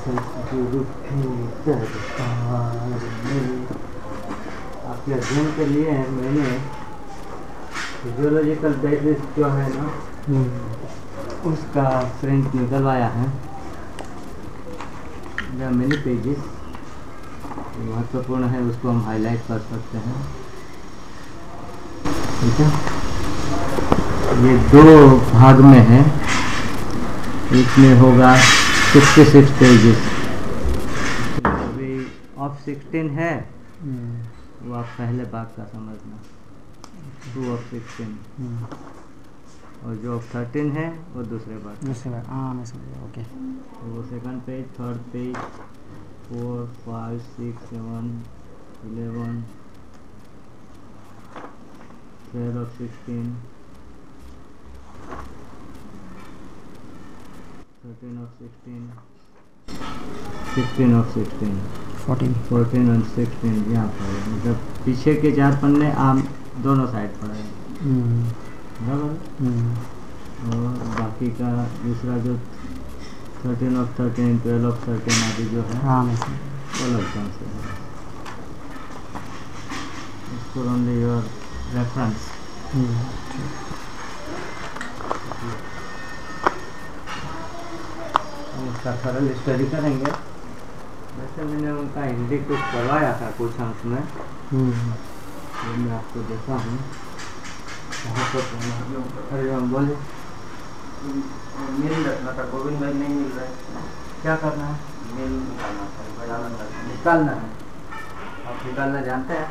सतगुरु के दरबार में आपके अध्ययन के लिए मैंने फिजियोलॉजिकल डाइजेस्ट जो है ना उसका प्रिंट निकलवाया है। या मेनी पेजेस महत्वपूर्ण है उसको हम हाईलाइट कर सकते हैं। ठीक है? ये दो भाग में है। इसमें होगा सिक्सटी सिक्स पेजेस अभी ऑफ़ सिक्सटीन है। वो आप पहले भाग का समझना। टू ऑफ़ सिक्सटीन और जो ऑफ़ थर्टीन है वो दूसरे भाग दूसरे बार हाँ मैं समझ ओके। तो वो second page third page four five six seven eleven twelve of sixteen thirteen of sixteen sixteen of sixteen fourteen fourteen और सिक्सटीन यहाँ पर मतलब पीछे के चार पन्ने आम दोनों साइड पर है। बराबर? और बाकी का दूसरा जो thirteen of thirteen twelve of thirteen आदि जो है हाँ वो अलग ढंग से है? इसको ओनली योर रेफरेंस इसका सरल स्टडी करेंगे। वैसे मैंने उनका हिंदी कुछ करवाया था कुछ अंश में। हम्म, वो मैं आपको देता हूँ। अरे हम बोले। मिल रखना था गोविंद भाई नहीं मिल रहा। है क्या करना है? मिल निकालना था था। निकालना है। आप निकालना जानते हैं?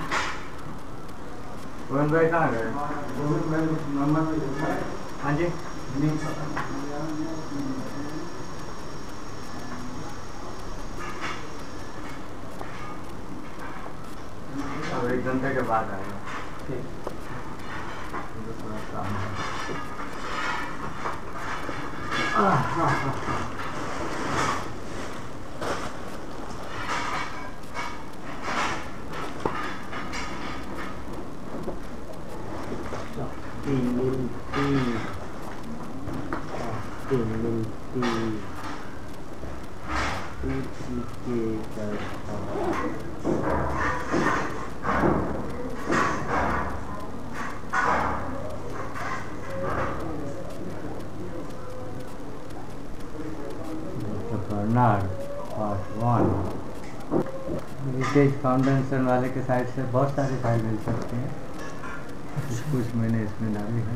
गोविंद भाई कहाँ गए? गोविंद भाई नंबर हाँ जी। एक घंटे के बाद आएगा ठीक मुझे थोड़ा काम है तीन मिनटी तीन मिनटी उसी के दरबार Bernard part one heritage foundation वाले के साइड से बहुत सारी फ़ाइल मिल सकती है। कुछ कुछ मैंने इसमें डाली है।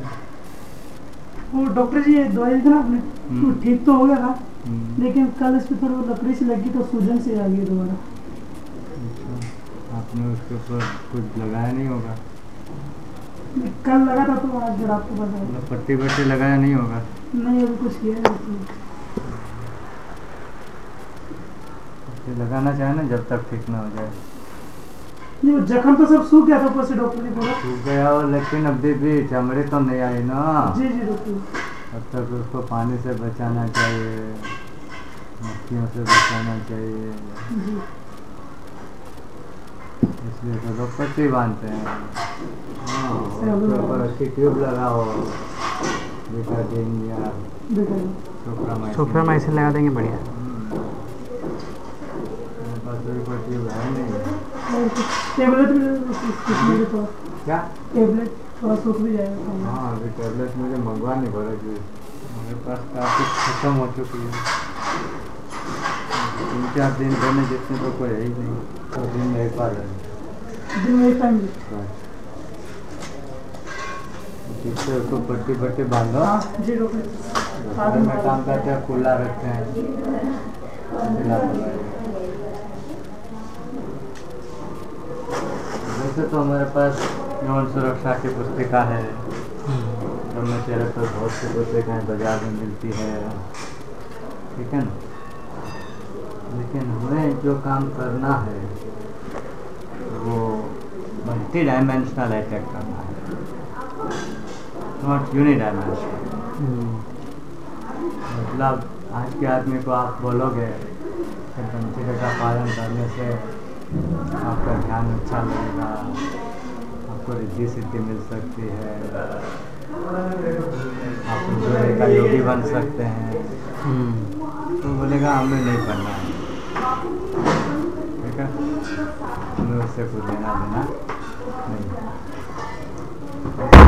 वो डॉक्टर जी ये दवाई दी थी ना आपने? हम्म। वो ठीक तो हो गया था। हम्म, लेकिन कल इस पे थोड़ी वो लकड़ी से लगी तो सूजन से आ गई दोबारा। अच्छा। आपने उसके ऊपर कुछ लगाया नहीं होगा? कल लगा था तो आज जरा आपको पता है मतलब पट्टी लगाया नहीं होगा? नहीं अभी कुछ किया नहीं। पट्टी लगाना चाहे ना जब तक ठीक ना हो जाए। ये जख्म तो सब सूख गया था ऊपर से डॉक्टर ने बोला। सूख गया और लेकिन अभी भी चमड़े तो नहीं आई ना। जी जी डॉक्टर। तब तक उसको पानी से बचाना चाहिए मक्खियों से बचाना चाहिए। जी। इसलिए तो लोग पट्टी बांधते हैं। हाँ। उसके ऊपर अच्छी ट्यूब लगाओ बेटाडीन या देखा सुप्रामाइसिन। सुपरा में ऐसे लगा देंगे बढ़िया हम्म। मेरे पास तो कोई ट्यूब है नहीं और कुछ टेबलेट क्या? टेबलेट थोड़ा सूख भी जाएगा खाना। हाँ अभी टैबलेट मुझे मंगवानी पड़ेगी मेरे पास काफ़ी खत्म हो चुकी है। तीन चार दिन पहले जितने तो कोई है ही नहीं। तो दिन में एक बार है। दिन में एक टाइम जी। उसको पट्टी पट्टी बांधो। हाँ जी डॉक्टर घर में काम करते हैं। खुला रखते हैं। वैसे तो हमारे पास यौन सुरक्षा की पुस्तिका है। तेरे पर बहुत सी पुस्तिकाएँ बाज़ार में मिलती है ठीक है ना? लेकिन हमें जो काम करना है वो मल्टी डायमेंशनल अटैक करना है। नॉट यूनि डायमेंशनल मतलब आज के आदमी को आप बोलोगे कि का पालन करने से आपका ध्यान अच्छा लगेगा आपको रिद्धि सिद्धि मिल सकती है। आप जोड़े का योगी बन सकते हैं। तो बोले बोलेगा, हमें नहीं पढ़ना है। ठीक है? हमें उससे कुछ देना देना नहीं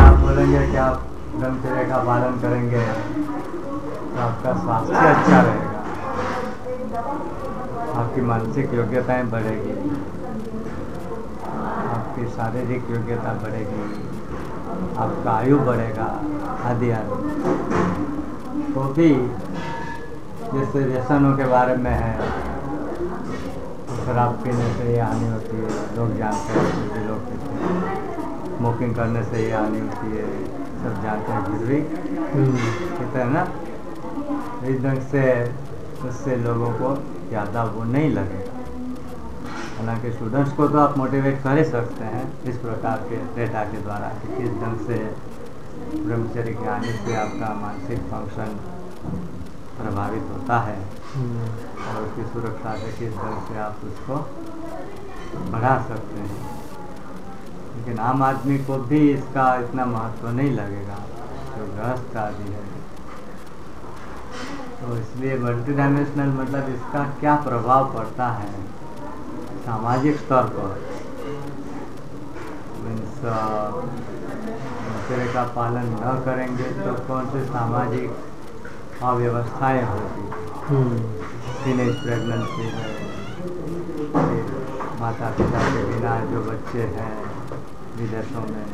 आप बोलेंगे कि आप ब्रह्मचर्य का पालन करेंगे तो आपका स्वास्थ्य अच्छा रहेगा। आपकी मानसिक योग्यताएँ बढ़ेगी। आपकी शारीरिक योग्यता बढ़ेगी, आपका आयु बढ़ेगा आदि आदि वो भी जैसे व्यसनों के बारे में है तो शराब पीने से ये हानि होती है, लोग जानते हैं फिर भी लोग स्मोकिंग करने से ये हानि होती है, सब जानते हैं फिर भी कहते हैं ना, इस ढंग से उससे लोगों को ज़्यादा वो नहीं लगेगा हालाँकि स्टूडेंट्स को तो आप मोटिवेट कर ही सकते हैं इस प्रकार के डेटा के द्वारा कि किस ढंग से ब्रह्मचर्य के आने से आपका मानसिक फ़ंक्शन प्रभावित होता है हम्म, और उसकी सुरक्षा से किस ढंग से आप उसको बढ़ा सकते हैं। लेकिन आम आदमी को भी इसका इतना महत्व नहीं लगेगा जो गृहस्थ आदि है। तो इसलिए मल्टी डायमेंशनल मतलब इसका क्या प्रभाव पड़ता है? सामाजिक स्तर पर मीन्स दूसरे का पालन न करेंगे तो कौन से सामाजिक अव्यवस्थाएँ होगी टीनेज प्रेगनेंसी है माता पिता के बिना जो बच्चे हैं विदेशों में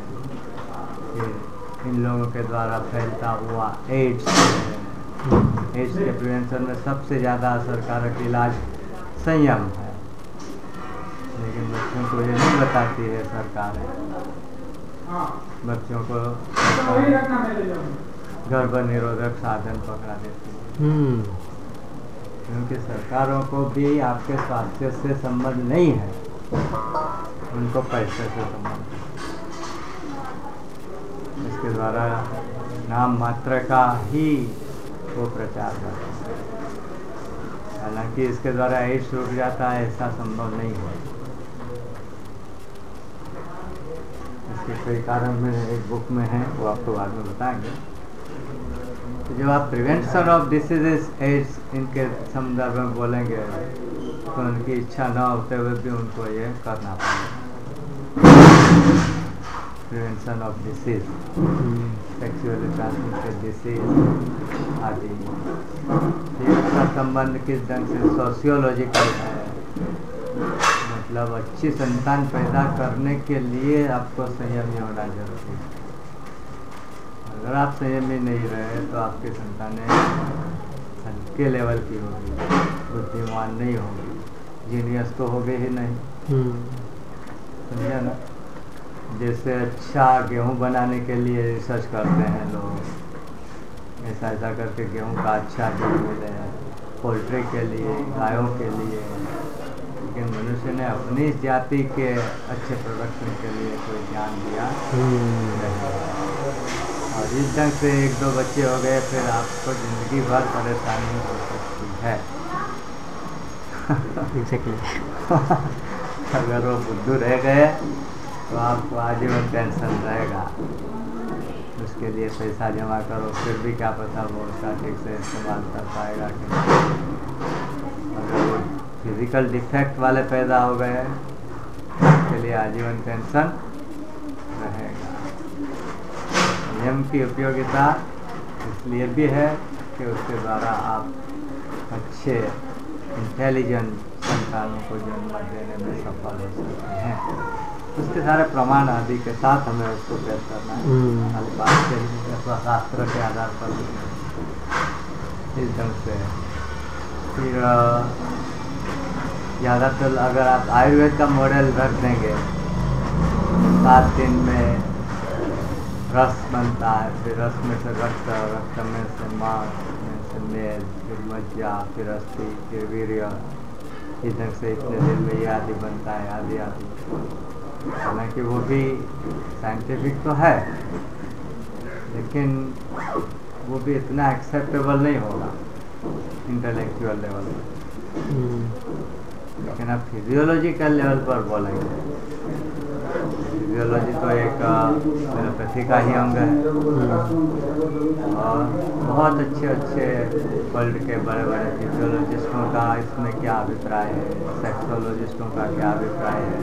फिर इन लोगों के द्वारा फैलता हुआ एड्स है। हम्म, एड्स के प्रिवेंशन में सबसे ज़्यादा असरकारक इलाज संयम है। लेकिन बच्चों को ये नहीं बताती है सरकार। बच्चों को गर्भ निरोधक साधन पकड़ा देती है। हम्म, क्योंकि सरकारों को भी आपके स्वास्थ्य से संबंध नहीं है। उनको पैसे से संबंध इसके द्वारा नाम मात्र का ही वो प्रचार करते हैं। हालाँकि इसके द्वारा एड्स रुक जाता है ऐसा संभव नहीं है। इसके कई कारण में एक बुक में है, वो आपको बाद में बताएँगे। तो जब आप प्रिवेंशन ऑफ़ डिसीजेस एड्स इनके संदर्भ में बोलेंगे तो उनकी इच्छा ना होते हुए भी उनको ये करना पड़ेगा। Prevention of disease sexually transmitted disease आदि। इसका संबंध किस ढंग से सोशियोलॉजिकल है? मतलब अच्छी संतान पैदा करने के लिए आपको संयमी होना ज़रूरी। है अगर आप संयमी नहीं रहे तो आपकी संतानें हल्के लेवल की होगी बुद्धिमान नहीं होगी। जीनियस तो होगे ही नहीं। हम्म, समझा ना? जैसे अच्छा गेहूँ बनाने के लिए रिसर्च करते हैं लोग। ऐसा ऐसा करके गेहूँ का अच्छा दूध मिले पोल्ट्री के लिए गायों के लिए। लेकिन मनुष्य ने अपनी जाति के अच्छे प्रोडक्शन के लिए कोई ध्यान दिया और इस ढंग से एक दो बच्चे हो गए फिर आपको ज़िंदगी भर परेशानी हो सकती है। अगर वो बुद्धू रह गए तो आपको आजीवन टेंशन रहेगा। उसके लिए पैसा जमा करो फिर भी क्या पता वो उसका ठीक से इस्तेमाल कर पाएगा कि फ़िज़िकल डिफेक्ट वाले पैदा हो गए हैं उसके लिए आजीवन टेंशन रहेगा। नियम की उपयोगिता इसलिए भी है कि उसके द्वारा आप अच्छे इंटेलिजेंट संतानों को जन्म देने में सफल हो सकते हैं। उसके सारे प्रमाण आदि के साथ हमें उसको पेश करना है। हम्म। खाली बात के शास्त्र के आधार पर। इस ढंग से। फिर ज़्यादातर अगर आप आयुर्वेद का मॉडल रख देंगे, सात दिन में रस बनता है, फिर रस में से रक्त रक्त में से मांस, में से मेल, फिर मज्जा, फिर अस्थि फिर इस ढंग से इतने दिन में ये आदि बनता है, आदि आदि। हालाँकि वो भी साइंटिफिक तो है, लेकिन वो भी इतना एक्सेप्टेबल नहीं होगा इंटेलेक्चुअल लेवल पर लेकिन आप फिजियोलॉजिकल लेवल पर बोलेंगे फिजियोलॉजी तो एक एलोपैथी का ही अंग है। और बहुत अच्छे अच्छे वर्ल्ड के बड़े बड़े फिजियोलॉजिस्टों का इसमें क्या अभिप्राय है? सेक्सोलॉजिस्टों का क्या अभिप्राय है?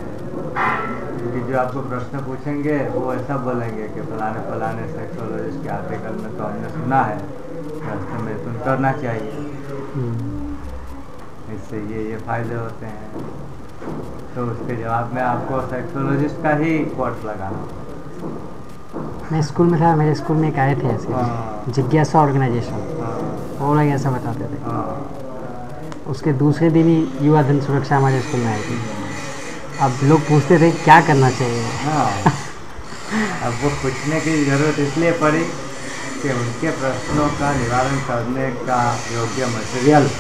क्योंकि जो आपको प्रश्न पूछेंगे, वो ऐसा बोलेंगे कि फलाने फलाने सेक्सोलॉजिस्ट के आर्टिकल में तो हमने सुना है। वास्तव में तुम करना चाहिए। इससे ये ये फ़ायदे होते हैं। तो उसके जवाब में आपको सेक्सोलॉजिस्ट का ही कोर्स लगाना। होगा। मैं स्कूल में था मेरे स्कूल में एक आए थे ऐसे। हाँ। जिज्ञासा ऑर्गेनाइजेशन वो लोग ऐसा बताते थे। हाँ, उसके दूसरे दिन ही युवा धन सुरक्षा हमारे स्कूल में आई थी। अब लोग पूछते थे क्या करना चाहिए? हाँ। अब वो पूछने की ज़रूरत इसलिए पड़ी कि उनके प्रश्नों का निवारण करने का योग्य मटेरियल।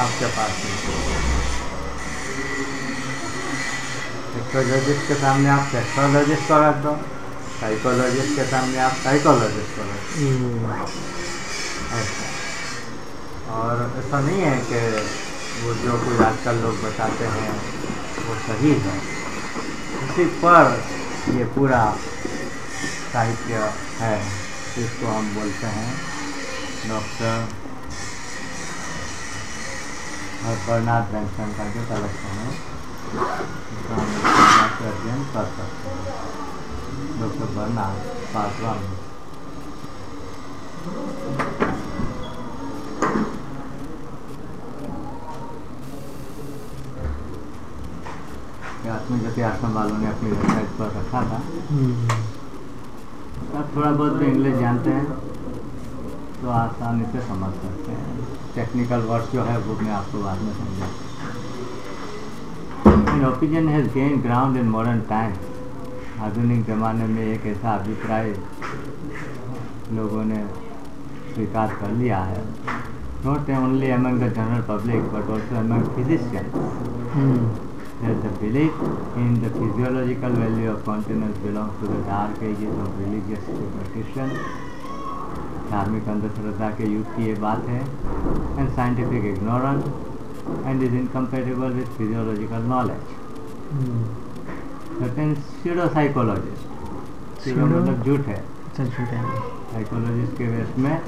आपके पास नहीं सेक्सोलॉजिस्ट के सामने आप सेक्सोलॉजिस्ट को रख दो साइकोलॉजिस्ट के सामने आप साइकोलॉजिस्ट को रख और ऐसा नहीं है कि वो जो कुछ आजकल लोग बताते हैं, वो सही है। उसी पर ये पूरा साहित्य है, जिसको हम बोलते हैं डॉक्टर बर्नाथ बेंसन का जो कलेक्शन है, उसका डॉक्टर अध्ययन कर सकते हैं। डॉक्टर बर्नाथ पार्ट वन ये आत्मज्योति आश्रम वालों ने अपनी वेबसाइट पर रखा था। आप थोड़ा बहुत इंग्लिश जानते हैं तो आसानी से समझ सकते हैं। टेक्निकल वर्ड्स जो है वो मैं आपको बाद में समझा in opinion has gain ground in modern time आधुनिक ज़माने में एक ऐसा अभिप्राय लोगों ने स्वीकार कर लिया है। Not only among the general public but also hmm, that the belief in the physiological value of continence belongs to the dark ages of religious superstition. धार्मिक अंधश्रद्धा के युग की ये बात है and scientific ignorance and is incompatible with physiological knowledge certain pseudo psychologist pseudo मतलब झूठ है। हैं। साइकोलॉजिस्ट के वेश में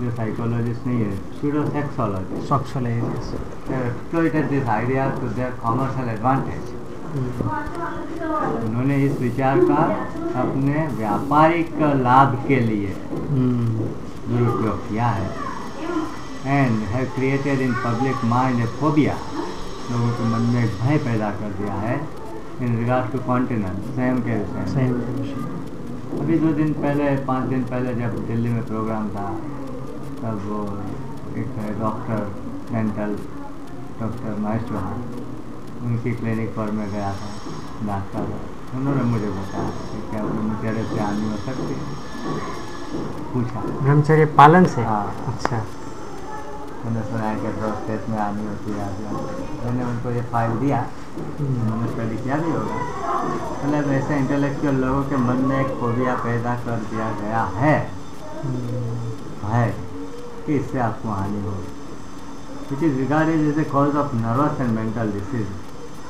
जो साइकोलॉजिस्ट नहीं है pseudo sexologist this idea to their commercial advantage. उन्होंने इस विचार का अपने व्यापारिक लाभ के लिए दुरुपयोग किया है। And have created in public mind a phobia लोगों के मन में एक भय पैदा कर दिया है इन रिगार्ड टू कॉन्टिनेंट स्वयं के विषय अभी दो दिन पहले पाँच दिन पहले जब दिल्ली में प्रोग्राम था तब वो एक doctor dental doctor Mahesh Chauhan उनकी क्लिनिक पर मैं गया था डॉक्टर उन्होंने मुझे बताया कि क्या ब्रह्मचर्य से हानि हो सकती है। पूछा। ब्रह्मचर्य पालन से? हाँ। अच्छा। मैंने सुनाया कि प्रोस्टेट में हानि होती है। मैंने उनको ये फ़ाइल दिया। उन्होंने स्टडी किया भी होगा। मतलब ऐसे इंटेलेक्चुअल लोगों के मन में एक फोबिया पैदा कर दिया गया है। है कि इससे आपको हानि होगी। It is regarded as a cause of nervous and mental disease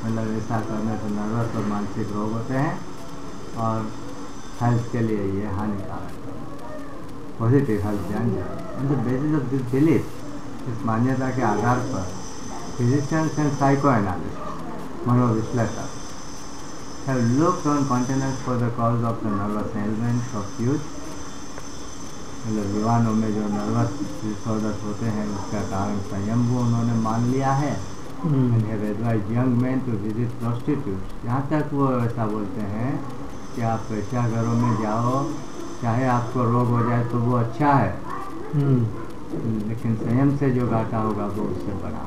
मतलब ऐसा करने से नर्वस और मानसिक रोग होते हैं और हेल्थ के लिए ये हानिकारक है। पॉजिटिव हेल्थ ध्यान द। बेसिस ऑफ़ दिस बिलीफ इस मान्यता के आधार पर फिजिशियंस एंड साइको एनालिस्ट मनोविश्लेषक have looked on continence for the cause of the nervous ailments of youth मतलब युवानों में जो नर्वस डिसऑर्डर्स होते हैं, उसका कारण संयम वो उन्होंने मान लिया है। And young man to visit prostitute जहाँ तक वो ऐसा बोलते हैं कि आप पेशा घरों में जाओ चाहे आपको रोग हो जाए तो वो अच्छा है। hmm. लेकिन संयम से जो गाता होगा वो उससे बड़ा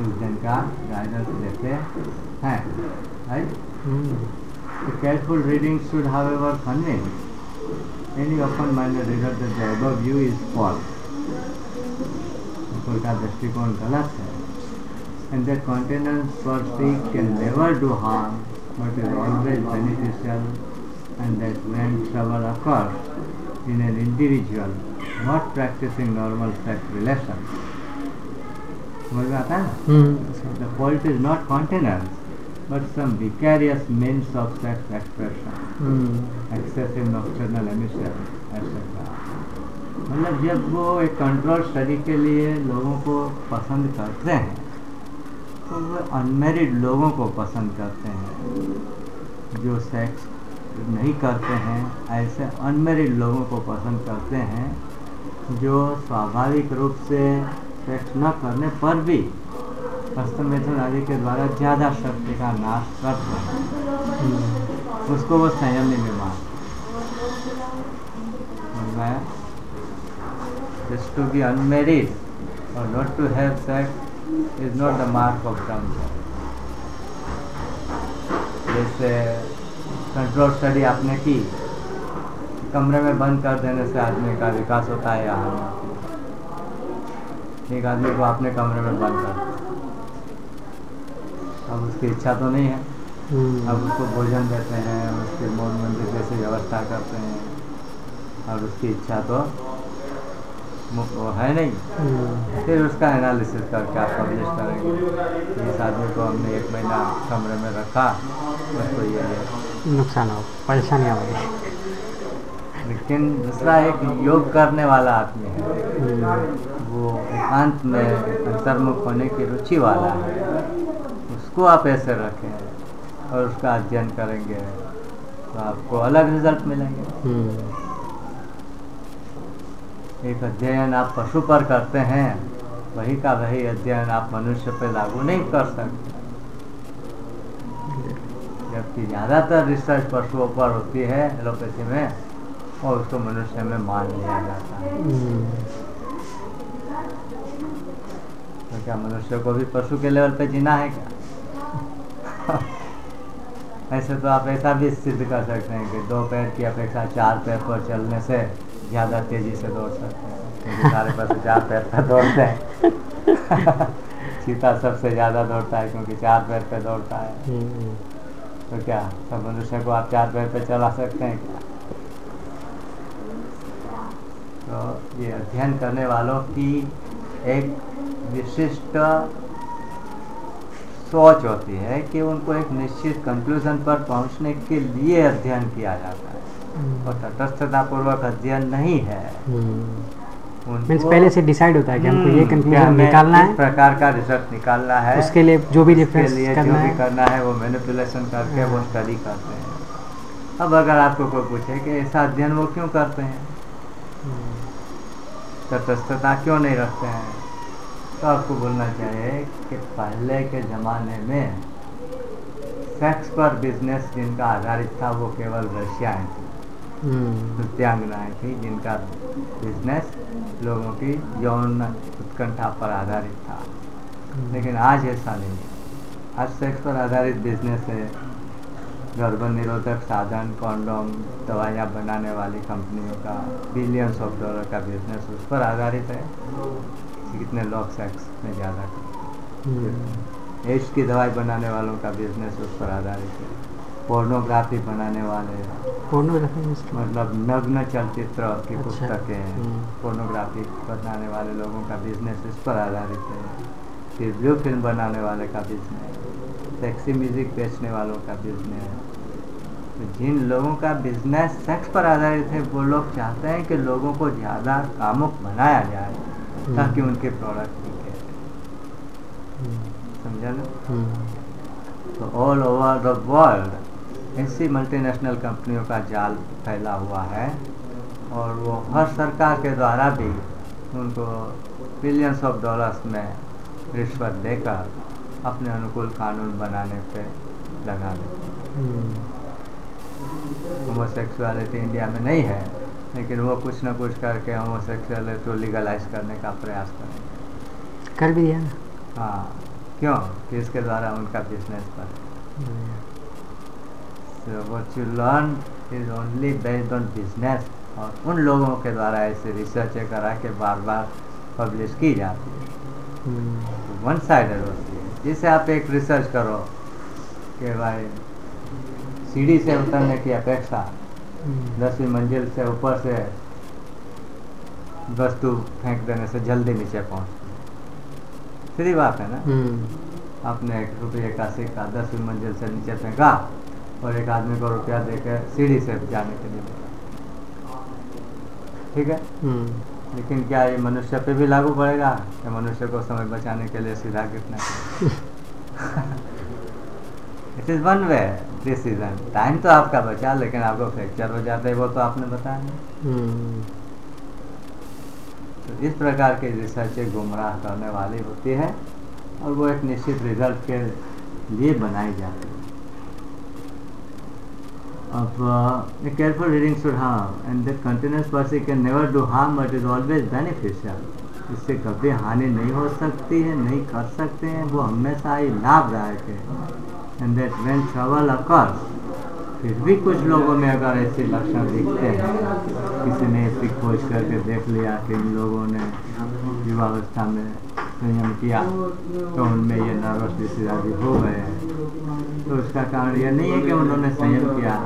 इस दिन का गाइडेंस लेते हैं। Careful reading should have ever funning any open minded reader the is false ऊपर का दृष्टिकोण गलत है and that continence per se can never do harm but is always beneficial and that when trouble occurs in an individual not practicing normal sex relations समझ में आता है ना हम्म The fault is not continence, but some vicarious means of sex expression, hmm excessive nocturnal emission, etc. मतलब जब वो एक control study के लिए लोगों को पसंद करते हैं तो वो अनमेरिड लोगों को पसंद करते हैं। जो सेक्स नहीं करते हैं, ऐसे अनमेरिड लोगों को पसंद करते हैं, जो स्वाभाविक रूप से सेक्स न करने पर भी हस्तमेथन आदि के द्वारा ज़्यादा शक्ति का नाश करते हैं। उसको वो संयमी में मानते। Just to be unmarried or not to have sex is not the mark of dhamma. जैसे कंट्रोल स्टडी आपने की कमरे में बंद कर देने से आदमी का विकास होता है या हानि होती है। एक आदमी को आपने कमरे में बंद कर अब उसकी इच्छा तो नहीं है। हम्म। अब उसको भोजन देते हैं उसके मौन मंदिर जैसे व्यवस्था करते हैं। और उसकी इच्छा तो है नहीं। फिर उसका एनालिसिस करके आप पब्लिश करेंगे? इस आदमी को हमने एक महीना कमरे में रखा उसको ये नुकसान हो परेशानियाँ होगी। लेकिन दूसरा एक योग करने वाला आदमी है। वो एकांत में अंतर्मुख होने की रुचि वाला है। उसको आप ऐसे रखें और उसका अध्ययन करेंगे तो आपको अलग रिज़ल्ट मिलेंगे। हम्म। एक अध्ययन आप पशु पर करते हैं, वही का वही अध्ययन आप मनुष्य पर लागू नहीं कर सकते। जबकि ज़्यादातर रिसर्च पशुओं पर होती है, एलोपैथी में, और उसको मनुष्य में मान लिया जाता है। तो क्या मनुष्य को भी पशु के लेवल पे जीना है क्या? ऐसे तो आप ऐसा भी सिद्ध कर सकते हैं कि दो पैर की अपेक्षा चार पैर पर चलने से ज़्यादा तेज़ी से दौड़ सकते हैं। सारे पशु चार पैर पर दौड़ते हैं। चीता सबसे ज़्यादा दौड़ता है क्योंकि चार पैर पे दौड़ता है। हम्म तो क्या सब मनुष्य को आप चार पैर पे चला सकते हैं क्या? तो ये अध्ययन करने वालों की एक विशिष्ट सोच होती है कि उनको एक निश्चित कंक्लूजन पर पहुँचने के लिए अध्ययन किया जाता है। और तटस्थता पूर्वक अध्ययन नहीं है। मीन्स उनको पहले से डिसाइड होता है कि हमको ये हम्म, कंक्लूजन निकालना है। प्रकार का रिज़ल्ट निकालना है। उसके लिए जो भी रेफरेंस लिए करना जो भी करना है वो मैनिपुलेशन करके वो हाँ। स्टडी करते हैं। अब अगर आपको कोई पूछे कि ऐसा अध्ययन वो क्यों करते हैं? हम्म, तटस्थता क्यों नहीं रखते हैं? तो आपको बोलना चाहिए कि पहले के ज़माने में सेक्स पर बिज़नेस जिनका आधारित था वो केवल रशिया थी। हम्म, नृत्यांगनाएँ थी जिनका बिज़नेस लोगों की यौन उत्कंठा पर आधारित था। लेकिन आज ऐसा नहीं है आज सेक्स पर आधारित बिज़नेस है। गर्भ निरोधक साधन कॉन्डोम दवाइयाँ बनाने वाली कंपनियों का बिलियंस ऑफ़ डॉलर का बिज़नेस उस पर आधारित है। कितने लोग सेक्स में ज़्यादा करते हम्म, हैं एड्स की दवाई बनाने वालों का बिज़नेस उस पर आधारित है। पोर्नोग्राफी बनाने वाले। What? मतलब नग्न चलचित्र की अच्छा, पुस्तकें हैं। पोर्नोग्राफी बनाने वाले लोगों का बिज़नेस इस पर आधारित है। फिर ब्लू फ़िल्म बनाने वाले का बिज़नेस सेक्सी म्यूज़िक बेचने वालों का बिज़नेस तो जिन लोगों का बिज़नेस सेक्स पर आधारित है वो लोग चाहते हैं कि लोगों को ज़्यादा कामुक बनाया जाए ताकि उनके प्रोडक्ट बिके। हम्म, समझा ना? हम्म, तो ऑल ओवर द वर्ल्ड ऐसी मल्टीनेशनल कंपनियों का जाल फैला हुआ है और वो हर सरकार के द्वारा भी उनको बिलियंस ऑफ़ डॉलर्स में रिश्वत देकर अपने अनुकूल कानून बनाने पे लगा देते हम्म, होमोसेक्सुअलिटी इंडिया में नहीं है लेकिन वो कुछ ना कुछ करके होमोसेक्सुअलिटी को लीगलाइज करने का प्रयास करेंगे कर भी दिया ना? हाँ क्यों? कि इसके द्वारा उनका बिज़नेस बढ़े। हम्म, So what you learn is only based on business. और उन लोगों के द्वारा ऐसे रिसर्च करा के बार बार पब्लिश की जाती है। हम्म, वन साइडेड होती है। जैसे आप एक रिसर्च करो कि भाई सीढ़ी से उतरने की अपेक्षा हम्म, दसवीं मंजिल से ऊपर से वस्तु फेंक देने से जल्दी नीचे पहुँचती है सीधी बात है ना? हम्म। आपने एक रुपये का सिक्का दसवीं मंजिल से नीचे फेंका और एक आदमी को रुपया देकर सीढ़ी से जाने के लिए। ठीक है? हम्म। लेकिन क्या ये मनुष्य पे भी लागू पड़ेगा? या मनुष्य को समय बचाने के लिए सीधा कितना? It is one way decision time तो आपका बचा लेकिन आपको फ्रैक्चर हो जाता है वो तो आपने बताया नहीं हम्म। तो इस प्रकार की रिसर्च गुमराह करने वाली होती है और वो एक निश्चित रिज़ल्ट के लिए बनाई जाती है। अब careful reading should have and that continuous पर्सी can never do harm but is always beneficial इससे कभी हानि नहीं हो सकती है नहीं कर सकते हैं वो हमेशा ही लाभदायक है and that when trouble occurs फिर भी कुछ लोगों में अगर ऐसे लक्षण दिखते हैं, किसी ने ऐसी खोज करके देख लिया कि इन लोगों ने युवावस्था में संयम किया तो उनमें ये नर्वस डिसीज आदि हो गए हैं। तो उसका कारण यह नहीं है कि उन्होंने संयम किया।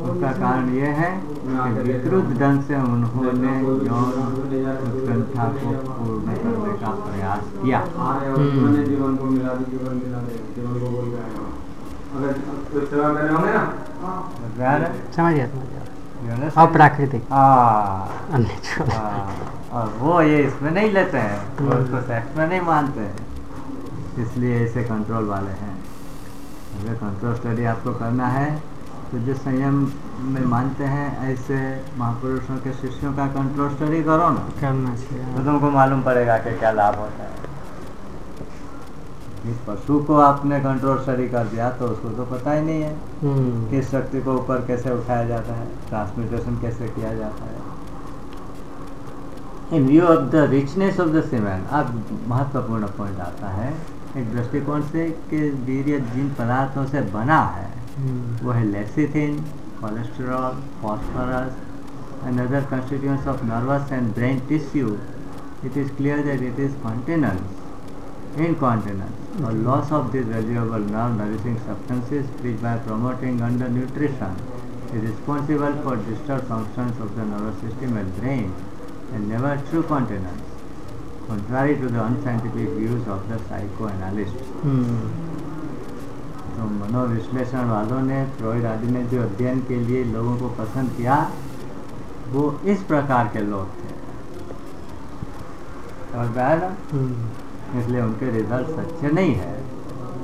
उसका कारण यह है कि विकृत ढंग से उन्होंने यौन उत्कंठा को पूर्ण करने का प्रयास किया। समझ है? गया हाँ हाँ, और वो ये इसमें नहीं लेते हैं वो उसको सेक्स में नहीं मानते हैं। इसलिए ऐसे कंट्रोल वाले हैं। अगर कंट्रोल स्टडी आपको करना है तो जो संयम में मानते हैं ऐसे महापुरुषों के शिष्यों का कंट्रोल स्टडी करो ना। करना चाहिए तो तुमको मालूम पड़ेगा कि क्या लाभ होता है। इस पशु को आपने कंट्रोल स्टडी कर दिया तो उसको तो पता ही नहीं है हम्म। कि इस शक्ति को ऊपर कैसे उठाया जाता है ट्रांसमिटेशन कैसे किया जाता है। In view of the richness of the semen अब महत्वपूर्ण पॉइंट आता है एक दृष्टिकोण से कि वीर्य जिन पदार्थों से बना है हम्म, वो है lecithin cholesterol phosphorus and other constituents of nervous and brain tissue. It is clear that it is continence incontinence. Or loss of these valuable nerve nourishing substances which by promoting undernutrition is responsible for disturbed functions of the nervous system and brain and never true continence contrary to the unscientific views of the psychoanalyst हम्म, तो मनोविश्लेषण वालों ने Freud आदि ने जो अध्ययन के लिए लोगों को पसंद किया वो इस प्रकार के लोग थे समझ में आया ना हम्म, इसलिए उनके रिज़ल्ट सच्चे नहीं है।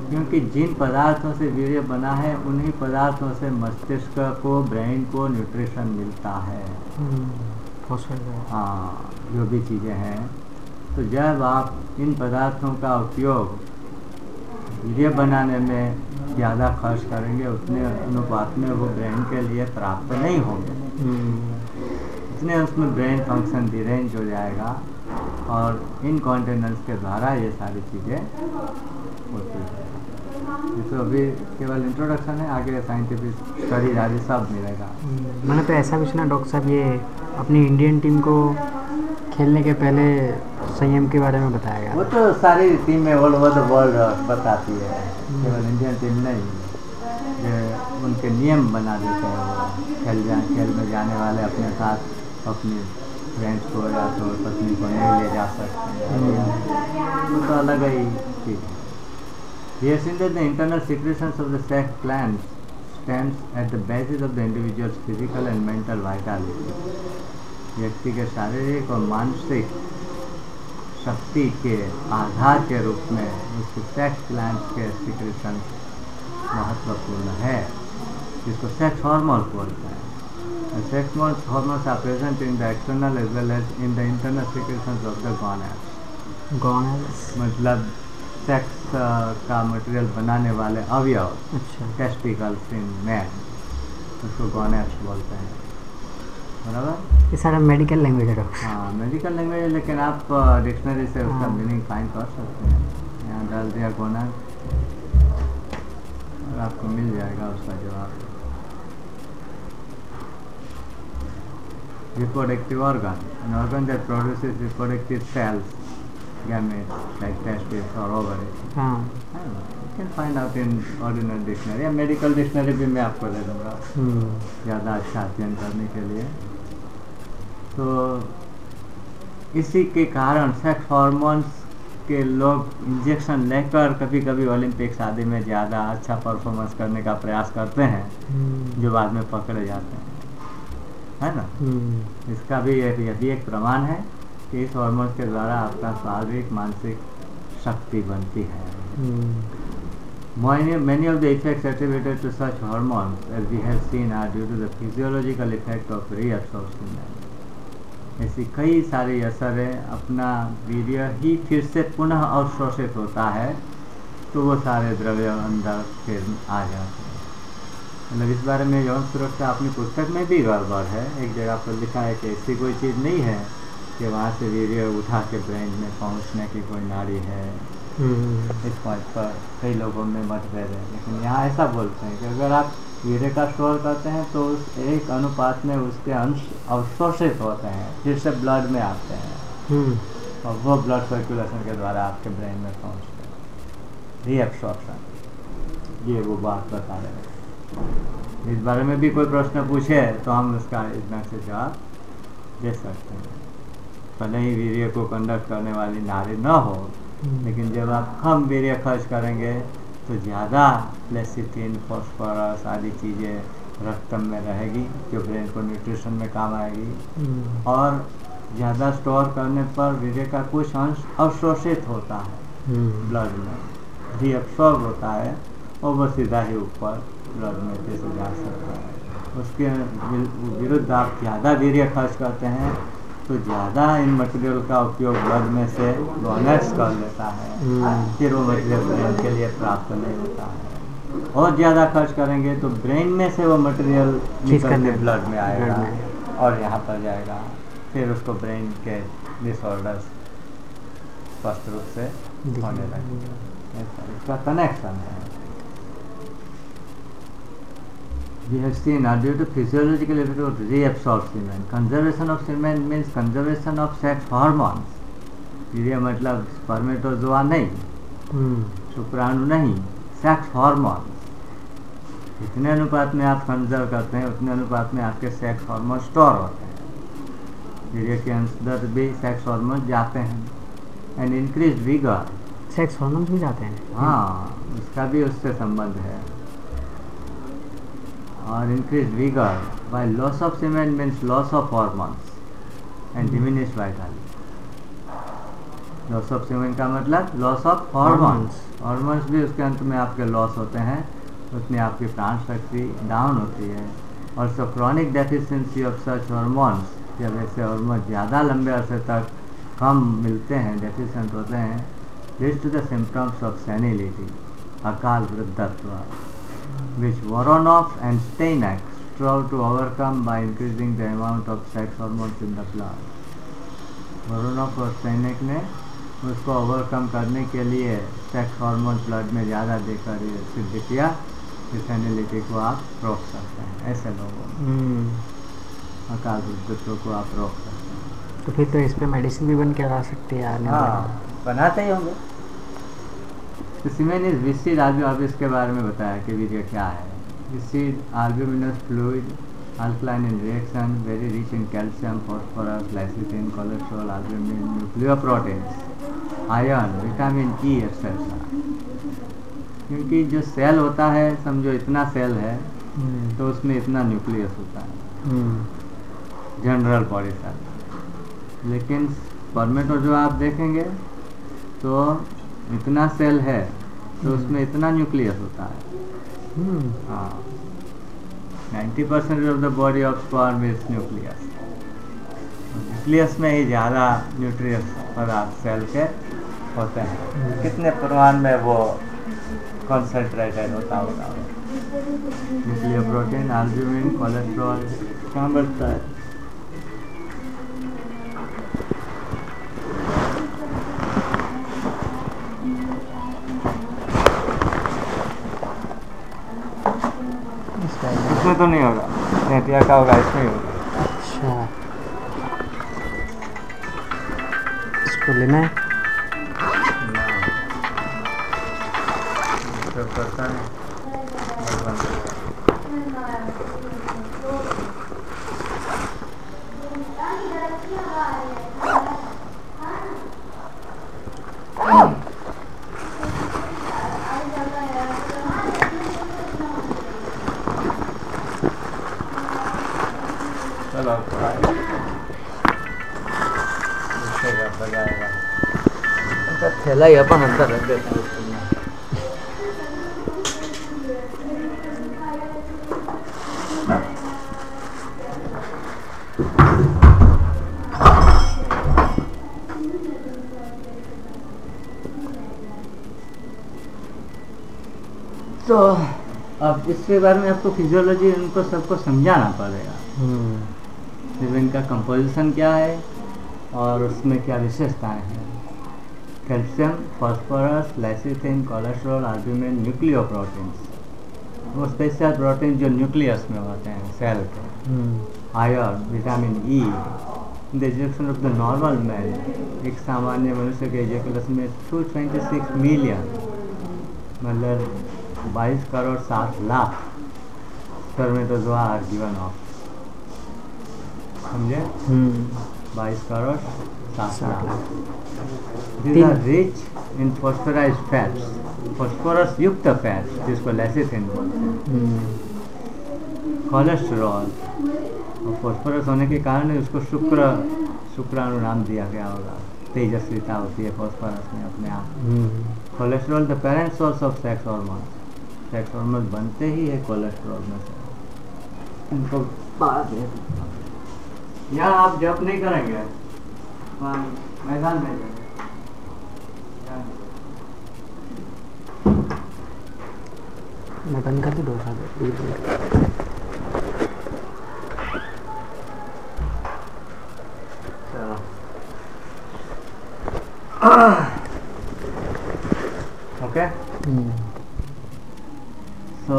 क्योंकि जिन पदार्थों से वीर्य बना है उन्हीं पदार्थों से मस्तिष्क को ब्रेन को न्यूट्रिशन मिलता है। हम्म, हाँ जो भी चीज़ें हैं। तो जब आप इन पदार्थों का उपयोग वीर्य बनाने में ज़्यादा खर्च करेंगे उतने अनुपात में वो ब्रेन के लिए प्राप्त नहीं होंगे। हम्म, इसलिए उसमें ब्रेन फ़ंक्शन डिरेंज हो जाएगा। और इनकॉन्टिनेंस के द्वारा ये सारी चीज़ें होती है। तो अभी केवल इंट्रोडक्शन है आगे साइंटिफिक स्टडीज़ आदि सब मिलेगा। हम्म, मैंने तो ऐसा भी सुना डॉक्टर साहब ये अपनी इंडियन टीम को खेलने के पहले संयम के बारे में बताया गया। वो तो सारी टीमें ऑल ओवर द वर्ल्ड बताती है। केवल इंडियन टीम नहीं जो उनके नियम बना देते हैं वो। खेल जा खेल में जाने वाले अपने साथ अपनी फ्रेंड्स को या तो पत्नी को नहीं ले जा सकते हम्म। तो अलग ही ठीक है the internal secretion of the sex plan stand at the basis of the individual physical and mental vitality व्यक्ति के शारीरिक और मानसिक शक्ति के आधार के रूप में उसके सेक्स प्लान के सिक्रेशन महत्वपूर्ण है जिसको सेक्स हॉर्मोन बोलते हैं। Sex hormones are present in the external as well as in the internal secretions of the gonads gonads मतलब सेक्स का मटेरियल बनाने वाले अवयव अच्छा। टेस्टिकल्स इन मैन उसको गॉनेट्स बोलते हैं। बराबर? ये सारा मेडिकल लैंग्वेज है हाँ मेडिकल लैंग्वेज है लेकिन आप डिक्शनरी से उसका हाँ। मीनिंग फाइंड कर सकते हैं। यहाँ डाल दिया कोना और आपको मिल जाएगा उसका जवाब। Reproductive organ. An organ that produces reproductive cells gametes like testes or ovary हाँ you can find out in ordinary dictionary. या मेडिकल डिक्शनरी भी मैं आपको दे दूँगा। हम्म, ज़्यादा अच्छा अध्ययन करने के लिए। तो इसी के कारण सेक्स हार्मोन्स के लोग इंजेक्शन लेकर कभी कभी ओलंपिक्स आदि में ज़्यादा अच्छा परफॉर्मेंस करने का प्रयास करते हैं। हम्म, जो बाद में पकड़े जाते हैं। है ना हम्म, इसका भी यह एक प्रमाण है कि इस हार्मोन के द्वारा आपका शारीरिक मानसिक शक्ति बनती है हम्म, Many, many of the effects attributed to such hormones, as we have seen, are due to the physiological effect of reabsorption. ऐसी कई सारे असर है अपना वीर्य ही फिर से पुनः अवशोषित होता है तो वो सारे द्रव्य अंदर फिर आ जाते हैं मतलब इस बारे में यौन सुरक्षा अपनी पुस्तक में भी गड़बड़ है। एक जगह पर लिखा है कि ऐसी कोई चीज़ नहीं है कि वहाँ से वीर्य उठा के ब्रेन में पहुँचने की कोई नारी है। हम्म, इस पॉइंट पर कई लोगों में मतभेद है लेकिन यहाँ ऐसा बोलते हैं कि अगर आप हीरे का स्टोर करते हैं तो उस एक अनुपात में उसके अंश अवशोषित होते हैं फिर से ब्लड में आते हैं। हम्म, और वो ब्लड सर्कुलेशन के द्वारा आपके ब्रेन में पहुँचते हैं। रीअब्सॉर्प्शन ये वो बात बता रहे हैं। इस बारे में भी कोई प्रश्न पूछे तो हम उसका इतना से जवाब दे सकते हैं। भले ही वीर्य को कंडक्ट करने वाली नारी न हो हम्म, लेकिन जब आप कम वीर्य खर्च करेंगे तो ज़्यादा लेसिथिन फॉस्फोरस आदि चीज़ें रक्त में रहेगी जो ब्रेन को न्यूट्रिशन में काम आएगी। हम्म, और ज़्यादा स्टोर करने पर वीर्य का कुछ अंश अवशोषित होता है हम्म, ब्लड में रीअब्सॉर्ब होता है और वह सीधा ही ऊपर ब्लड में जैसे जा सकता है। उसके विरुद्ध आप ज़्यादा वीर्य खर्च करते हैं तो ज़्यादा इन मटेरियल का उपयोग ब्लड में से डोनेट्स कर लेता है। हम्म। फिर वो मटेरियल ब्रेन के लिए प्राप्त नहीं होता है। और ज़्यादा खर्च करेंगे तो ब्रेन में से वो मटेरियल निकल के ब्लड में आएगा में। और यहाँ पर जाएगा। फिर उसको ब्रेन के डिसऑर्डर्स स्पष्ट रूप से होने लगेगा। इसका कनेक्शन है। We have seen uh, due to physiological effect of reabsorb semen. Conservation of semen means conservation of sex hormones. वीर्य मतलब स्पर्मेटोजोआ नहीं। हम्म, शुक्राणु नहीं। सेक्स हार्मोन जितने अनुपात में आप कंजर्व करते हैं उतने अनुपात में आपके सेक्स हार्मोन स्टोर होते हैं। वीर्य के अंदर भी सेक्स हार्मोन जाते हैं। And increase vigour sex hormones भी जाते हैं। हाँ उसका भी उससे संबंध है। और increase vigour by loss of semen means loss of hormones and diminish vitality loss of semen का मतलब लॉस ऑफ़ हॉर्मोन्स हॉर्मोन्स भी उसके अंत में आपके लॉस होते हैं उसमें आपकी प्राण शक्ति डाउन होती है और so chronic deficiency of such hormones जब ऐसे हॉर्मोन ज़्यादा लंबे अरसे तक कम मिलते हैं डेफिशिएंट होते हैं leads to the symptoms of senility अकाल वृद्धत्व। Which Voronoff and Steinek strove to overcome by increasing the amount of sex hormones in the blood. वोरोनॉफ और स्टेनिक ने उसको ओवरकम करने के लिए सेक्स हार्मोन ब्लड में ज़्यादा देकर ये सिद्ध किया कि सेनिलिटी को आप रोक सकते हैं ऐसे लोगों हम्म, अकाल वृद्धत्व को आप रोक सकते हैं। तो फिर तो इस पे मेडिसिन भी बन के आ सकती है हाँ बनाते ही होंगे। तो सीमेन इज़ विसिड अब इसके बारे में बताया कि वीर्य क्या है। Viscid albuminous fluid alkaline in reaction very rich in calcium phosphorus lecithin cholesterol albumin nucleoproteins iron vitamin E etc क्योंकि जो सेल होता है समझो इतना सेल है हम्म, तो उसमें इतना न्यूक्लियस होता है। जनरल बॉडी सेल लेकिन परमेटो जो आप देखेंगे तो इतना सेल है तो उसमें इतना न्यूक्लियस होता है। हम्म, हाँ। Ninety percent of the body of sperm is nucleus nucleus में ही ज़्यादा न्यूट्रियस पदार्थ सेल के होते हैं। कितने परिमाण में वो कॉन्सेंट्रेटेड होता होगा? न्यूक्लियर प्रोटीन एल्ब्यूमिन कोलेस्ट्रॉल कहाँ बढ़ता है? इसमें तो नहीं होगा नेतिया का होगा इसमें ही होगा अच्छा इसको लेना है सब करता है रख देते हैं तो अब इसके बारे में आपको फिजियोलॉजी इनको सबको समझाना पड़ेगा। फिर इनका कंपोजिशन क्या है और उसमें क्या विशेषताएँ हैं। Calcium phosphorus lecithin cholesterol nucleoproteins वो स्पेशल प्रोटीन जो न्यूक्लियस में होते हैं सेल के। Iron vitamin E the ejection of the normal man एक सामान्य मनुष्य के इजेकुलस में टू ट्वेंटी सिक्स मिलियन मतलब बाईस करोड़ सात lakh spermatozoa are given off समझे? हम्म, बाईस करोड़ सात lakh. These are rich in phosphorized fats, phosphorus युक्त फैट्स जिसको लेसिथिन बोलते हैं। कोलेस्ट्रॉल और फॉस्फोरस होने के कारण ही उसको शुक्र शुक्राणु नाम दिया गया होगा। तेजस्विता होती है फॉस्फोरस में अपने आप। Cholesterol the parent source of sex hormone sex hormone बनते ही है कोलेस्ट्रॉल में से। इनको बाद में यहाँ आप जब नहीं करेंगे? मैदान में जाएँगे मैं बंद कर दूँ ओके? सो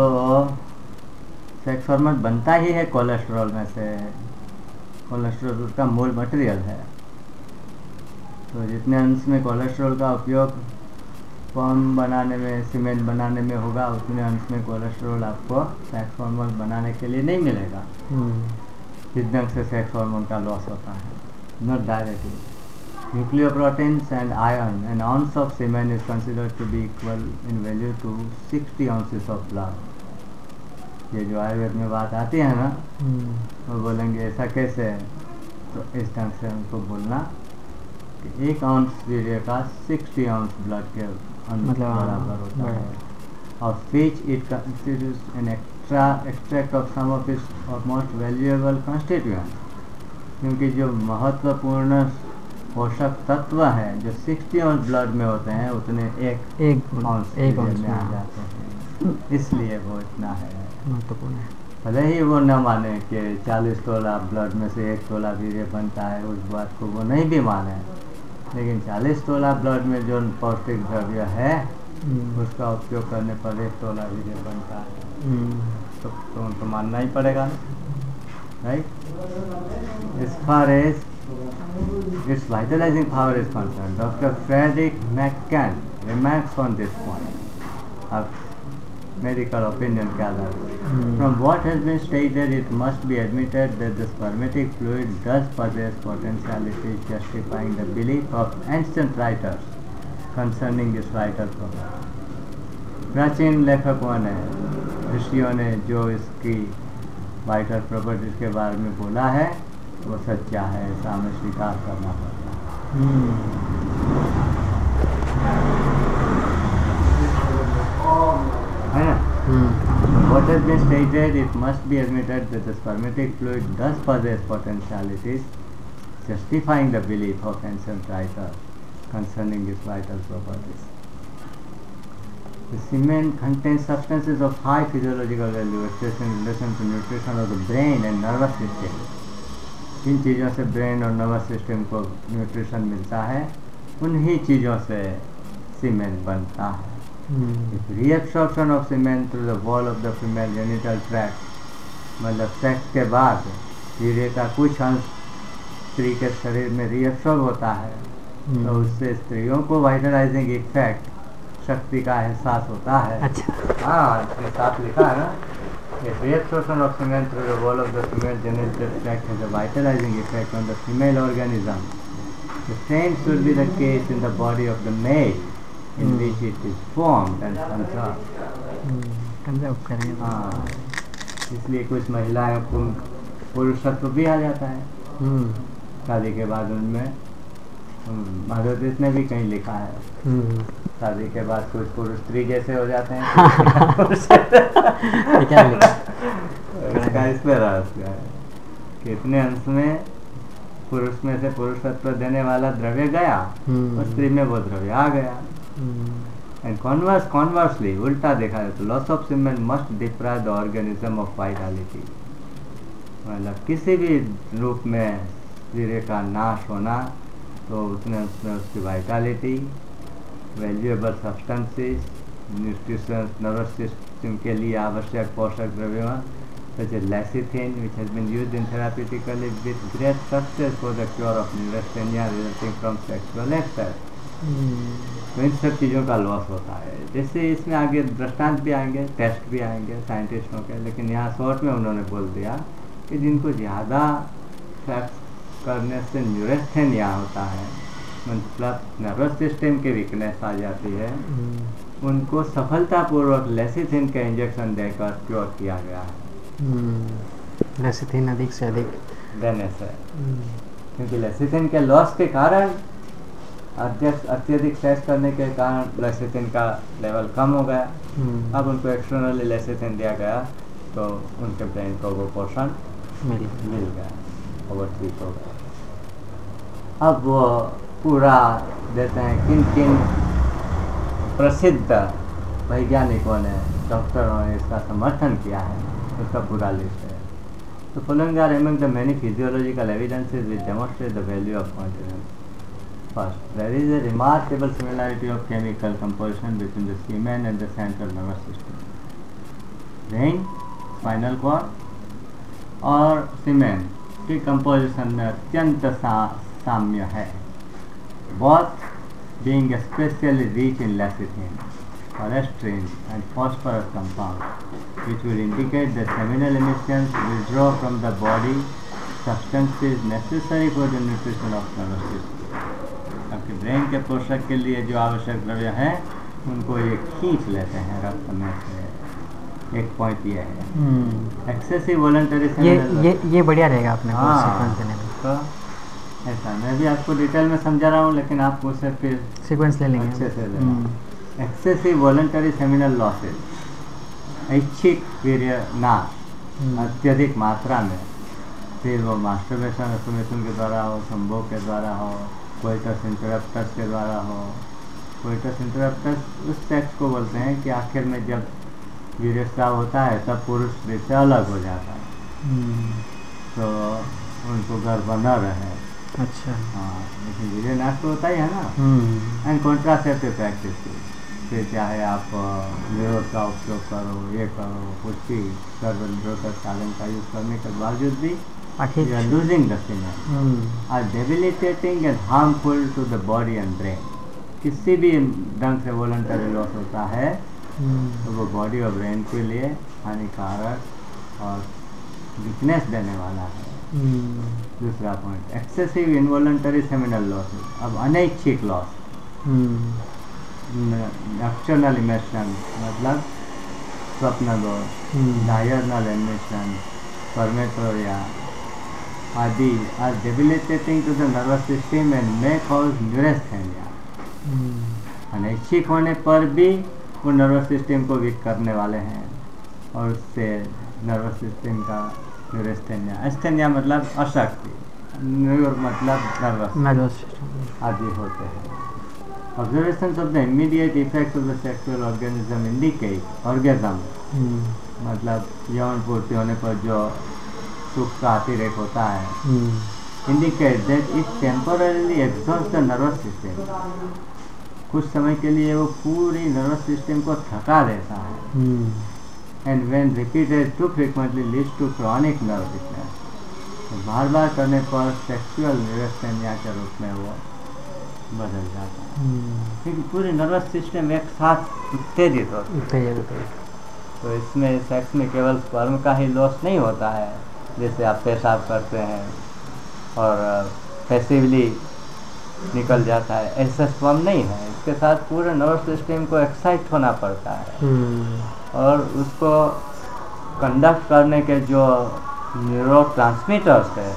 सेक्स हार्मोन बनता ही है कोलेस्ट्रॉल में से। कोलेस्ट्रॉल उसका मूल मटेरियल है। तो जितने अंश में कोलेस्ट्रॉल का उपयोग फॉर्म बनाने में सीमेंट बनाने में होगा उतने अंश में कोलेस्ट्रॉल आपको सेक्स हार्मोन बनाने के लिए नहीं मिलेगा। हम्म, जिस ढंग से सेक्स हार्मोन का लॉस होता है। Not directly nucleoproteins and iron an ounce of semen is considered to be equal in value to 60 ounces of blood. ये जो आयुर्वेद में बात आती है ना हम्म, वो बोलेंगे ऐसा कैसे है? तो इस ढंग से उनको बोलना कि एक आउंस वीर्य का 60 आउंस ब्लड के मतलब, हाँ, बराबर होता है। of which it constitutes an extra extract of some of its most valuable constituents. क्योंकि जो महत्वपूर्ण पोषक तत्व हैं जो 60 ऑन्स ब्लड में होते हैं उतने एक एक एक में आ जाते हैं। इसलिए वो इतना है। महत्वपूर्ण है। भले ही वो न माने कि 40 तोला ब्लड में से एक तोला वीर्य बनता है उस बात को वो नहीं भी माने। लेकिन 40 तोला ब्लड में जो पौष्टिक द्रव्य है हम्म। उसका उपयोग करने पर एक तोला भी नहीं बनता। है तो, तो, तो मानना ही पड़ेगा right is it's is concern doctor Frederick McCann remarks on this point अब medical opinion के पर हम्म, From what has been stated, it must be admitted that the spermatic fluid does possess potentialities justifying the belief of ancient writers concerning this vital property. प्राचीन लेखकों ने ऋषियों ने जो इसकी वाइटल प्रॉपर्टीज़ के बारे में बोला है वो सच्चा है ऐसा हमें स्वीकार करना पड़ता है हम्म, है ना हम्म, What has been stated, it must be admitted that the spermatic fluid does possess potentialities, justifying the belief of ancient writers concerning its vital properties. The semen contains substances of high physiological value, especially in relation to nutrition of the brain and nervous system. जिन चीज़ों से brain और nervous system को nutrition मिलता है उन्हीं चीज़ों से सीमेंट बनता है if of semen through the wall of the female genital tract मतलब सेक्स के बाद धीरे का कुछ अंश स्त्री के शरीर में रिएब्सॉर्ब होता है। Hmm. तो उससे स्त्रियों को वाइटलाइजिंग इफ़ेक्ट शक्ति का एहसास होता है। अच्छा। हाँ इसके साथ लिखा है ना reabsorption of semen through the wall of the female genital tract is body of the male in Hmm. which it is formed and करेंगे तो। हाँ इसलिए कुछ महिलाएँ को पुरुषत्व भी आ जाता है। हम्म, शादी के बाद उनमें हम्म, ने भी कहीं लिखा है। हम्म, शादी के बाद कुछ पुरुष स्त्री जैसे हो जाते हैं। ये क्या लिखा? इसका इसमें रहस्य है कि इतने अंश में पुरुष में से पुरुषत्व देने वाला द्रव्य गया हम्म। और स्त्री में वो द्रव्य आ गया। एंड कॉन्वर्स कॉन्वर्सली उल्टा देखा जाए तो loss of semen must deprive the organism of vitality मतलब किसी भी रूप में वीर्य का नाश होना तो उसने उसमें उसकी vitality valuable substances nutrition nervous system के लिए आवश्यक पोषक द्रव्यों which has been used in therapeutically with great success for the cure of neurasthenia resulting from sexual excess. हम्म, तो इन सब चीज़ों का लॉस होता है। जैसे इसमें आगे दृष्टांत भी आएँगे टेस्ट भी आएँगे साइंटिस्टों के लेकिन यहाँ शॉर्ट में उन्होंने बोल दिया कि जिनको ज़्यादा सेक्स करने से न्यूरेस्थेनिया होता है मतलब नर्वस सिस्टम की वीकनेस आ जाती है हम्म, उनको सफलतापूर्वक लेसिथिन का इंजेक्शन देकर क्योर किया गया है। हम्म, लेसिथिन अधिक से अधिक। देने से हम्म, क्योंकि लेसिथिन के लॉस के कारण अत्यधिक अत्यधिक सेक्स करने के कारण लेसिथिन का लेवल कम हो गया। हम्म, अब उनको एक्सटर्नली लेसिथिन दिया गया तो उनके ब्रेन को वो पोषण मिल मिल गया और ठीक हो गया। अब वो पूरा देते हैं किन किन प्रसिद्ध वैज्ञानिकों ने डॉक्टरों ने इसका समर्थन किया है उसका पूरा लिस्ट है। तो following are among the many physiological evidences which demonstrate the value of continence. First, there is a remarkable similarity of chemical composition between the semen and the central nervous system. Brain, spinal cord और semen की composition में अत्यंत साम्य है both being especially rich in lecithin, cholesterol and phosphorus compounds which will indicate that seminal emissions withdraw from the body substances necessary for the nutrition of nervous system. आपके brain के पोषक के लिए जो आवश्यक द्रव्य हैं उनको ये खींच लेते हैं रक्त में से। एक पॉइंट ये है। हम्म, एक्सेसिव वॉलंटरी ये ये ये बढ़िया रहेगा अपने को हाँ। तो ऐसा मैं भी आपको डिटेल में समझा रहा हूँ लेकिन आप उसे फिर सीक्वेंस ले लेंगे। अच्छे से। हम्म, एक्सेसिव वॉलंटरी सेमिनल लॉसेज ऐच्छिक वीर्य नाश हम्म, अत्यधिक मात्रा में। फिर वो मास्टरबेशन एस्टोमेशन के द्वारा हो संभोग के द्वारा हो कोइटस इंटरप्टस के द्वारा हो कोइटस इंटरप्टस उस सेक्स को बोलते हैं कि आखिर में जब वीर्य होता है तब पुरुष स्त्री से अलग हो जाता है। हम्म, तो उनको गर्भ न रहे। अच्छा। हाँ लेकिन वीर्य नाश तो होता ही है ना। एंड कॉन्ट्रासेप्टिव प्रैक्टिस फिर चाहे आप निरोध का उपयोग करो ये करो कुछ भी गर्भ निरोधक साधन का यूज़ करने के बावजूद भी you are losing the semen hmm, are debilitating and harmful to the body and brain. किसी भी ढंग से वॉलंटरी लॉस होता है हम्म, तो वो बॉडी और ब्रेन के लिए हानिकारक और वीकनेस देने वाला है। हम्म, दूसरा point excessive involuntary seminal loss अब अनैच्छिक लॉस हम्म, एक्सटर्नल इमेशन मतलब स्वप्न दोष हम्म, डायर्नल एमिशन परमेटोरिया आदि are debilitating to the nervous system and may cause neurasthenia. हम्म, अनैच्छिक होने पर भी वो नर्वस सिस्टम को वीक करने वाले हैं और उससे नर्वस सिस्टम का न्यूरेस्थेनिया एस्थेनिया मतलब अशक्ति न्यूर मतलब नर्वस nervous system, आदि होते हैं। Observation of the immediate effect of the sexual organism indicate orgasm हम्म, मतलब यौन पूर्ति होने पर जो सुख का अतिरेक होता है। Indicate that it temporarily exhaust the nervous system कुछ समय के लिए वो पूरी नर्वस सिस्टम को थका देता है। And when repeated too frequently leads to chronic nerve weakness बार बार करने पर सेक्सुअल न्यूरेस्थेनिया के रूप में वो बदल जाता है। हम्म, क्योंकि पूरी नर्वस सिस्टम एक साथ उत्तेजित होता है। तो इसमें सेक्स में केवल स्पर्म का ही लॉस नहीं होता है। जैसे आप पेशाब करते हैं और पैसिवली निकल जाता है ऐसा स्पर्म नहीं है। इसके साथ पूरे नर्वस सिस्टम को एक्साइट होना पड़ता है। हम्म, और उसको कंडक्ट करने के जो न्यूरो ट्रांसमीटर्स है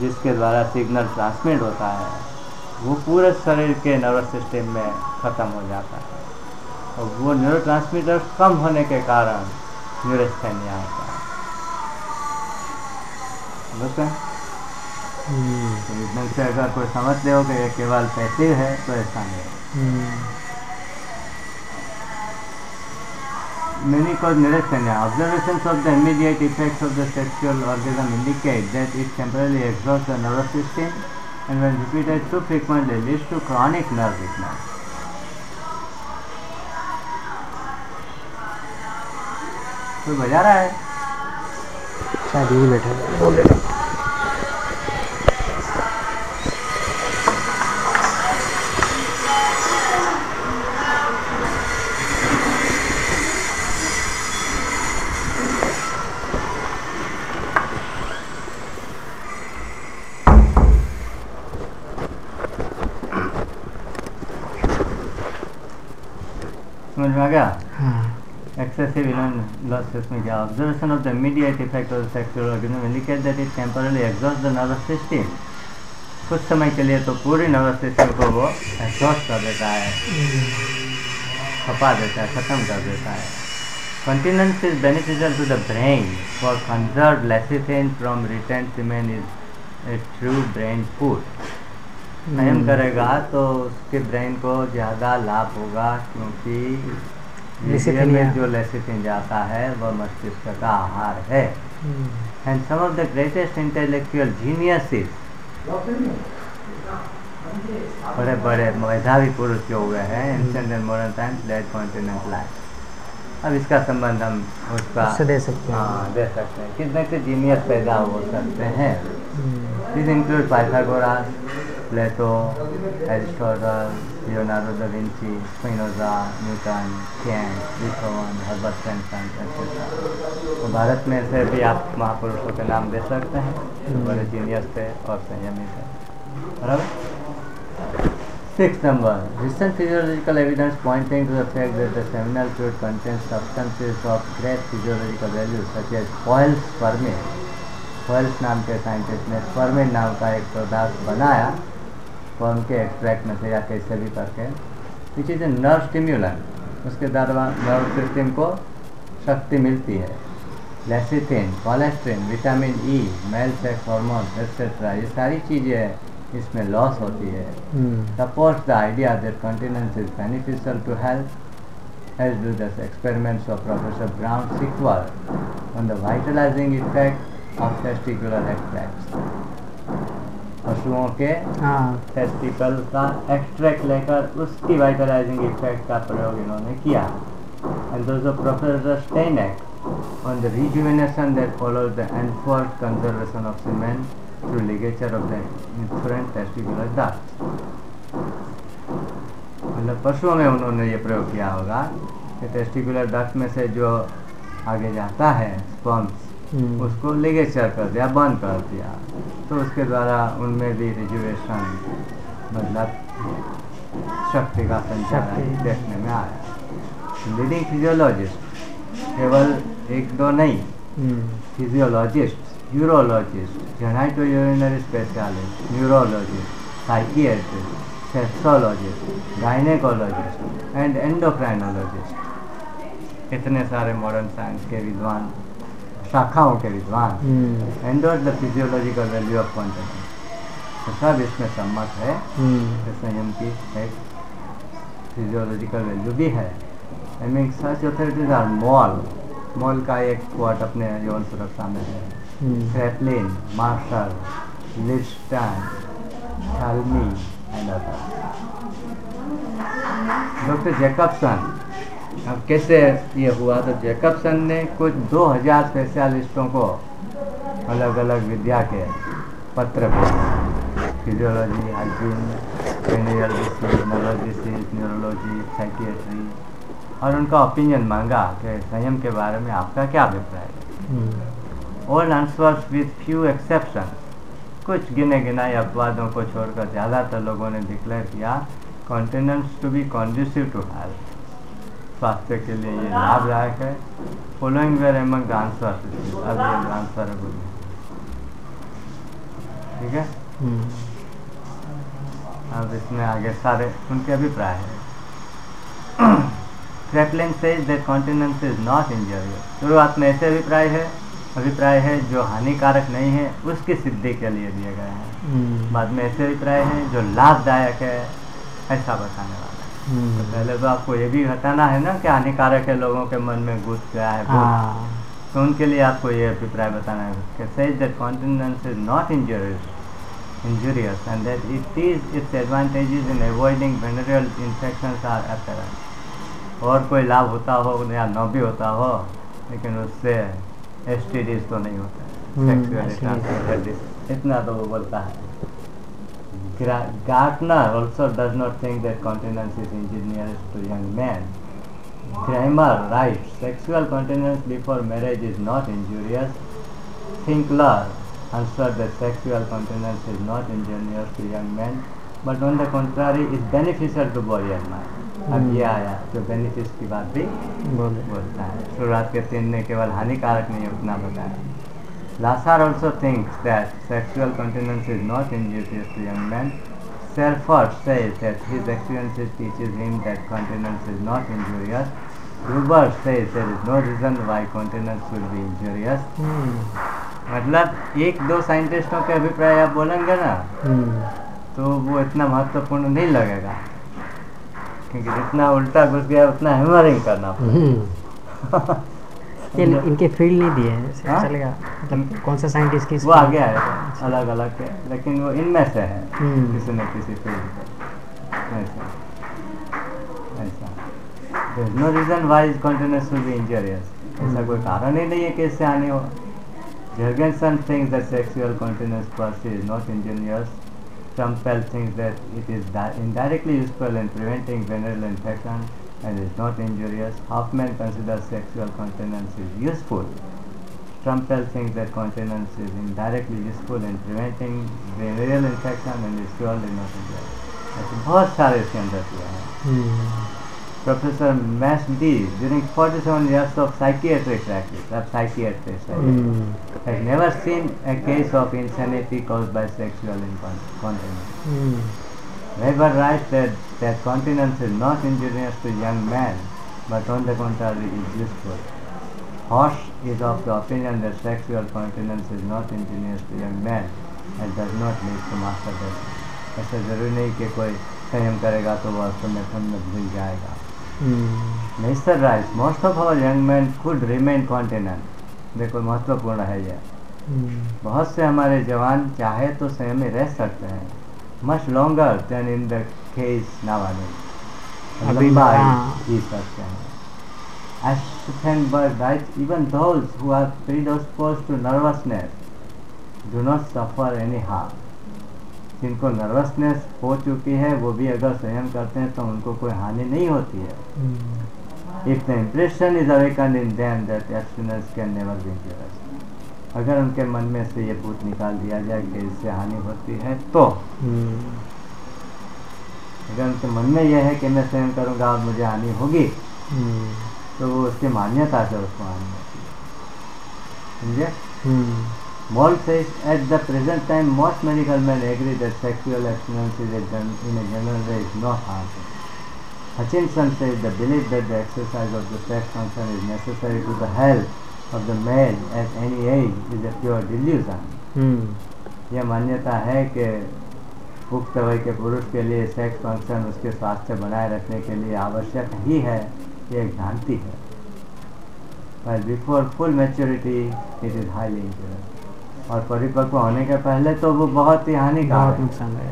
जिसके द्वारा सिग्नल ट्रांसमिट होता है वो पूरे शरीर के नर्वस सिस्टम में ख़त्म हो जाता है। और वो न्यूरो ट्रांसमीटर्स कम होने के कारण न्यूरोस्थेनिया होता है। समझते हैं? हम्म, तो से अगर कोई समझ ले हो कि ये केवल पैसिव है तो ऐसा नहीं है हम्म, Many cause neurasthenia. Observations of the immediate effects of the sexual orgasm indicate that it temporarily exhausts the nervous system and when repeated too frequently leads to chronic nerve weakness. कोई बजा रहा है शायद हैं। बोल देता हूँ। समझ में आ गया हाँ excessive में क्या observation of the immediate effect of the sexual organism indicate that it temporarily exhausts the nervous system कुछ समय के लिए तो पूरी नर्वस सिस्टम को वो एग्जॉस्ट कर देता है खपा देता है ख़त्म कर देता है Continence is beneficial to the brain for conserved lecithin from retained semen is a true brain food. संयम करेगा तो उसके ब्रेन को ज़्यादा लाभ होगा क्योंकि में जो लेसिथिन जाता है वह मस्तिष्क का आहार है। And some of the greatest intellectual geniuses बड़े बड़े मेधावी पुरुष जो हुए हैं ancient and modern times led continent life अब इसका संबंध हम उसका दे सकते हैं। हाँ दे सकते हैं। कितने से जीनियस पैदा हो सकते हैं। This include Pythagoras Plato, Aristotle, Leonardo da Vinci, Spinoza, Newton, Kant, Beethoven, Herbert Spencer, etc. तो भारत में से भी आप महापुरुषों के नाम दे सकते हैं बड़े जीनियस थे और संयमी थे बराबर? Six number recent physiological evidence pointing to the fact that the seminal fluid content substances of great physiological value such as foils फर्मे फॉइल्स नाम के साइंटिस्ट ने फर्मे नाम का एक पदार्थ बनाया। फॉर्म के एक्सट्रैक्ट में से या कैसे भी करके ये चीज़ें नर्व स्टिम्यूलर उसके द्वारा नर्व सिस्टम को शक्ति मिलती है। Lecithin cholesterin vitamin E male sex hormone et cetera ये सारी चीज़ें इसमें लॉस होती है। Suppose the idea that continence is beneficial to health as do the experiments of professor Brown Sequard on the vitalising effect of testicular extract पशुओं के हाँ testicle का एक्सट्रैक्ट लेकर उसकी वाइटलाइजिंग इफ़ेक्ट का प्रयोग इन्होंने किया and of professor Steinach on the rejuvenation that follows the enforced conservation of semen through ligature of the efferent testicular duct. मतलब पशुओं में उन्होंने ये प्रयोग किया होगा कि टेस्टिकुलर डक्ट में से जो आगे जाता है हम्म, उसको लिगेचर कर दिया बंद कर दिया। तो उसके द्वारा उनमें भी रिजुवेशन मतलब शक्ति का संचार देखने में आया। लीडिंग फिजियोलॉजिस्ट केवल एक दो नहीं हम्म, physiologist urologist genito urinary specialist neurologist psychiatrist sexologist gynaecologist and endocrinologist इतने सारे मॉडर्न साइंस के विद्वान शाखाओं के विद्वान। Endorse the physiological value of तो सब इसमें सम्मत है। संयम की एक फिजियोलॉजिकल वैल्यू भी है। I mean such authorities are Moll Moll का एक क्वाट अपने यौन सुरक्षा में है। फ्रैपलिन Marshall Liston थालमी and doctor Jacobson अब कैसे ये हुआ? तो जैकबसन ने कुछ 2000 स्पेशलिस्टों को अलग अलग विद्या के पत्र भेजे। फिजियोलॉजी हाइजीन क्लिनिकल डिसीज नोलॉजिसिस न्यूरोलॉजी साइकियाट्री और उनका ओपिनियन मांगा कि संयम के बारे में आपका क्या अभिप्राय है? All answers with few exception कुछ गिने गिनाए अपवादों को छोड़कर ज़्यादातर लोगों ने डिक्लेयर किया continence to be conducive to health स्वास्थ्य के लिए ये लाभदायक है। Following were among the answers अब ये आंसर है बोलिए। ठीक है? हम्म, अब इसमें आगे सारे उनके अभिप्राय है। Kraepelin says that continence is not injurious. शुरुआत में ऐसे अभिप्राय है अभिप्राय है जो हानिकारक नहीं है उसकी सिद्धि के लिए दिए गए हैं। हम्म, बाद में ऐसे अभिप्राय हैं जो लाभदायक है ऐसा बताने वाला तो हम्म, पहले तो आपको ये भी हटाना है ना कि हानिकारक है लोगों के मन में घुस गया है हाँ। तो उनके लिए आपको ये अभिप्राय बताना है कि says that continence is not injurious injurious and that it is its advantages in avoiding venereal infections are apparent. और कोई लाभ होता हो या न भी होता हो लेकिन उससे एस तो नहीं होता। हम्म, ट्रांसमिटेड डिसीज इतना तो वो बोलता है। Gartner also does not think that continence is injurious to young men. Kramer writes, sexual continence before marriage is not injurious. Finkler answered that sexual continence is not injurious to young men, but on the contrary is beneficial to body and mind. अब हम्म। ये आया जो benefit की बात भी बोलता है शुरुआत के तीन ने केवल हानिकारक नहीं उतना बताया Lasar also thinks that sexual continence is not injurious to young men. Serfert says that his experiences teaches him that continence is not injurious. Gruber says there is no reason why continence should be injurious. हम्म, मतलब एक दो साइंटिस्टों के अभिप्राय आप बोलेंगे ना हम्म, तो वो इतना महत्वपूर्ण नहीं लगेगा क्योंकि जितना उल्टा घुस गया उतना हैमरिंग करना पड़ेगा हम्म। ये इनके फ़ील्ड नहीं दिए हैं हाँ? चलेगा मतलब कौन सा साइंटिस्ट की वो आगे आएगा अलग अलग के लेकिन वो इनमें से है हम्म। किसी न किसी फ़ील्ड ऐसा ऐसा। No reason why continence to be injurious ऐसा कोई कारण ही नहीं है कि इससे हानि हो। Jurgensen thinks that sexual continence per se is not injurious Trumpel thinks that it is di- indirectly useful in preventing venereal infection and is not injurious. Hoffman considers sexual continence is useful. Trumpel thinks that continence is indirectly useful in preventing venereal infection and is surely not injurious. ऐसे बहुत सारे इसके अंदर दिए हैं हम्म, Professor Masdi, during 47 years of psychiatric practice, of psychiatrist, I think, hmm, has never seen a case of insanity caused by sexual incontinence. Hmm, Weber writes that, that continence is not injurious to young men, but on the contrary is useful. Horsch is of the opinion that sexual continence is not injurious to young men and does not lead to masturbation. ऐसा ज़रूरी नहीं कि कोई संयम करेगा तो वह संगठन में भूल जाएगा हम्म, mister Rice most of our young men could remain continent देखो महत्वपूर्ण है यह हम्म, बहुत से हमारे जवान चाहे तो संयमी रह सकते हैं longer than in the case नावानी अभी लंबा हाँ। जी सकते हैं Aschenberg writes, even those who are predisposed to nervousness do not suffer any harm. जिनको नर्वसनेस हो चुकी है वो भी अगर संयम करते हैं तो उनको कोई हानि नहीं होती है हम्म, If the impression is awakened in them that abstinence can never be injurious. अगर उनके मन में से ये भूत निकाल दिया जाए कि इससे हानि होती है तो। हम्म। अगर उनके मन में यह है कि मैं स्वयं करूँगा और मुझे हानि होगी हम्म। तो वो उसकी मान्यता से उसको हानि होती समझे? हम्म। मॉल से at the present time most medical men agree that sexual experiences in a general way is not harm. Hutchinson says the belief that the exercise of the sex function is necessary to the health of the male at any age is a pure delusion. हम्म, यह मान्यता है कि पुख्त वय के पुरुष के लिए सेक्स फ़ंक्शन उसके स्वास्थ्य बनाए रखने के लिए आवश्यक ही है ये एक भ्रांति है। पर before full maturity it is highly injurious और परिपक्व होने के पहले तो वो बहुत ही हानिकारक नुकसान है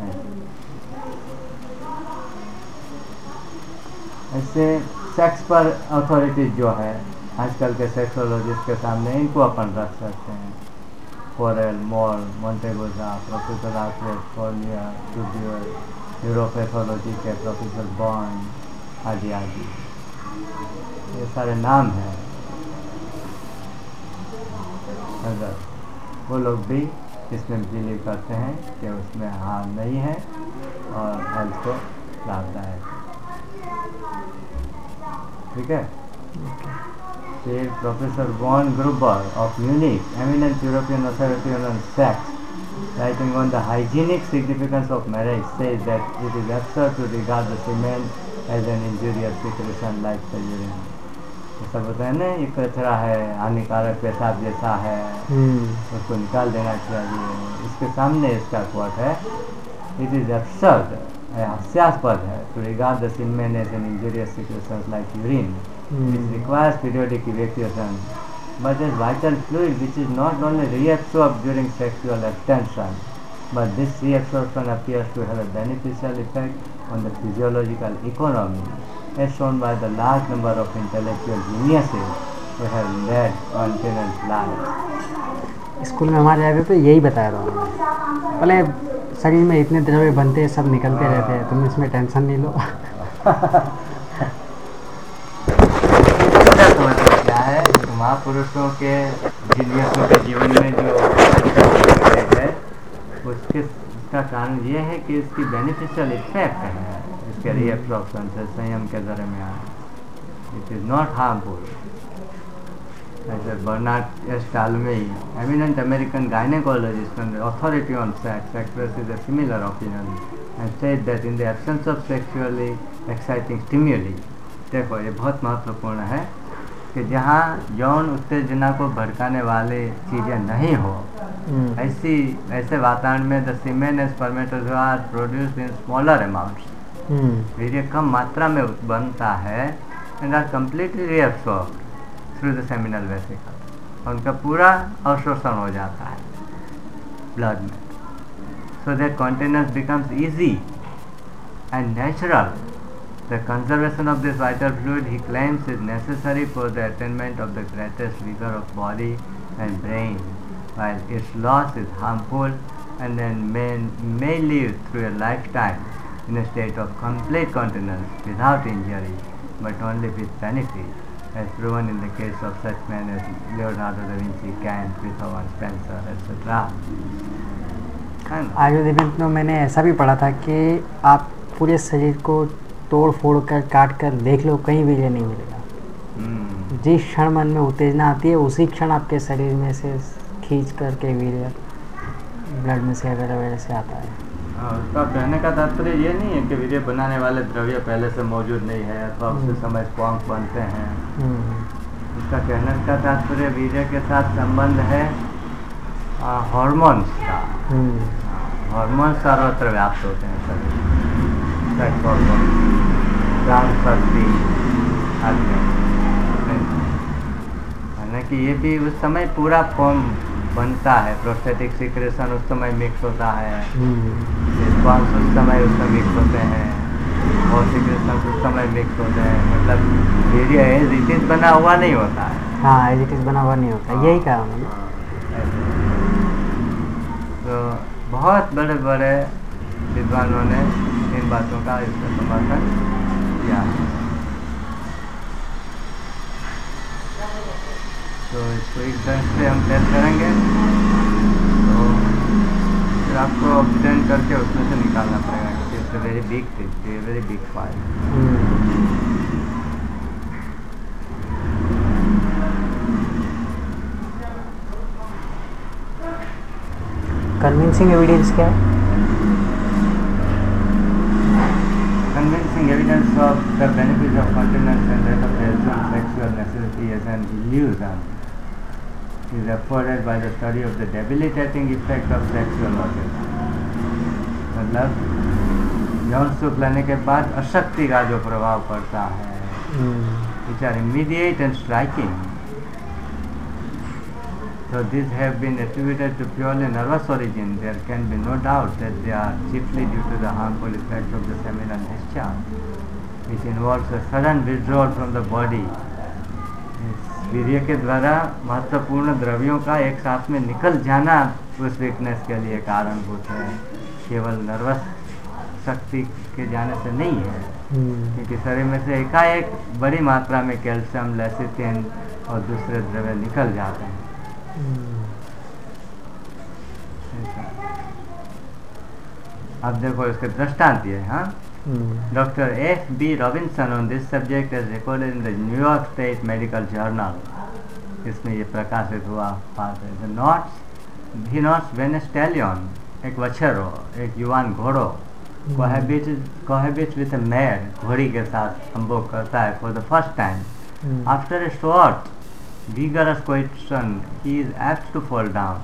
है। ऐसे सेक्स पर अथॉरिटीज जो है आजकल के सेक्सोलॉजिस्ट के सामने इनको अपन रख सकते हैं। कोरल मॉल मोन्टेगोजा प्रोफेसर आर्थरेट फोलिया ट्यूब्यूर न्यूरोपैथोलॉजी के प्रोफेसर बॉन्ड आदि आदि। ये सारे नाम हैं। अगर वो लोग भी इसमें बिलीव करते हैं कि उसमें हार नहीं है और हेल्थ को लाभदायक ठीक है। फिर professor von Gruber of Munich eminent European authority on sex writing on the hygienic significance of marriage, says that it is absurd to regard the semen as an injurious secretion like the urine. ऐसा बोलते हैं ना ये कचरा है हानिकारक पेशाब जैसा है हम्म, उसको निकाल देना चाहिए इसके सामने इसका कोट है इट इज़ है हास्यास्पद है। To regard दिनमेन as an injurious situation like urine it requires periodic evacuation but this vital fluid which is not only reabsorb during sexual extension but this reabsorption appears to have a beneficial effect on the physiological economy as shown by the large number of intellectual geniuses you have led continent life school में हमारे आगे तो यही बताया था पहले शरीर में इतने द्रव्य बनते हैं सब निकलते रहते हैं तुम इसमें टेंशन नहीं लो। इसका तो क्या है? महापुरुषों के जीनियसों के जीवन में जो है उसके उसका कारण ये है कि इसकी बेनिफिशियल इफ़ेक्ट है। इसके से संयम के दरमियान इट इज़ नॉट हार्मफुल ऐसे Bernard S Talmey eminent American gynaecologist and authority on sex expresses a similar opinion and said that in the absence of sexually exciting stimuli देखो ये बहुत महत्वपूर्ण है कि जहाँ यौन उत्तेजना को भड़काने वाले चीज़ें नहीं हो हम्म, ऐसी ऐसे वातावरण में the semen as spermatozoa are produce in smaller amounts वीर्य कम मात्रा में बनता है and are completely reabsorb through the seminal vesicle और उनका पूरा अवशोषण हो जाता है ब्लड में so that continence becomes easy and natural the conservation of this vital fluid he claims is necessary for the attainment of the greatest vigour of body and brain while its loss is harmful and then men may live through a lifetime in a state of complete continence without injury but only with benefit As proven in the case of such men as Leonardo da Vinci, Kant, Beethoven, Spencer, etc. Ayurveda में तो मैंने ऐसा भी पढ़ा था कि आप पूरे शरीर को तोड़ फोड़ कर काट कर देख लो कहीं वीर्य नहीं मिलेगा। हम्म, जिस क्षण मन में उत्तेजना आती है उसी क्षण आपके शरीर में से खींच करके वीर्य ब्लड में से वगैरह वगैरह से आता हाँ, उसका कहने का तात्पर्य ये नहीं है कि वीर्य बनाने वाले द्रव्य पहले से मौजूद नहीं है अथवा उसी हम्म। समय स्पॉन्क बनते हैं। उसका कहने का तात्पर्य वीर्य के साथ संबंध है हार्मोन्स का। हम्म, हार्मोन सर्वत्र व्याप्त होते हैं शरीर सेक्स हार्मोन प्राण शक्ति आदि। हालाँकि ये भी उस समय पूरा फॉर्म बनता है। प्रोस्थेटिक सिक्रेशन उस समय मिक्स होता है। हम्म, रिस्पॉन्स उस समय उसमें मिक्स होते हैं। और सिक्रेशन उस समय मिक्स होते हैं। मतलब वीर्य एज इट इज़ बना हुआ नहीं होता है। हाँ एज इट इज़ बना हुआ नहीं होता। यही कहा मैंने तो बहुत बड़े बड़े विद्वानों ने इन बातों का इसका समर्थन किया। है तो इसको एक ढंग से हम टेस्ट करेंगे तो फिर आपको ऑब्जेंट करके उसमें से निकालना पड़ेगा क्योंकि it's very big thing very big file hmm, convincing evidence क्या है evidence of the benefits of continence and that of the sexual necessity as an illusion is afforded by the study of the debilitating effect of sexual orgasm. मतलब यौन सुख लेने के बाद अशक्ति का जो प्रभाव पड़ता है हम्म, which are immediate and striking. So these have been attributed to purely nervous origin. There can be no doubt that they are chiefly due to the harmful effect of the seminal discharge, which involves a sudden withdrawal from the body. वीर्य के द्वारा महत्वपूर्ण द्रव्यों का एक साथ में निकल जाना उस वीकनेस के लिए कारणभूत है। केवल नर्वस शक्ति के जाने से नहीं है। हम्म, क्योंकि शरीर में से एकाएक बड़ी मात्रा में कैल्शियम लेसिथिन और दूसरे द्रव्य निकल जाते हैं। हम्म, अब देखो इसके दृष्टांत ये हाँ। Doctor S B Robinson on this subject is recorded in the New York State Medical इसमें ये प्रकाशित हुआ पास है। The notes he notes when एक वच्छर हो एक युवान घोड़ो कोहबिट कोहबिट विथ अ घोड़ी के साथ संभोग करता है for the first time after a short vigorous question he is apt to fall down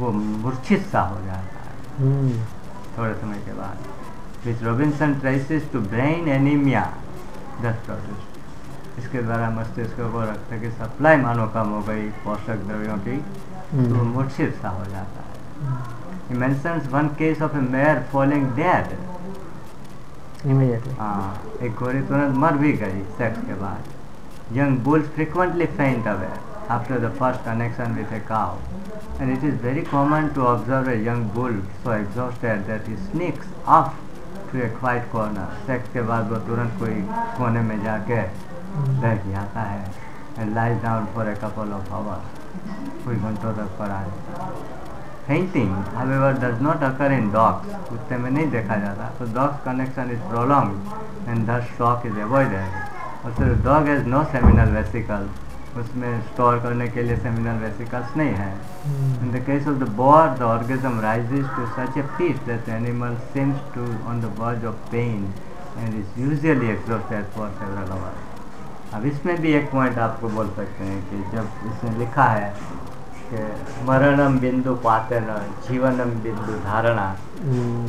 वो मूर्छित सा हो जाता है। hmm. थोड़े समय के बाद। With Robinson ट्राइसिस to brain anaemia thus produce इसके द्वारा मस्तिष्क को रक्त की सप्लाई मानो कम हो गई पोषक द्रव्यों की हम्म। तो मूर्छित सा हो जाता है। One case of a mare falling dead immediately एक घोड़ी तुरंत मर भी गई सेक्स के बाद। Young bulls frequently faint away after the first connection with a cow and it is very common to observe a young bull so exhausted that he sneaks off to a quiet corner sex के बाद वो तुरंत कोई कोने में जाके बैठ जाता है। And lies down for a couple of hours कुछ घंटों तक पड़ा रहता है। Fainting however does not occur in dogs कुत्ते में नहीं देखा जाता। तो dogs connection is prolonged and thus shock is avoided और सिर्फ़ dog is no seminal vesicle उसमें स्टोर करने के लिए सेमिनल वेसिकल्स नहीं है। In the case of the boar the orgasm rises to such a pitch that animal seems to on the verge of pain and is usually exhausted for several hour अब इसमें भी एक point आपको बोल सकते हैं कि जब इसमें लिखा है कि मरणम बिंदु पातन जीवनम बिंदु धारणा। हम्म।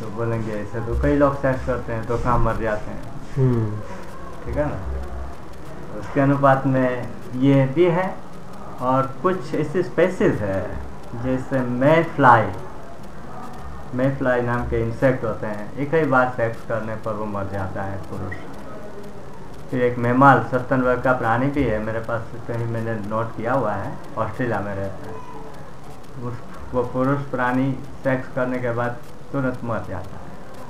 तो बोलेंगे ऐसे तो कई लोग सेक्स करते हैं तो कहाँ मर जाते हैं? हम्म। ठीक है ना? उसके अनुपात में ये भी है और कुछ ऐसे स्पेसिस है जैसे मे फ्लाई मे फ्लाई नाम के इंसेक्ट होते हैं। एक ही बार सेक्स करने पर वो मर जाता है पुरुष। फिर एक मेमाल सस्तन वर्ग का प्राणी भी है मेरे पास कहीं मैंने नोट किया हुआ है ऑस्ट्रेलिया में रहता है। उस वो पुरुष प्राणी सेक्स करने के बाद तुरंत मर जाता है।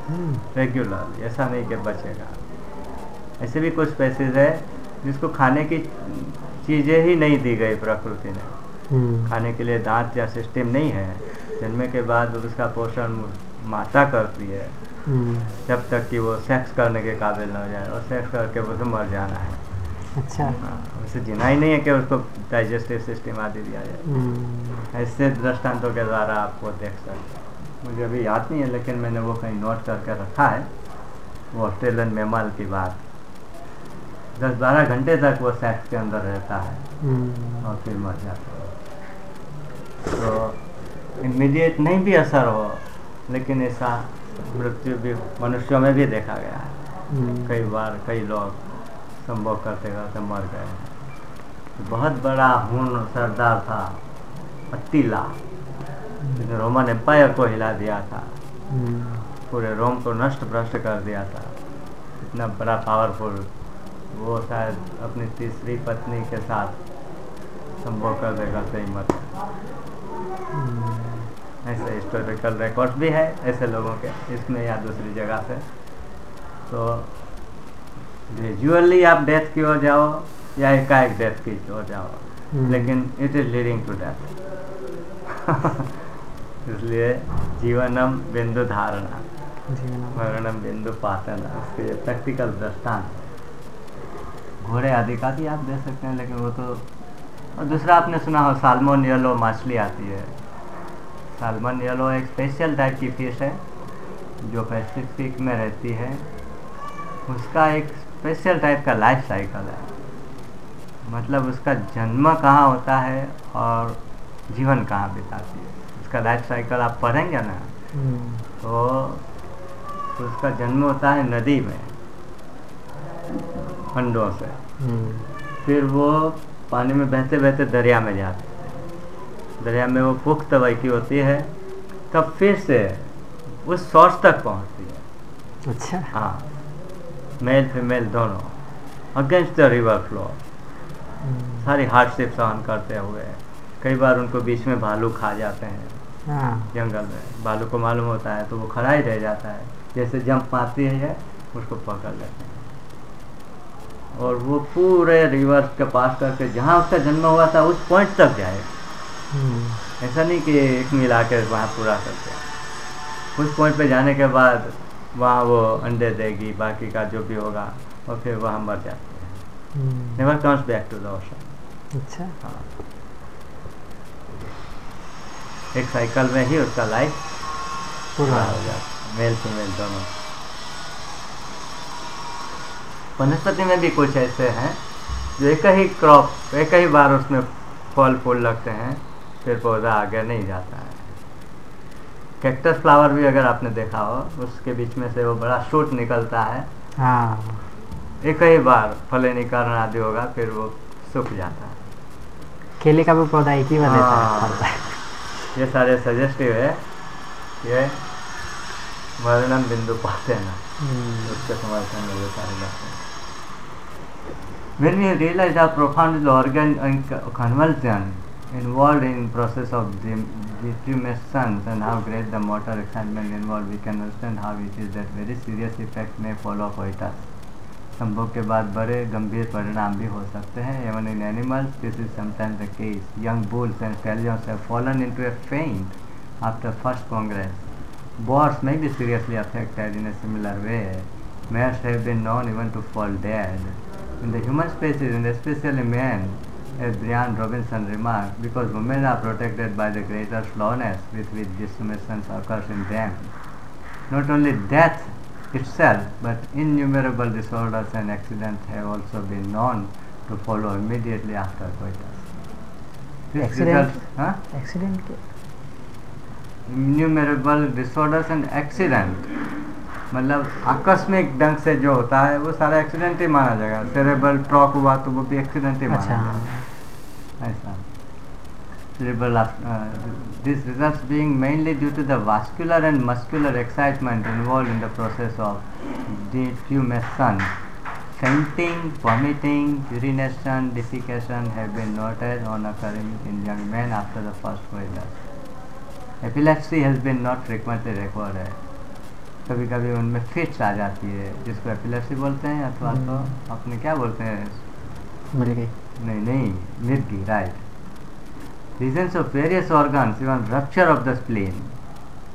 हम्म, रेगुलर ऐसा नहीं कि बचेगा। ऐसे भी कुछ स्पेसीज है जिसको खाने की चीज़ें ही नहीं दी गई प्रकृति ने। हम्म, खाने के लिए दांत या सिस्टम नहीं है। जन्मे के बाद उसका पोषण माता करती है। हम्म, जब तक कि वो सेक्स करने के काबिल न हो जाए और सेक्स करके वो तो मर जाना है। अच्छा। हाँ, उसे जीना ही नहीं है कि उसको डाइजेस्टिव सिस्टम आदि दिया जाए। हम्म, ऐसे दृष्टांतों के द्वारा आपको देख सकते हैं। मुझे अभी याद नहीं है लेकिन मैंने वो कहीं नोट करके रखा है। वो ऑस्ट्रेलियन मेमल की बात। दस बारह घंटे तक वो सेक्स के अंदर रहता है हम्म, और फिर मर जाता है। तो इमीडिएट नहीं भी असर हो लेकिन ऐसा मृत्यु भी मनुष्यों में भी देखा गया है। हम्म, कई बार कई लोग संभव करते करते मर गए बहुत बड़ा खून सरदार था जिसने रोमन एम्पायर को हिला दिया था। हम्म, पूरे रोम को नष्ट भ्रष्ट कर दिया था। इतना बड़ा पावरफुल वो शायद अपनी तीसरी पत्नी के साथ संभव कर देगा सही मत हम्म, ऐसे हिस्टोरिकल रिकॉर्ड भी है ऐसे लोगों के इसमें या दूसरी जगह से। तो ग्रेजुअली आप डेथ की ओर जाओ या एकाएक डेथ की ओर जाओ। हम्म। लेकिन it is leading to death इसलिए जीवनम बिंदु धारणा। मरणम बिंदु पातन उसके प्रैक्टिकल दृष्टांत। घोड़े आदि का भी आप दे सकते हैं, लेकिन वो तो और दूसरा आपने सुना हो, सालमोन येलो मछली आती है। सालमन येलो एक स्पेशल टाइप की फ़िश है, जो पैसिफिक में रहती है। उसका एक स्पेशल टाइप का लाइफ साइकिल है। मतलब उसका जन्म कहाँ होता है और जीवन कहाँ बिताती है। उसका लाइफ साइकिल आप पढ़ेंगे ना तो उसका जन्म होता है नदी में। अंडों से। हम्म, फिर वो पानी में बहते बहते दरिया में जाते हैं। दरिया में वो पुख्त की होती है तब फिर से उस सोर्स तक पहुँचती है। अच्छा। हाँ। मेल फीमेल दोनों। अगेंस्ट द रिवर फ्लो सारी हार्डशिप सहन करते हुए। कई बार उनको बीच में भालू खा जाते हैं। हाँ। जंगल में। भालू को मालूम होता है तो वो खड़ा ही रह जाता है। जैसे जंप मारती है उसको पकड़ लेते हैं। और वो पूरे रिवर के पास करके जहाँ उसका जन्म हुआ था उस पॉइंट तक जाए। हम्म, ऐसा नहीं कि एक मिला के वहाँ पूरा कर करते उस पॉइंट पे जाने के बाद वहाँ वो अंडे देगी बाकी का जो भी होगा और फिर वहाँ मर जाते है। Never comes back to the ocean अच्छा। हाँ। एक साइकिल में ही उसका लाइफ पूरा। पूरा हो जाता मेल फीमेल दोनों। वनस्पति में भी कुछ ऐसे हैं जो एक ही क्रॉप एक ही बार उसमें फल फूल लगते हैं फिर पौधा आगे नहीं जाता है। कैक्टस फ्लावर भी अगर आपने देखा हो उसके बीच में से वो बड़ा शूट निकलता है। हाँ। एक ही बार फलीकरण आदि होगा फिर वो सूख जाता है। केले का भी पौधा एक ही बार है। है। ये सारे सजेस्टिव है। ये वर्णन बिंदु पाते हैं ना। हम्म, उसके समर्थन में ये सारे बातें। When we realize how profound the organ and convulsion involved in process of dem- detumescence and how great the motor excitement involved, we can understand how it is that very serious effect may follow coitus. संभोग के बाद बड़े गंभीर परिणाम भी हो सकते हैं even in animals this is sometimes the case young bulls and stallions have fallen into a faint after first congress boars may be seriously affected in a similar way mares have been known even to fall dead In the human species, and especially men, as Brian Robinson remarked, because women are protected by the greater slowness with which dissemination occurs in them. Not only death itself, but innumerable disorders and accidents have also been known to follow immediately after coitus. This accident? Results, huh? Accident? Innumerable disorders and accident मतलब आकस्मिक ढंग से जो होता है वो सारा accident ही माना जाएगा। सेरेबल ट्रॉक हुआ तो वो भी एक्सीडेंट ही अच्छा। माना जाएगा। ऐसा। Cerebral this result being mainly due to the vascular and muscular excitement involve in the process of detumescence fainting vomiting urination defecation have first for epilepsy has been not frequently recorded कभी कभी उनमें fits आ जाती है जिसको epilepsy बोलते हैं अथवा तो हम्म। अपने क्या बोलते हैं? मिर्गी। नहीं नहीं मिर्गी right reasons of various organs even rupture of the spleen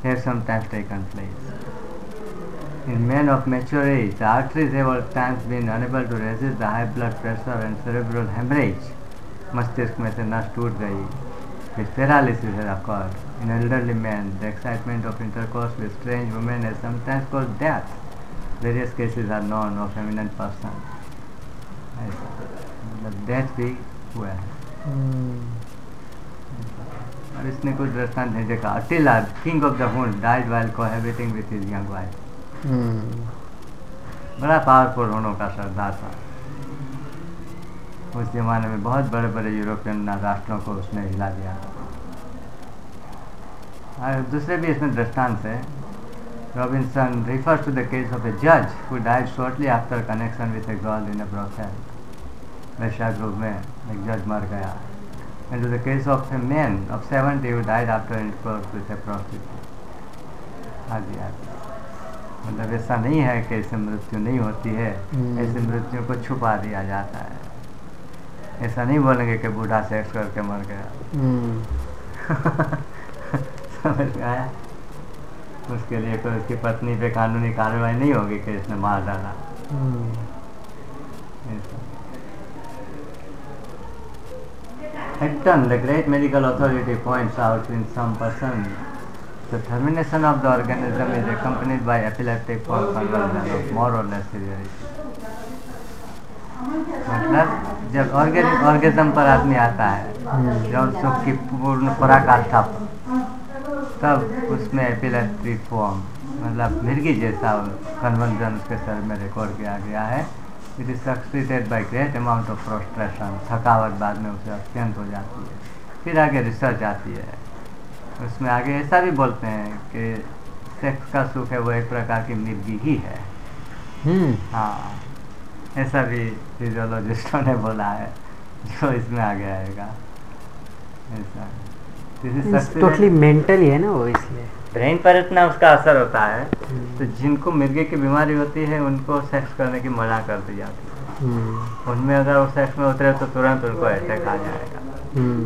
here sometimes take on place in man of mature age the times been unable to resist the high blood pressure and cerebral haemorrhage मस्तिष्क में से नष्ट टूट गई paralysis has In elderly men, the excitement of intercourse with strange women has sometimes caused death. Various cases are known of eminent persons. मतलब death भी हुआ है हम्म, और इसने कुछ दृष्टांत नहीं देखा Attila king of the Hun died while cohabiting with his young wife hmm, बड़ा पावरफुल होनों का सरदार था उस जमाने में बहुत बड़े बड़े यूरोपियन राष्ट्रों को उसने हिला दिया और दूसरे भी इसमें दृष्टांत है। Robinson refers to the case of a जज who died shortly after connection with a girl in a process वैश्या ग्रुप में एक जज मर गया। And to the case of a man of seven day died after intercourse with a process हाँ जी हाँ मतलब ऐसा नहीं है कि ऐसे मृत्यु नहीं होती है। हम्म। ऐसे मृत्यु को छुपा दिया जाता है। ऐसा नहीं बोलेंगे कि बूढ़ा सेक्स करके मर गया। हम्म। समझ में आया? उसके लिए तो उसकी पत्नी पे कानूनी कार्रवाई नहीं होगी कि इसने मार डाला। Acton the great medical authority points out in some person the termination of the organism is accompanied by epileptic for conversion of more or less severity मतलब जब ऑर्गेनिक पर आदमी आता है हम्म। जब सबकी पूर्ण पराकाष्ठा तब उसमें एपिलेप्टिक फॉर्म मतलब मिर्गी जैसा कन्वर्जन उसके शरीर में रिकॉर्ड किया गया है। It is succeeded by great amount of frustration थकावट बाद में उसे अत्यंत हो जाती है फिर आगे रिसर्च आती है। उसमें आगे ऐसा भी बोलते हैं कि सेक्स का सुख है वो एक प्रकार की मिर्गी ही है। हम्म, हाँ ऐसा भी फिजियोलॉजिस्टों ने बोला है जो इसमें आगे आएगा। ऐसा। टोटली मेंटल है ना वो इसलिए। ब्रेन पर इतना उसका असर होता है हम्म, तो जिनको मिर्गे की बीमारी होती है उनको सेक्स करने की मना कर दी जाती है। हम्म, उनमें अगर वो सेक्स में उतरे तो तुरंत उनको अटैक आ जाएगा। हम्म,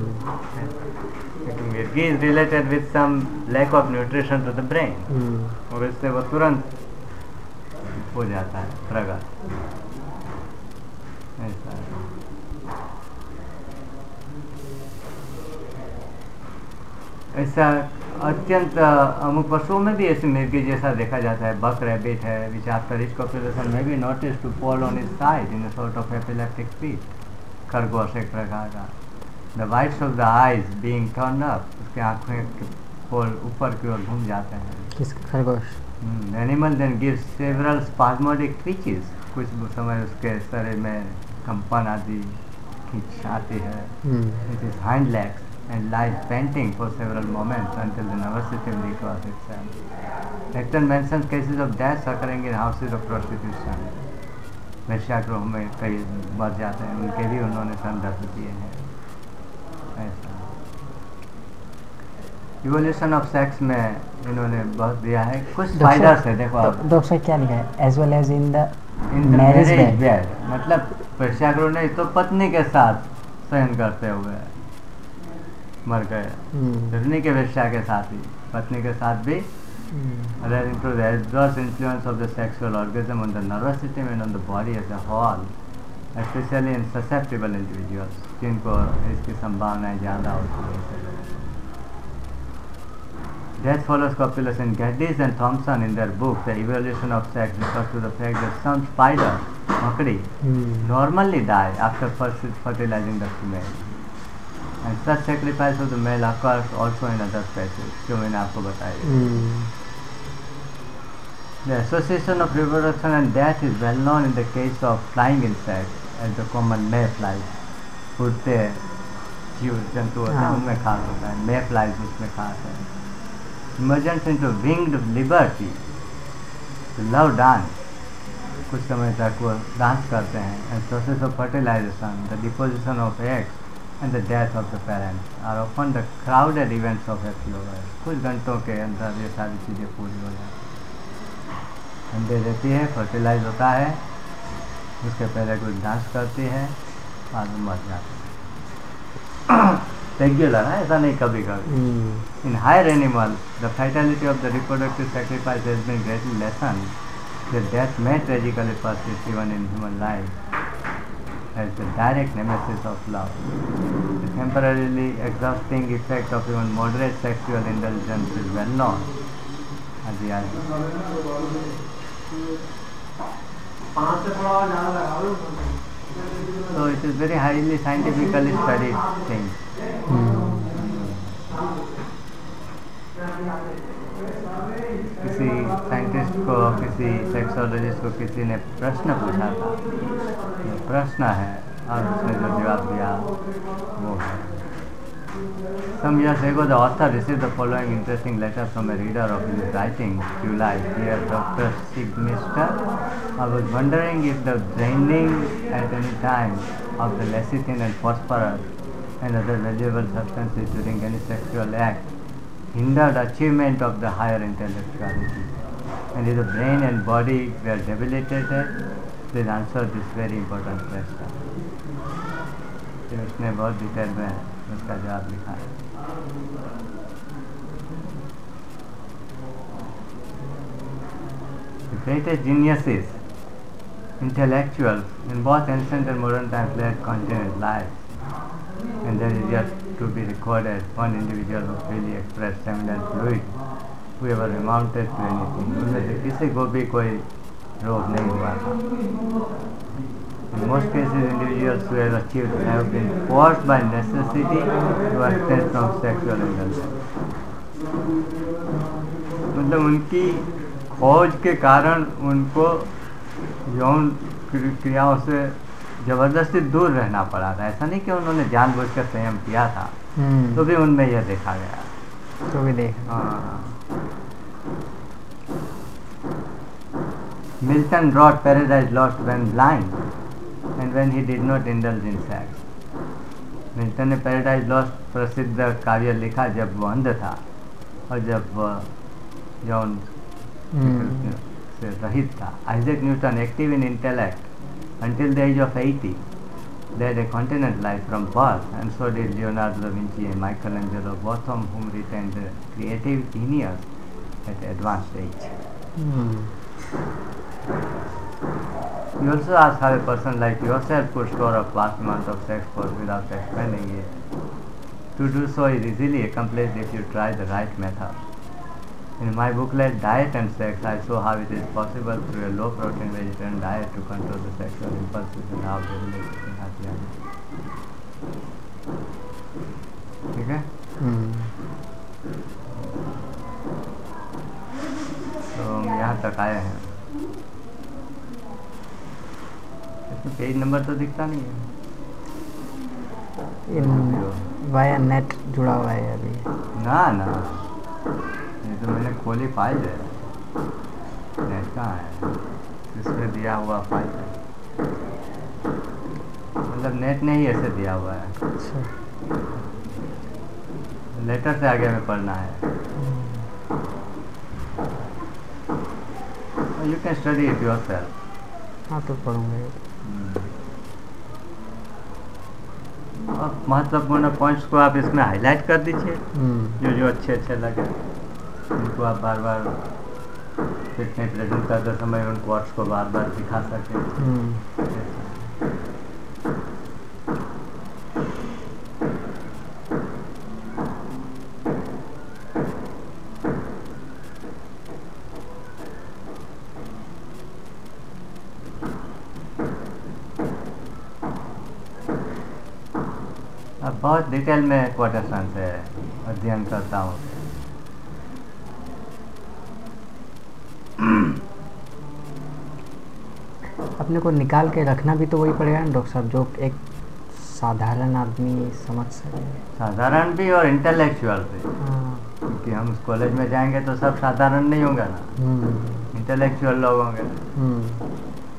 क्योंकि मिर्गी is related with some lack of nutrition to the brain hmm, और इससे वो तुरंत हो जाता है प्रगत ऐसा है। ऐसा अत्यंत अमुक पशुओं में भी ऐसे मिर्गी जैसा देखा जाता है। बक रैबिट है विच आफ्टर इच पॉपुलेशन में भी notice to fall on is side in sort of epileptic fit खरगोश एक प्रकार का। The whites of the eyes being turn up उसके आँखें पोल ऊपर की ओर घूम जाते हैं। खरगोश। Animal then give several spasmodic twitches कुछ समय उसके शरीर में कंपन आदि खींच आती है। हम्म, It is hind legs and lies panting for several moments until the nervous system recovers itself. Hector mentions cases of deaths occurring in houses of prostitution. वैश्यागृह में कई मर जाते हैं उनके भी उन्होंने संदर्भ दिए हैं ऐसा इवोल्यूशन ऑफ़ सेक्स में इन्होंने बहुत दिया है कुछ फायदर्स है देखो आप डॉक्टर क्या लिखा है as well as in the in marriage. Bed मतलब वैश्यागृह नहीं तो पत्नी के साथ शयन करते हुए मर गए पत्नी के वेश्या के साथ ही पत्नी के साथ भी relating to the adverse influence of the sexual orgasm on the nervous system and on the body as a whole, especially in susceptible individuals, जिनको इसकी संभावनाएँ ज़्यादा होती है Death follows copulation. Geddes and Thompson in their book The Evolution of Sex refer to the fact that some spiders, makadi, normally die after first fertilizing the female. And such sacrifice of the male occurs also in other species, जो मैंने आपको बताया The association of reproduction and death is well known in the case of flying insects, as the common mayflies. उड़ते जीव जंतु होते हैं हाँ। उनमें खास होता है mayflies उसमें खास है Emergence into winged liberty, to love dance. कुछ समय तक वो डांस करते हैं and process of fertilization, the deposition of eggs and the death of the parent are often the crowded events of a few कुछ घंटों के अंदर ये सारी चीज़ें पूरी हो जाए अंडे देती है फर्टिलाइज होता है उसके पहले कुछ डांस करती है बाद में मर जाते हैं। रेगुलर है हाँ, ऐसा नहीं कभी कभी। In higher animal the fatality of the reproductive sacrifice is been great lesson the death may tragically persist even in human life as the direct nemesis of love The temporarily exhausting effect of even moderate sexual indulgence is well known. ज़्यादा लगा लो So it is very highly scientifically studied thing. किसी scientist को किसी sexologist को किसी ने प्रश्न पूछा था प्रश्न है Some years ago, the author received the following interesting letter from a reader of his writings. July, dear Dr. Sigmister, I was wondering if the draining at any time of the lecithin and phosphorus and other valuable substances during any sexual act hindered achievement of the higher intellectuality. And if the brain and body were debilitated, then answer this very important question. तो उसने बहुत detail में है उसका जवाब लिखा है The greatest geniuses, intellectuals in both ancient and modern times led continued lives. And there is yet to be recorded one individual who freely expressed seminal fluid, who ever amounted to anything. उनमें से किसी को भी कोई रोग नहीं हुआ था most cases individuals who have achieved have been forced by necessity to abstain from sexual indulgence. मतलब उनकी खोज के कारण उनको यौन क्रियाओं से ज़बरदस्ती दूर रहना पड़ा था। ऐसा नहीं कि उन्होंने जान बुझ संयम किया था हम्म। तो भी उनमें यह देखा गया। तो भी देख Milton wrote Paradise Lost when blind and when he did not indulge in sex. Milton ने पैराडाइज लॉस्ट प्रसिद्ध काव्य लिखा जब वो अंध था और जब यौन से रहित था Isaac Newton active in intellect until the age of 80 led a continent life from birth and so did Leonardo da Vinci and Michelangelo both of whom retained the creative genius at advanced age. You also ask how a person like yourself could store up vast amount of sex force without expending it. To do so is easily accomplished if you try the right method. In my booklet Diet and Sex, I show how it is possible through a low protein vegetarian diet to control the sexual impulses and how they relate to happy ठीक है हम्म, तो हम यहाँ तक आए हैं इसमें page number तो दिखता नहीं है। इन वाया नेट जुड़ा हुआ है अभी। ना ना। ये तो मैंने खोली फ़ाइल है। नेट कहाँ है? इसमें दिया हुआ फ़ाइल है। मतलब नेट ने ही ऐसे दिया हुआ है। अच्छा। लेटर से आगे में पढ़ना है। You can study it yourself हाँ तो पढ़ूँगा। महत्वपूर्ण पॉइंट्स को आप इसमें हाईलाइट कर दीजिए। हम्म, जो जो अच्छे अच्छे लगे उनको आप बार बार प्रेजेंट करते समय उन पॉइंट्स को बार बार दिखा सकें। बहुत डिटेल में कोटेशन से अध्ययन करता हूँ। अपने को निकाल के रखना भी तो वही पड़ेगा ना डॉक्टर साहब जो एक साधारण आदमी समझ सके। साधारण भी और इंटेलेक्चुअल भी। हाँ, क्योंकि हम कॉलेज में जाएँगे तो सब साधारण नहीं होंगे ना। हम्म, इंटेलेक्चुअल लोग होंगे। हम्म,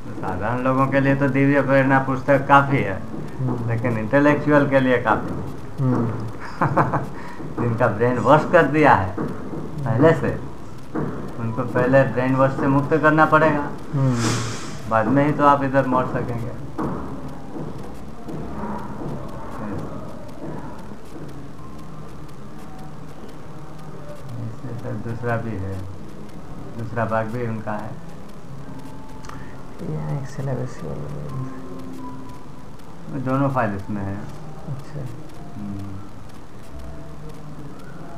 तो साधारण लोगों के लिए तो दिव्य प्रेरणा पुस्तक काफ़ी है। हम्म, लेकिन इंटेलेक्चुअल के लिए काफ़ी। हम्म, जिनका ब्रेन वॉश कर दिया है पहले से उनको पहले ब्रेन वॉश से मुक्त करना पड़ेगा। हम्म, बाद में ही तो आप इधर मोड़ सकेंगे। दूसरा भी है दूसरा भाग भी उनका है। दोनों फ़ाइल इसमें है। अच्छा। हम्म।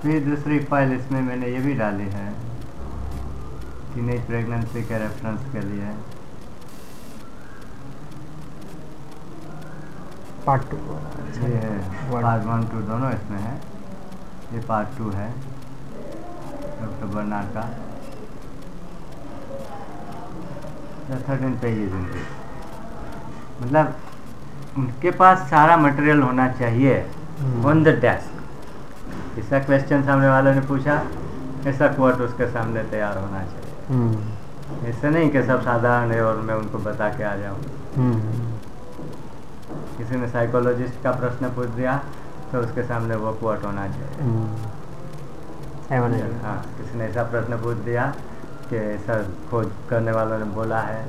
फिर दूसरी फ़ाइल इसमें मैंने ये भी डाली है टीनेज प्रेगनेंसी के रेफरेंस के लिए। पार्ट टू ये है पार्ट वन टू दोनों इसमें है। ये पार्ट टू है डॉक्टर बर्नार्ड का। थर्टीन पेजेज इनके मतलब उनके पास सारा मटेरियल होना चाहिए। ऑन द डेस्क ऐसा क्वेश्चन सामने वाले ने पूछा ऐसा कोट उसके सामने तैयार होना चाहिए। हम्म, ऐसे नहीं कि सब साधारण है और मैं उनको बता के आ जाऊँ। हम्म, किसी ने साइकोलॉजिस्ट का प्रश्न पूछ दिया तो उसके सामने वो कोट होना चाहिए। हम्म। हाँ किसी ने ऐसा प्रश्न पूछ दिया कि ऐसा खोज करने वालों ने बोला है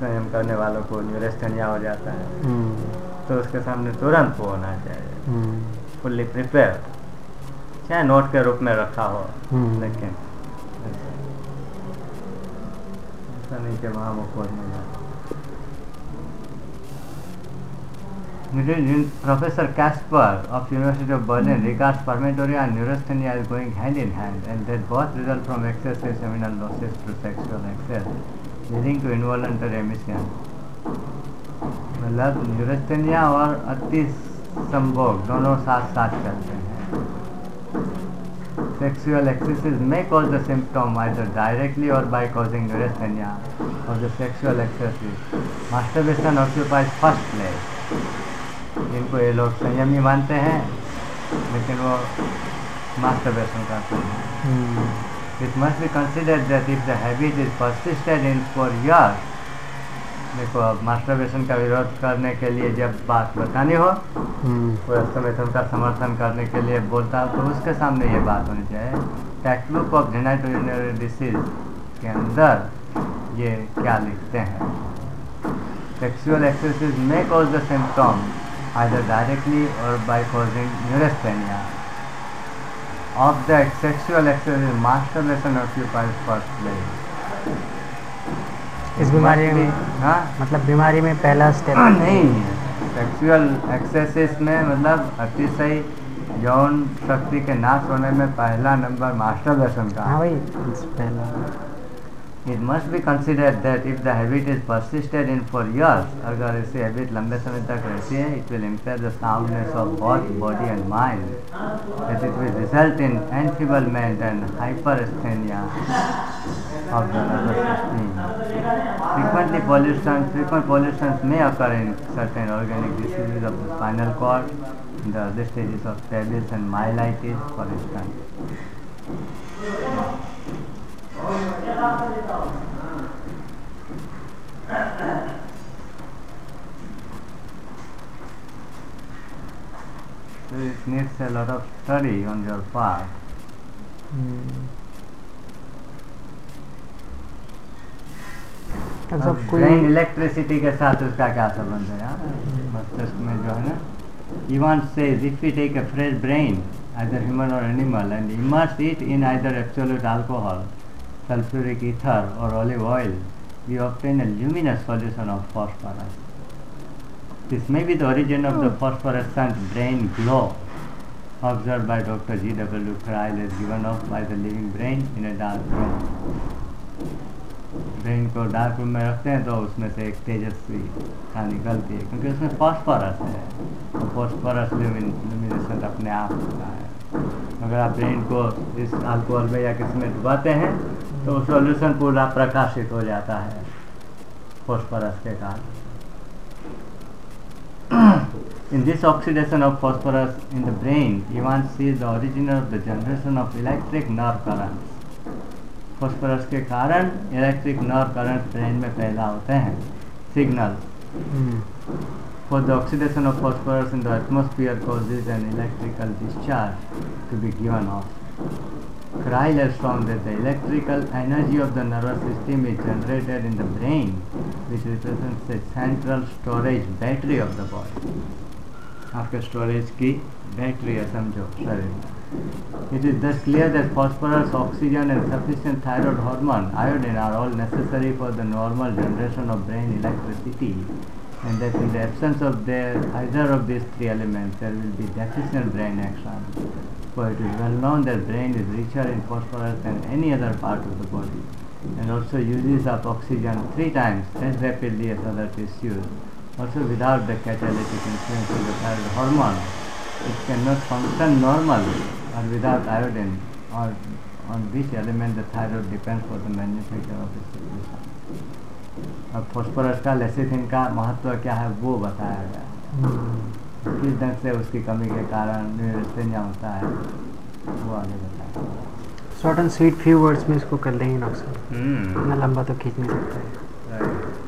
संयम करने वालों को न्यूरेस्थेनिया हो जाता है हम्म, तो उसके सामने तुरंत वो होना चाहिए हम्म, फुल्ली प्रिपेयर चाहे नोट के रूप में रखा हो हम्म। लेकिन ऐसा ऐसा नहीं कि वहाँ वो खोज नहीं जाता Professor Casper of University of Berlin regards fermentoria and neurasthenia as going hand in hand and that both result from excessive seminal losses to sexual excess link involve under MS के मतलब न्यूरस्थेनिया और अति संभोग दोनों साथ साथ चलते हैं। Sexual excesses may cause the symptom either directly or by causing neurasthenia or the sexual excesses masturbation occupies first place इनको ये लोग संयमी मानते हैं, लेकिन वो मास्टरबेशन करते हैं. हम्म। It must be considered that if the habit is persisted in for years, देखो अब मास्टरबेशन का विरोध करने के लिए जब बात बतानी हो हम्म, तो उनका समर्थन करने के लिए बोलता हो तो उसके सामने ये बात होनी चाहिए। Text book of genitourinary disease के अंदर ये क्या लिखते हैं? Sexual excesses may cause the symptom either directly or by causing neurasthenia. Of that sexual excess, masturbation occupies first place. इस बीमारी में हाँ? मतलब बीमारी में पहला स्टेप नहीं सेक्सुअल एक्सेसिस में मतलब अतिशय यौन शक्ति के नाश होने में पहला नंबर मास्टर दर्शन का। हाँ भाई पहला it must be consider that if the habit is persisted in for years अगर ऐसी हैबिट लंबे समय तक रहती है it will impair the soundness of both body and mind it will result in enfeeblement and hypersthenia of then frequently pollution frequent pollution may occur in certain organic diseases of spinal cord in the stages of tabes and myelitis for instance a lot of study on your part. Hmm. अब सब कोई electricity के साथ उसका क्या संबंध है यार मस्तिष्क में जो है ना even says if we take a fresh brain either human or animal and immerse it in either absolute alcohol sulfuric ether or olive oil we obtain a luminous solution of phosphorus this may be the origin of the phosphorescent brain glow observed by Dr. G. W. Cryle as given off by the living brain in a dark room brain को dark room में रखते हैं तो उसमें से एक तेजस्वी का निकलती है, क्योंकि उसमें फॉस्फोरस है तो फॉस्फोरस लुमिनेशन अपने आप होता है अगर आप ब्रेन को इस अल्कोहल में या किसी में डुबाते हैं तो सॉल्यूशन पूरा प्रकाशित हो जाता है फॉस्फोरस के कारण In this oxidation of phosphorus in the brain, Ivan sees the origin of the generation of electric nerve currents. Phosphorus के कारण इलेक्ट्रिक नर्व करंट ब्रेन में पैदा होते हैं signal hmm, For the oxidation of phosphorus in the atmosphere causes an electrical discharge to be given off. Cryle has shown that the electrical energy of the nervous system is generated in the brain, which represents the central storage battery of the body. आपके storage की battery है समझो शरीर में It is thus clear that phosphorus, oxygen and sufficient thyroid hormone, iodine are all necessary for the normal generation of brain electricity and that in the absence of their, either of these three elements there will be deficient brain action. For it is well known that brain is richer in phosphorus than any other part of the body and also uses up oxygen three times as rapidly as other tissues. Also without the catalytic influence of the thyroid hormone, it cannot function normally or without iodine or on which element the thyroid depends for the manufacture of its secretion. अब phosphorus का lecithin का महत्व क्या है वो बताया गया हम्म, किस ढंग से उसकी कमी के कारण न्यूरोस्थेनिया होता है वो आगे बताया short and sweet few words में इसको कर लेंगे डॉक्टर हम्म इतना लंबा तो खींच नहीं सकता सकते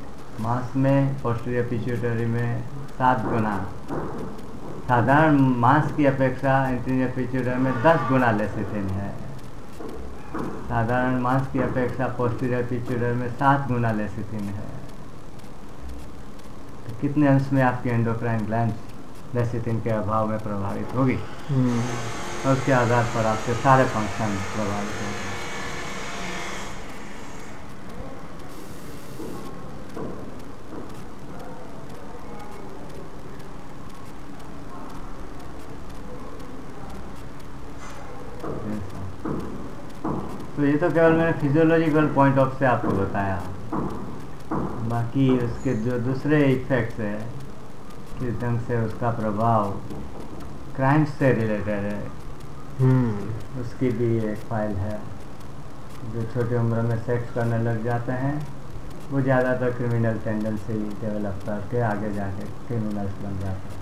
मांस में पोस्टीरियर पिट्यूटरी में सात गुना। साधारण मांस की अपेक्षा एंटीरियर पिट्यूटरी में दस गुना लेसिथिन है। साधारण मांस की अपेक्षा पोस्टीरियर पिट्यूटरी में सात गुना लेसिथिन है। तो कितने अंश में आपकी एंडोक्राइन ग्लैंड लेसिथिन के अभाव में प्रभावित होगी? हम्म, और उसके आधार पर आपके सारे फ़ंक्शन प्रभावित होंगे। तो ये तो केवल मैंने फिजियोलॉजिकल पॉइंट ऑफ़ से आपको बताया। बाकी उसके जो दूसरे इफेक्ट्स है किस ढंग से उसका प्रभाव क्राइम से रिलेटेड है हम्म, उसकी भी एक फ़ाइल है। जो छोटी उम्र में सेक्स करने लग जाते हैं वो ज़्यादातर क्रिमिनल टेंडेंसी डेवलप करके आगे जाके क्रिमिनल्स बन जाते हैं।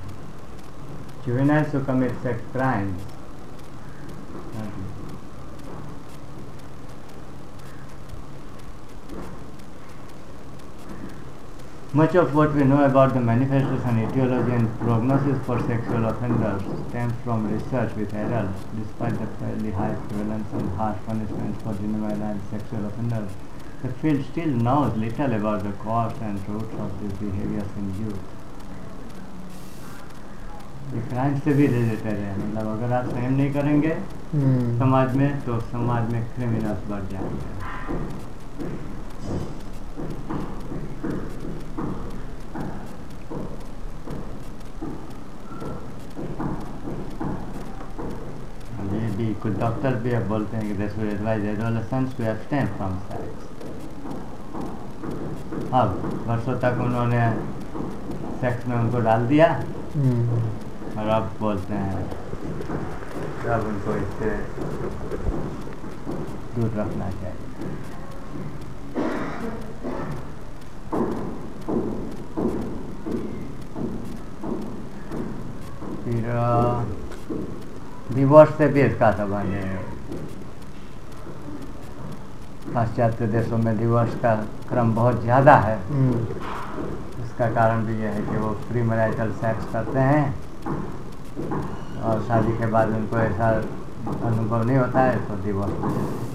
Juveniles who commit sex crimes Much of what we know about the manifestation, etiology, and prognosis for sexual offenders stems from research with adults. Despite the fairly high prevalence and harsh punishments for juvenile sexual offenders, the field still knows little about the cause and roots of these behaviors in youth. ये crime से भी related है मतलब अगर आप संयम नहीं करेंगे हम्म, समाज में तो समाज में क्रिमिनल्स बढ़ जाएंगे कुछ डॉक्टर भी अब बोलते हैं कि this will advise adolescents to abstain from sex अब वर्षों तक उन्होंने सेक्स में उनको डाल दिया। हम्म, और अब बोलते हैं। अब उनको इससे दूर रखना चाहिए। फिर डिवोर्स से भी इसका संबंध है पाश्चात्य देशों में डिवोर्स का क्रम बहुत ज़्यादा है इसका कारण भी यह है कि वो प्री मैरिटल सेक्स करते हैं और शादी के बाद उनको ऐसा अनुभव नहीं होता है तो डिवोर्स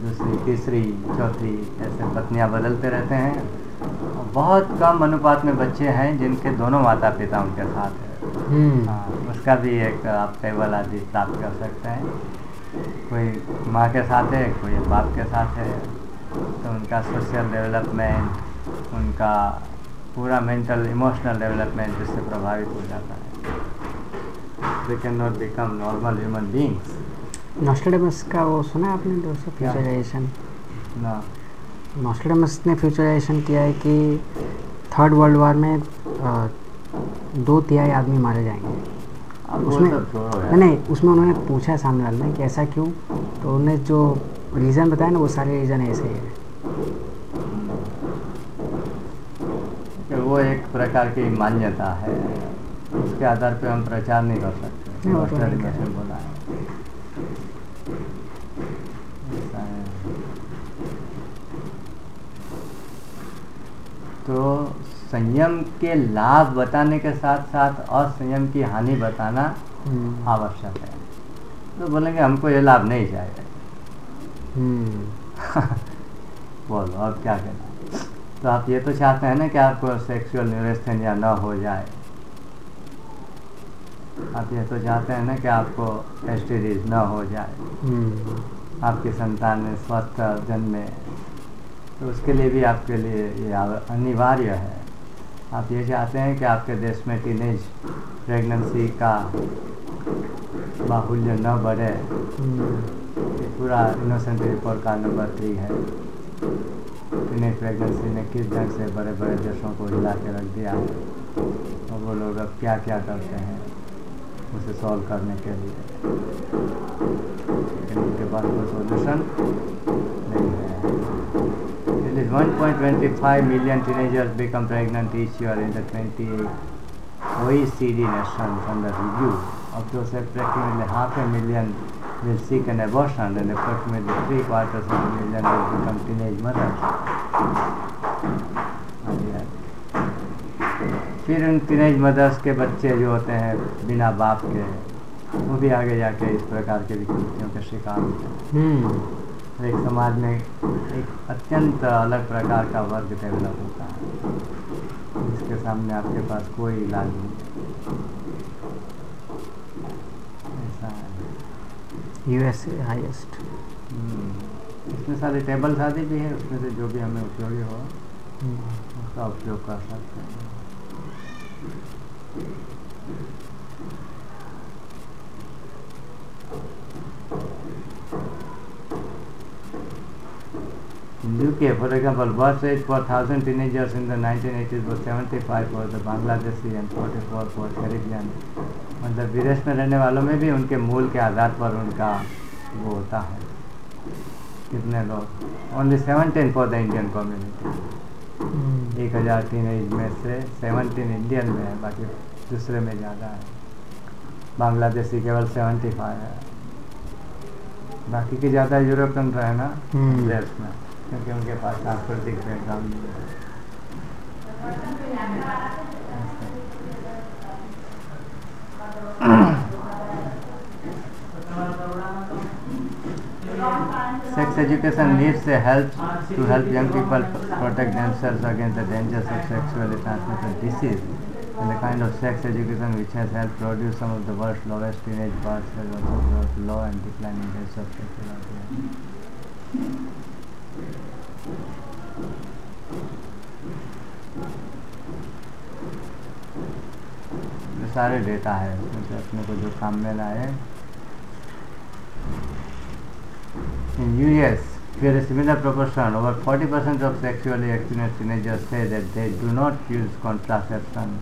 दूसरी तीसरी चौथी ऐसे पत्नियाँ बदलते रहते हैं बहुत कम अनुपात में बच्चे हैं जिनके दोनों माता पिता उनके साथ है हम्म, हाँ उसका भी एक आप टेबल आदि प्राप्त कर सकते हैं। कोई माँ के साथ है कोई बाप के साथ है तो उनका सोशल डेवलपमेंट उनका पूरा मेंटल इमोशनल डेवलपमेंट इससे प्रभावित हो जाता है। They can not become normal human beings का वो सुना आपने दोस्तों? फ्यूचराइजेशन ना। ने फ्यूचराइजेशन किया है कि थर्ड वर्ल्ड वार में दो तिहाई आदमी मारे जाएँगे। उसमें नहीं नहीं उसमें उन्होंने पूछा है सामने वाले ने कि ऐसा क्यों? तो उन्होंने जो रीज़न बताया ना वो सारे रीज़न ऐसे ही है। वो एक प्रकार की मान्यता है। उसके आधार पे हम प्रचार नहीं कर सकते। नहीं, वो तो नहीं कर बोला है। तो संयम के लाभ बताने के साथ साथ असंयम की हानि बताना हम्म, आवश्यक है। तो बोलेंगे हमको ये लाभ नहीं चाहिए। हम्म, बोलो अब क्या करना तो आप ये तो चाहते हैं ना कि आपको सेक्सुअल न्यूरेस्थेनिया ना हो जाए। आप ये तो चाहते हैं ना कि आपको एस्टिडीज न हो जाए। हम्म, आपकी संतान में स्वस्थ जन्मे। तो उसके लिए भी आपके लिए ये अनिवार्य है। आप ये चाहते हैं कि आपके देश में टीनेज प्रेगनेंसी का बाहुल्य न बढ़े पूरा इनोसेंट रिपोर्ट का नंबर थ्री है। टीनेज प्रेगनेंसी ने किस ढंग से बड़े बड़े देशों को हिला के रख दिया है? और वो लोग अब क्या क्या करते हैं उसे सॉल्व करने के लिए? उनके पास कोई सॉल्यूशन नहीं है। 1.25 million teenagers become pregnant each year in the 28 OECD nations under review. Of those, approximately half a million will seek an abortion and approximately three quarters of a million will become teenage mothers. हाँ हाँ। फिर उन teenage mothers के बच्चे जो होते हैं बिना बाप के वो भी आगे जाके इस प्रकार के विकृतियों के शिकार होते हैं हम्म, एक समाज में एक अत्यंत अलग प्रकार का वर्ग डेवलप होता है। जिसके सामने आपके पास कोई इलाज नहीं। ऐसा है। USA highest. इसमें सारे टेबल शादी भी है उसमें से जो भी हमें उपयोगी हो हम्म, उसका उपयोग कर सकते हैं In UK, for example, birth rate for 1000 teenagers in the 1980s was 75 for the Bangladeshi and 44 for Caribbean. मतलब विदेश में रहने वालों में भी उनके मूल के आधार पर उनका वो होता है। कितने लोग? Only seventeen for the Indian community एक हज़ार तीन एज में से सेवनटीन इंडियन में है बाकी दूसरे में ज़्यादा है। बांग्लादेशी केवल सेवेंटी फाइव है। बाकी के ज़्यादा यूरोपियन रहे ना हम्म। देश में। क्योंकि उनके पास सांस्कृतिक sex education needs a help to help young people protect dancers against the dangers of sexually transmitted disease and the kind of sex education which has help produce some of the world lowest teen age low and declining of sexual सारे data है। उसमें से अपने को जो काम में लाए। In US, where a similar proportion, over 40% of sexually experienced teenagers say that they do not use contraception,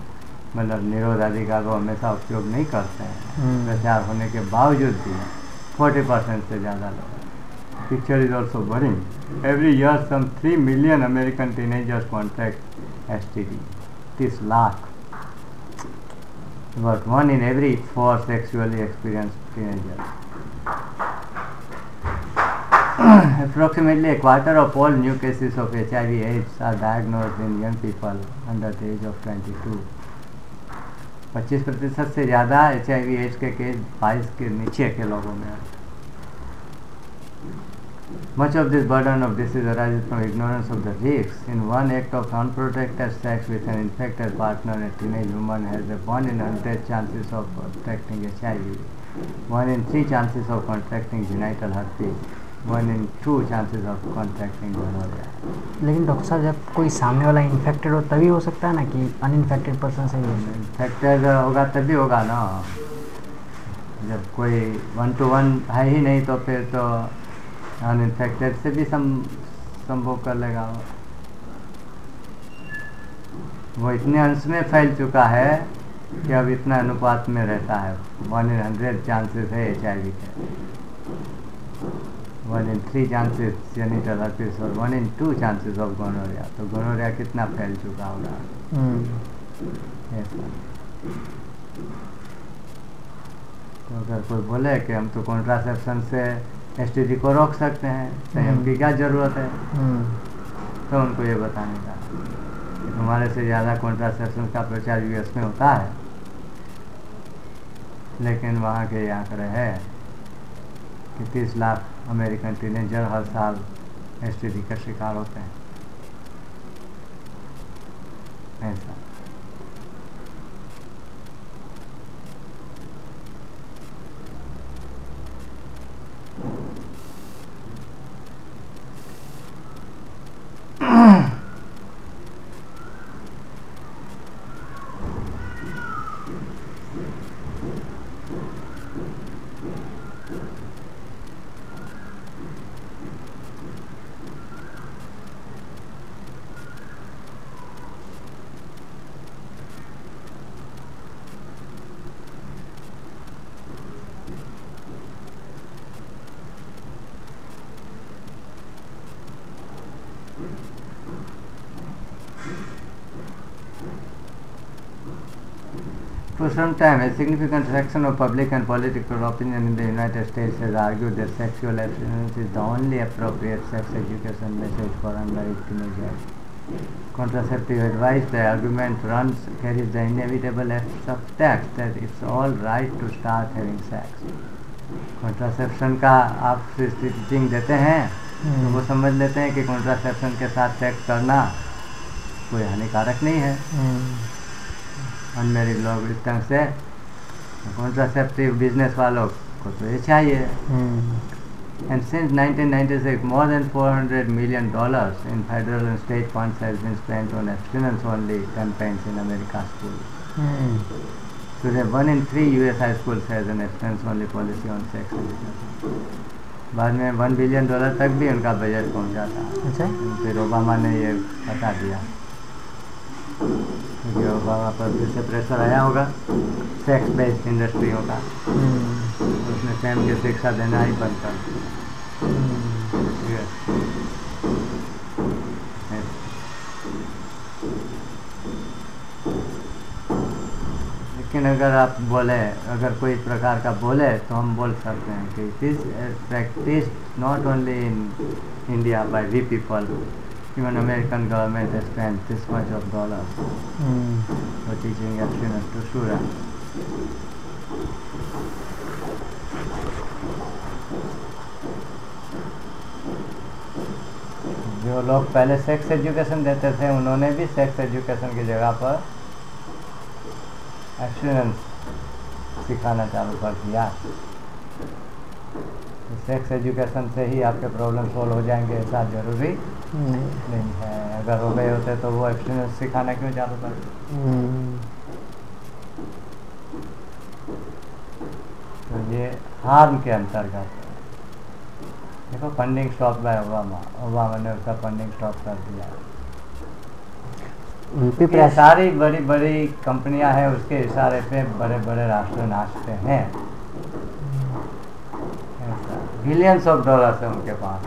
मतलब निरोध आदि का वो हमेशा उपयोग नहीं करते हैं। हम्म। प्रचार होने के बावजूद भी 40 परसेंट से ज़्यादा लोग। Picture is also worrying every year some 3 million American teenagers contract S T D तीस लाख। About one in every four sexually experienced teenagers. Approximately a quarter of all new cases of HIV AIDS are diagnosed in young people under the age of 22. 25 प्रतिशत से ज़्यादा H I V AIDS के case 22 के नीचे के लोगों में हैं Much of this burden of disease arises from ignorance of the risks. In one act of unprotected sex with an infected partner, a teenage woman has a 1 in 100 chances of contracting HIV, 1 in 3 chances of contracting genital herpes, 1 in 2 chances of contracting gonorrhea. लेकिन doctor साहब जब कोई सामने वाला infected हो तभी हो सकता है ना कि अनइन्फेक्टेड पर्सन से ही हो इन्फेक्टेड होगा तभी होगा ना जब कोई वन टू वन है ही नहीं तो फिर तो अनइन्फेक्टेड से भी सम संभव कर लेगा वो। वो इतने अंश में फैल चुका है कि अब इतना अनुपात में रहता है। वन इन हंड्रेड चांसेस है एच आई वी के। One in three chances genital herpes और one in two chances of gonorrhoea तो गोनोरिया कितना फैल चुका होगा? ऐसा तो अगर कोई बोले कि हम तो कॉन्ट्रासेप्शन से एसटीडी को रोक सकते हैं संयम की क्या ज़रूरत है? तो उनको ये बताने का कि हमारे से ज़्यादा कॉन्ट्रासेप्शन का प्रचार यूएस में होता है। लेकिन वहाँ के ये आंकड़े है कि तीस लाख अमेरिकन टीनेजर हर साल एसटीडी का शिकार होते हैं। ऐसा। Mm-hmm. For some time, a significant section of public and political opinion in the United States has argued that sexual abstinence is the only appropriate sex education message for underage teenagers. Contraceptive advice, the argument runs carries the inevitable subtext that it's all right to start having sex. Contraception का आप teaching देते हैं तो वो समझ लेते हैं कि कॉन्ट्रासेप्शन के साथ सेक्स करना कोई हानिकारक नहीं है अनमेरिड लोग इस ढंग से कौन सा सेफ्टी बिज़नेस वालों को तो ये चाहिए। And since 1996 more than 400 million dollars in federal and state funds has been spent on abstinence only campaigns in America school तो ये one in three U S high school has an abstinence only policy on sex बाद में one billion dollar तक भी उनका budget पहुँचा था। अच्छा। फिर ओबामा ने ये बता दिया। क्योंकि ओबामा पर फिर से प्रेशर आया होगा। सेक्स बेस्ड इंडस्ट्रियों का उसने स्वयं की शिक्षा देना ही बंद कर। है लेकिन अगर आप बोले अगर कोई इस प्रकार का बोले तो हम बोल सकते हैं कि this practice not only in India by we people Even American government has spent this much of dollars mm. for teaching abstinence to students. जो लोग पहले सेक्स एजुकेशन देते थे उन्होंने भी सेक्स एजुकेशन की जगह पर एक्सीडेंस सिखाना चालू कर दिया सेक्स एजुकेशन से ही आपके प्रॉब्लम सॉल्व हो जाएँगे ऐसा ज़रूरी नहीं नहीं है। अगर हो गए होते तो वो एक्सपीरियंस सिखाना क्यों कर हम्म, तो ये हार्म के अंतर्गत। देखो funding stop by Obama Obama ने उसका फंडिंग स्टॉप कर दिया। ये सारी बड़ी बड़ी कंपनियाँ हैं उसके इशारे पे बड़े बड़े राष्ट्र नाचते हैं। बिलियंस ऑफ़ डॉलर्स है उनके पास।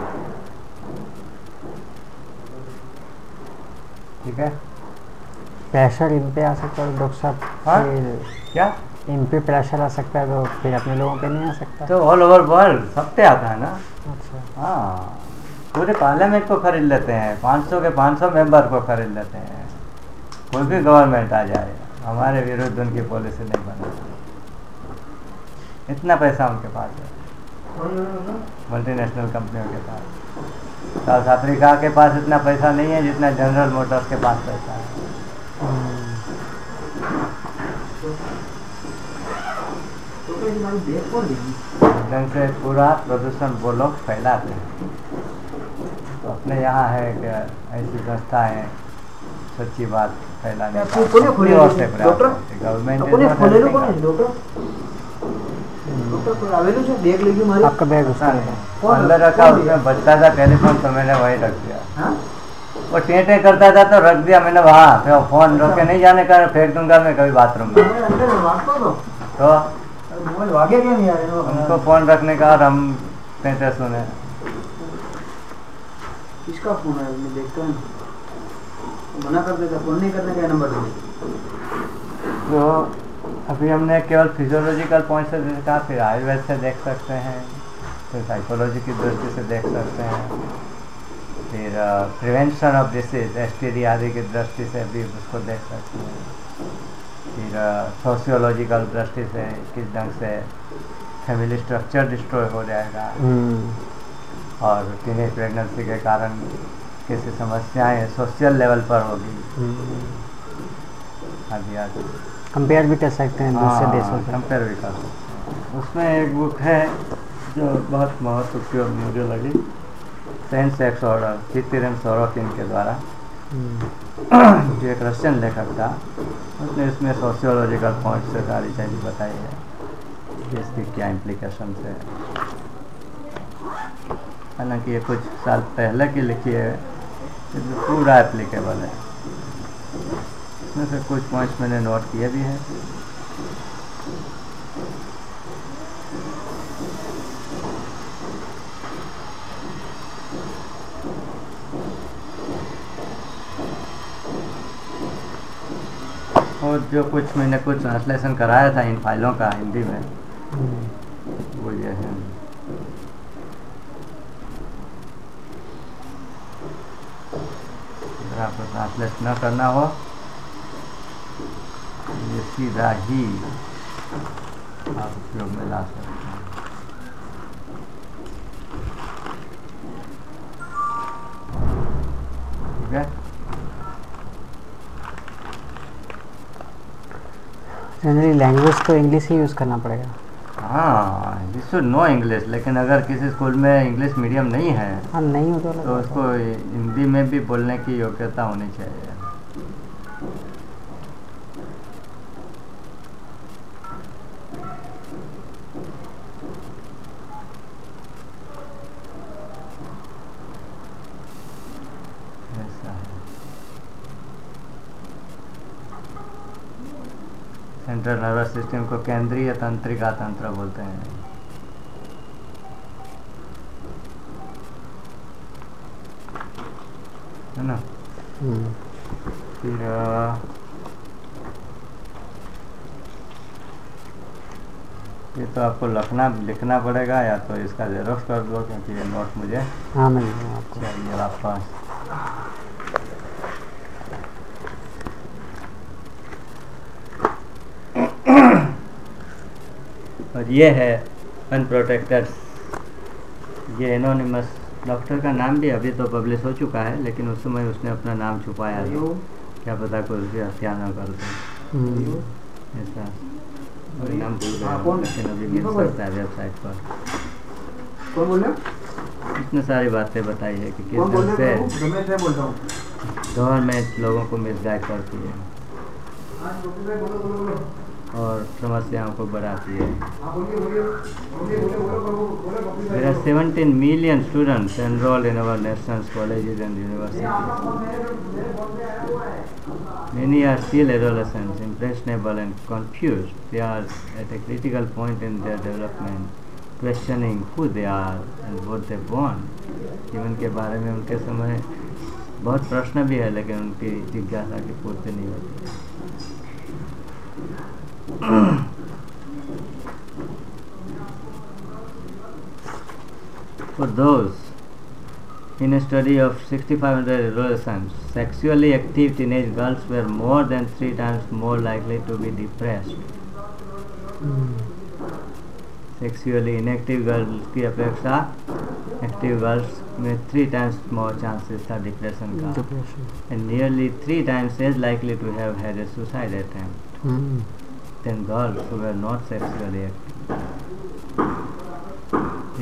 ठीक है? प्रेशर इन पे आ सकता है डॉक्टर साहब। हाँ? फिर क्या? इन पे प्रेशर आ सकता है तो फिर अपने लोगों पे नहीं आ सकता। तो ऑल ओवर वर्ल्ड सब पे आता है ना? अच्छा। हाँ। पूरे पार्लियामेंट को खरीद लेते हैं 500 के 500 मेंबर को खरीद लेते हैं। कोई भी गवर्नमेंट आ जाए हमारे विरुद्ध उनकी पॉलिसी नहीं बना। इतना पैसा उनके पास है। मल्टीनेशनल कंपनियों के पास। साउथ अफ्रीका के पास इतना पैसा नहीं है जितना जनरल मोटर्स के पास पैसा है। ढंग से पूरा प्रदूषण वो लोग फैलाते हैं। तो अपने यहाँ है कि ऐसी संस्था है सच्ची बात फैलाने डॉक्टर? गवर्नमेंट आपका बैग उसका अंदर रखा उसमें बचता था टेलीफोन तो मैंने वही रख दिया। हाँ? वो टेटे करता था तो रख दिया मैंने वहाँ फिर फ़ोन अच्छा। रोक के नहीं जाने का फेंक दूँगा मैं कभी बाथरूम में। तो, तो? हमको फ़ोन रखने का और हम पैंतीस सुने। किसका फ़ोन है? मैं देखता हूँ। तो मना कर देता फ़ोन नहीं करने का नंबर वो अभी हमने केवल फिजियोलॉजिकल पॉइंट से देखा फिर आयुर्वेद से देख सकते हैं फिर साइकोलॉजी की दृष्टि से देख सकते हैं फिर प्रिवेंशन ऑफ़ डिसीज एस आदि की दृष्टि से भी उसको देख सकते हैं फिर सोशियोलॉजिकल दृष्टि से किस ढंग से फैमिली स्ट्रक्चर डिस्ट्रॉय हो जाएगा हम्म, और टीनेज प्रेगनेंसी के कारण कैसी समस्याएँ सोशल लेवल पर होगी। हम्म। आदि आदि कंपेयर भी कर सकते हैं दूसरे देशों से। कंपेयर भी कर सकते हैं। उसमें एक बुक है जो बहुत उपयोग मुझे लगी। सेंस सेक्स ऑर्डर चित्तिरन सोरोकिन के द्वारा। जो एक रशियन लेखक था। उसने इसमें सोशियोलॉजिकल पॉइंट से सारी चीज़ बताई है। इसकी क्या इम्प्लीकेशन है। हालाँकि ये कुछ साल पहले की लिखी है। पूरा एप्लीकेबल है। इसमें से कुछ पॉइंट्स मैंने नोट किए भी हैं। और जो कुछ मैंने कुछ ट्रांसलेशन कराया था इन फाइलों का हिंदी में, वो ये है। आपको ट्रांसलेट न करना हो ये सीधा ही आप उपयोग में ला सकते हैं। ठीक है? जनरली लैंग्वेज तो इंग्लिश ही यूज़ करना पड़ेगा। हाँ यू शुड नो इंग्लिश लेकिन अगर किसी स्कूल में इंग्लिश मीडियम नहीं है हाँ नहीं हो तो तो उसको हिंदी में भी बोलने की योग्यता होनी चाहिए ऐसा है सेंट्रल नर्वस सिस्टम को केंद्रीय तंत्रिका तंत्र बोलते हैं। है ना? हम्म, फिर ये तो आपको लिखना लिखना पड़ेगा या तो इसका जेरोक्स कर दो क्योंकि ये नोट मुझे हाँ जाएगा आपको। चाहिए वापस और ये है अनप्रोटेक्टेड ये एनोनिमस डॉक्टर का नाम भी अभी तो पब्लिश हो चुका है लेकिन उस समय उसने अपना नाम छुपाया था। क्या पता कोई उसकी हत्या न कर दे। ऐसा। नाम भूल हाँ, गया लेकिन अभी मिल सकता है वेबसाइट पर। कौन बोल रहे इतने सारी बातें बताई है कि किस ढंग से हूँ। गवर्नमेंट लोगों को मिसगाइड करती है। और समस्याओं को बढ़ाती है। मेरा seventeen million students enrol in our national college and university many are still adolescent impressionable and confuse they are at a critical point in their development questioning who they are and what they born जीवन के बारे में उनके समय बहुत प्रश्न भी है, लेकिन उनकी जिज्ञासा की पूर्ति नहीं होती। For those in a study of 6,500 adolescents, sexually active teenage girls were more than three times more likely to be depressed. Hmm, sexually inactive girls की अपेक्षा एक्टिव गर्ल्स में थ्री टाइम्स मोर चांसेस था depression का depression, and nearly three times as likely to have had a suicide attempt hmm, than girls who were not sexually active.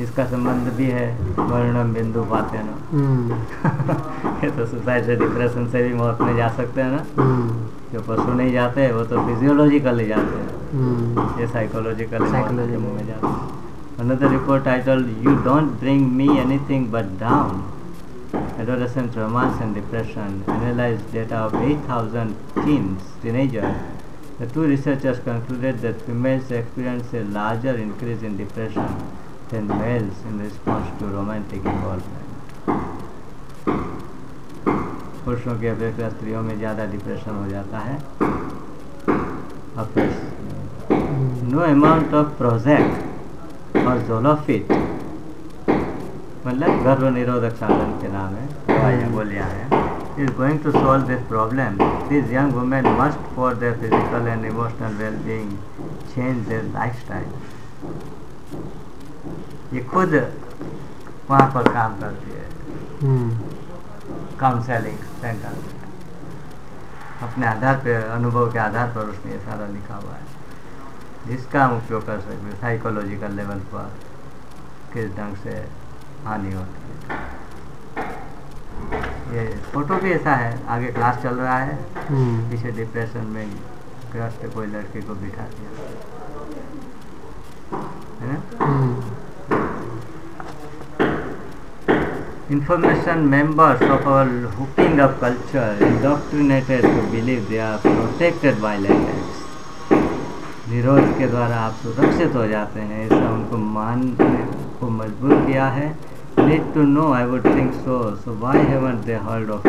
इसका संबंध भी है वर्णम बिंदु पाते हैं ना हम्म, ये तो सुसाइड से डिप्रेशन से भी मौत में जा सकते हैं ना हम्म, जो पशु नहीं जाते हैं वो तो फिजियोलॉजिकली जाते हैं हम्म, ये साइकोलॉजिकल. मुँह में जाते हैं Another report titled You Don't Bring Me Anything But Down Adolescent Romance and Depression analyzed data of 8,000 teens, teenagers. The two researchers concluded that females experience a larger increase in depression than males in response to romantic involvement. पुरुषों की अपेक्षा स्त्रियों में ज़्यादा depression हो जाता है हम्म, no amount of project or Zoloft मतलब गर्भ निरोधक साधन के नाम है दवाइयाँ गोलियाँ हैं is going to solve this problem. These young women must, for their physical and emotional well-being, change their lifestyle. ये खुद वहाँ पर काम करती है हम्म, काउंसलिंग सेंटर अपने आधार पे अनुभव के आधार पर उसने ये सारा लिखा हुआ है जिसका हम उपयोग कर सकते हैं साइकोलॉजिकल लेवल पर किस ढंग से हानि होती है ये फ़ोटो भी ऐसा है आगे क्लास चल रहा है। हम्म। इसे डिप्रेशन में ग्रस्त कोई लड़के को बिठा दिया। Information members of our hooking of culture indoctrinated to believe they are protected by language निरोध के द्वारा आप सुरक्षित हो जाते हैं ऐसा उनको मानने को मजबूर किया है। Need to know I would think so so why haven't they heard of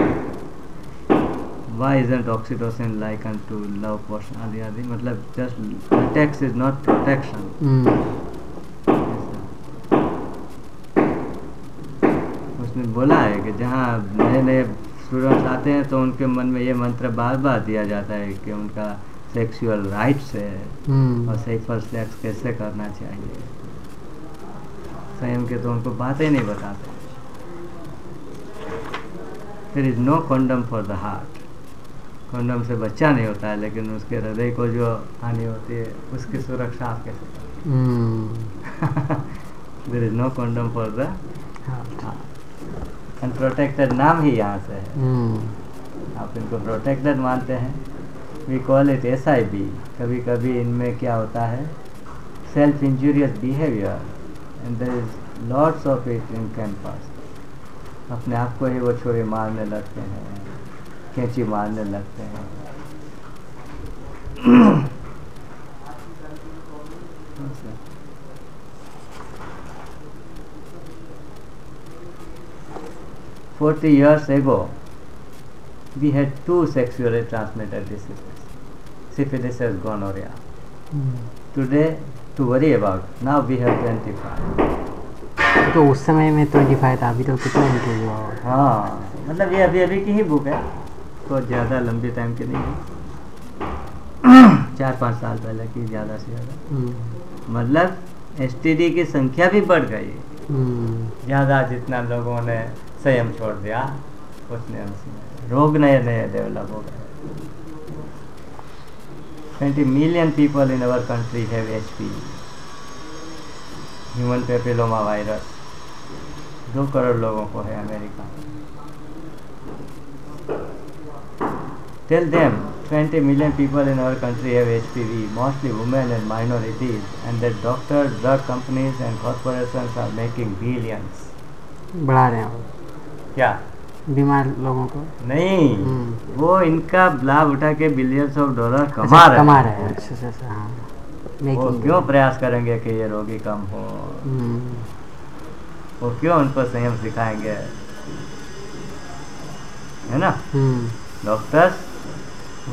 why isn't oxytocin like an to love potion आदि आदि मतलब just latex is not protection hmm, उसने बोला है कि जहाँ नए नए स्टूडेंट्स आते हैं तो उनके मन में ये मंत्र बार बार दिया जाता है कि उनका सेक्सुअल राइट्स है। हम्म, और सेक्सुअल सेक्स कैसे करना चाहिए? संयम के तो उनको बातें नहीं बताते। There is no condom for the heart condom से बच्चा नहीं होता है लेकिन उसके हृदय को जो हानि होती है उसकी सुरक्षा आप कैसे there is no condom for the unprotected नाम ही यहाँ से है। हम्म, आप इनको प्रोटेक्टेड मानते हैं। We call it S I B कभी कभी इनमें क्या होता है? Self injurious behaviour and there is lords of it in campus अपने आप को ही वो छोरे मारने लगते हैं कैंची मारने लगते हैं। Forty years ago we had two sexually transmitted diseases syphilis gonorrhoea today to worry about, now we have 25. तो उस समय में ट्वेंटी फाइव था अभी तो कितना हुआ हाँ मतलब ये अभी अभी की ही बुक है तो ज़्यादा लंबे टाइम की नहीं है। चार पाँच साल पहले की ज़्यादा से ज़्यादा। हम्म, मतलब एसटीडी की संख्या भी बढ़ गई। हम्म, ज़्यादा जितना लोगों ने संयम छोड़ दिया उतने रोग नए नए डेवलप हो गए। 20 million people in our country have HPV human papilloma virus दो करोड़ लोगों को है America Tell them 20 million people in our country have HPV, mostly women and minorities, and that doctors, drug companies, and corporations are making billions. बढ़ा रहे हैं वो क्या बीमार लोगों को? नहीं हम्म। वो इनका लाभ उठा के बिलियंस ऑफ़ डॉलर कमा रहे कमा हैं। रहे हैं। अच्छा अच्छा अच्छा हाँ। वो क्यों प्रयास करेंगे कि ये रोगी कम हो? हम्म, वो क्यों उनको संयम सिखाएँगे? है ना? हम्म, डॉक्टर्स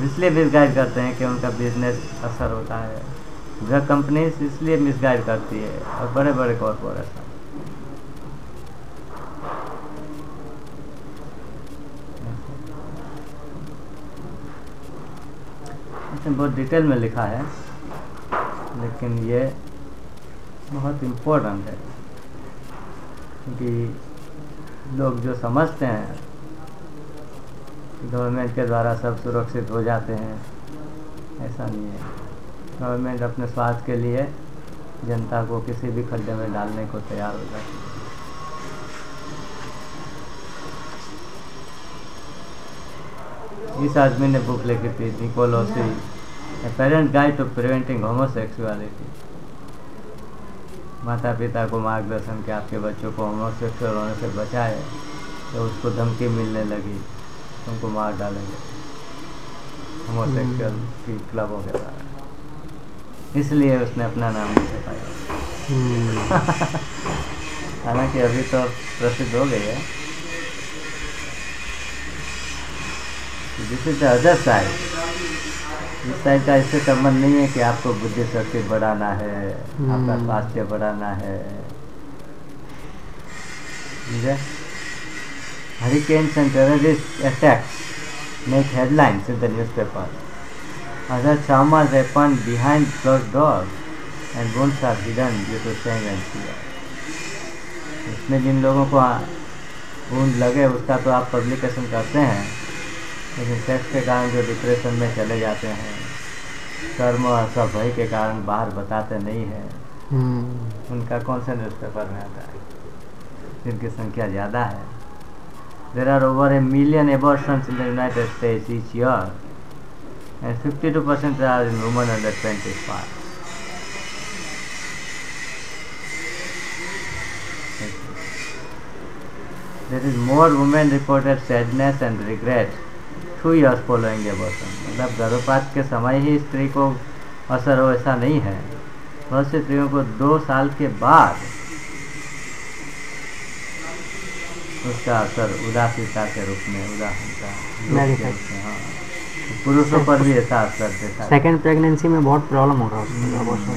इसलिए मिसगाइड करते हैं कि उनका बिज़नेस असर होता है। ड्रग कंपनीज़ इसलिए मिसगाइड करती है और बड़े बड़े कॉरपोरेशन इसमें बहुत डिटेल में लिखा है, लेकिन ये बहुत इम्पोर्टेंट है। क्योंकि लोग जो समझते हैं गवर्नमेंट के द्वारा सब सुरक्षित हो जाते हैं, ऐसा नहीं है। गवर्नमेंट अपने स्वास्थ्य के लिए जनता को किसी भी खड्डे में डालने को तैयार हो जाती है। इस आदमी ने बुक लिखी थी Nicolosi parent guide to preventing homosexuality माता पिता को मार्गदर्शन के आपके बच्चों को होमोसेक्सुअल होने से बचाए तो उसको धमकी मिलने लगी तुमको मार डालेंगे। होमोसेक्सुअल की क्लबों के द्वारा इसलिए उसने अपना नाम नहीं छपाया हम्म, हालाँकि अभी तो प्रसिद्ध हो गई है। This is the other side इस टाइप का इससे संबंध नहीं है कि आपको बुद्धि शक्ति बढ़ाना है हम्म। आपका स्वास्थ्य बढ़ाना है। Hurricane attacks make headlines in the newspaper other shames behind close door and bones are hidden due to sang and इसमें जिन लोगों को बूंद लगे उसका तो आप पब्लिकेशन करते हैं लेकिन सेक्स के कारण जो डिप्रेशन में चले जाते हैं कर्म और सब भय के कारण बाहर बताते नहीं है। हम्म। उनका कौन सा न्यूज़ पेपर में आता है? जिनकी संख्या ज़्यादा है। There are over a million abortion in the United States each and fifty two percent are in woman under twenty five There is more women reported sadness and regret two years following abortion. मतलब गर्भपात के समय ही स्त्री को असर हो ऐसा नहीं है बहुत सी स्त्रियों को दो साल के बाद उसका असर उदासीनता के रूप में उदासीनता हाँ पुरुषों पर भी ऐसा असर देता है। सेकेंड प्रेगनेंसी में बहुत प्रॉब्लम होगा उसको अबॉर्शन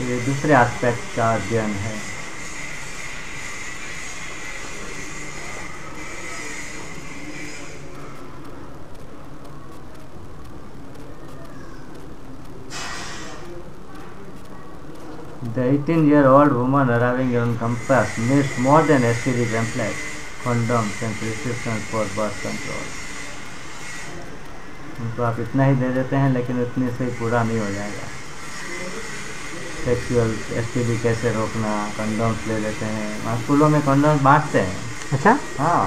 तो ये दूसरे एस्पेक्ट का अध्ययन है The 18 year old woman arriving on campus needs more than STD pamphlets, condoms and prescriptions for birth control. उनको आप इतना ही दे देते हैं लेकिन उतने से ही पूरा नहीं हो जाएगा सेक्सुअल एस कैसे रोकना कंडोम्स ले लेते हैं। वहाँ स्कूलों में कंडोम्स बांटते हैं। अच्छा? हाँ।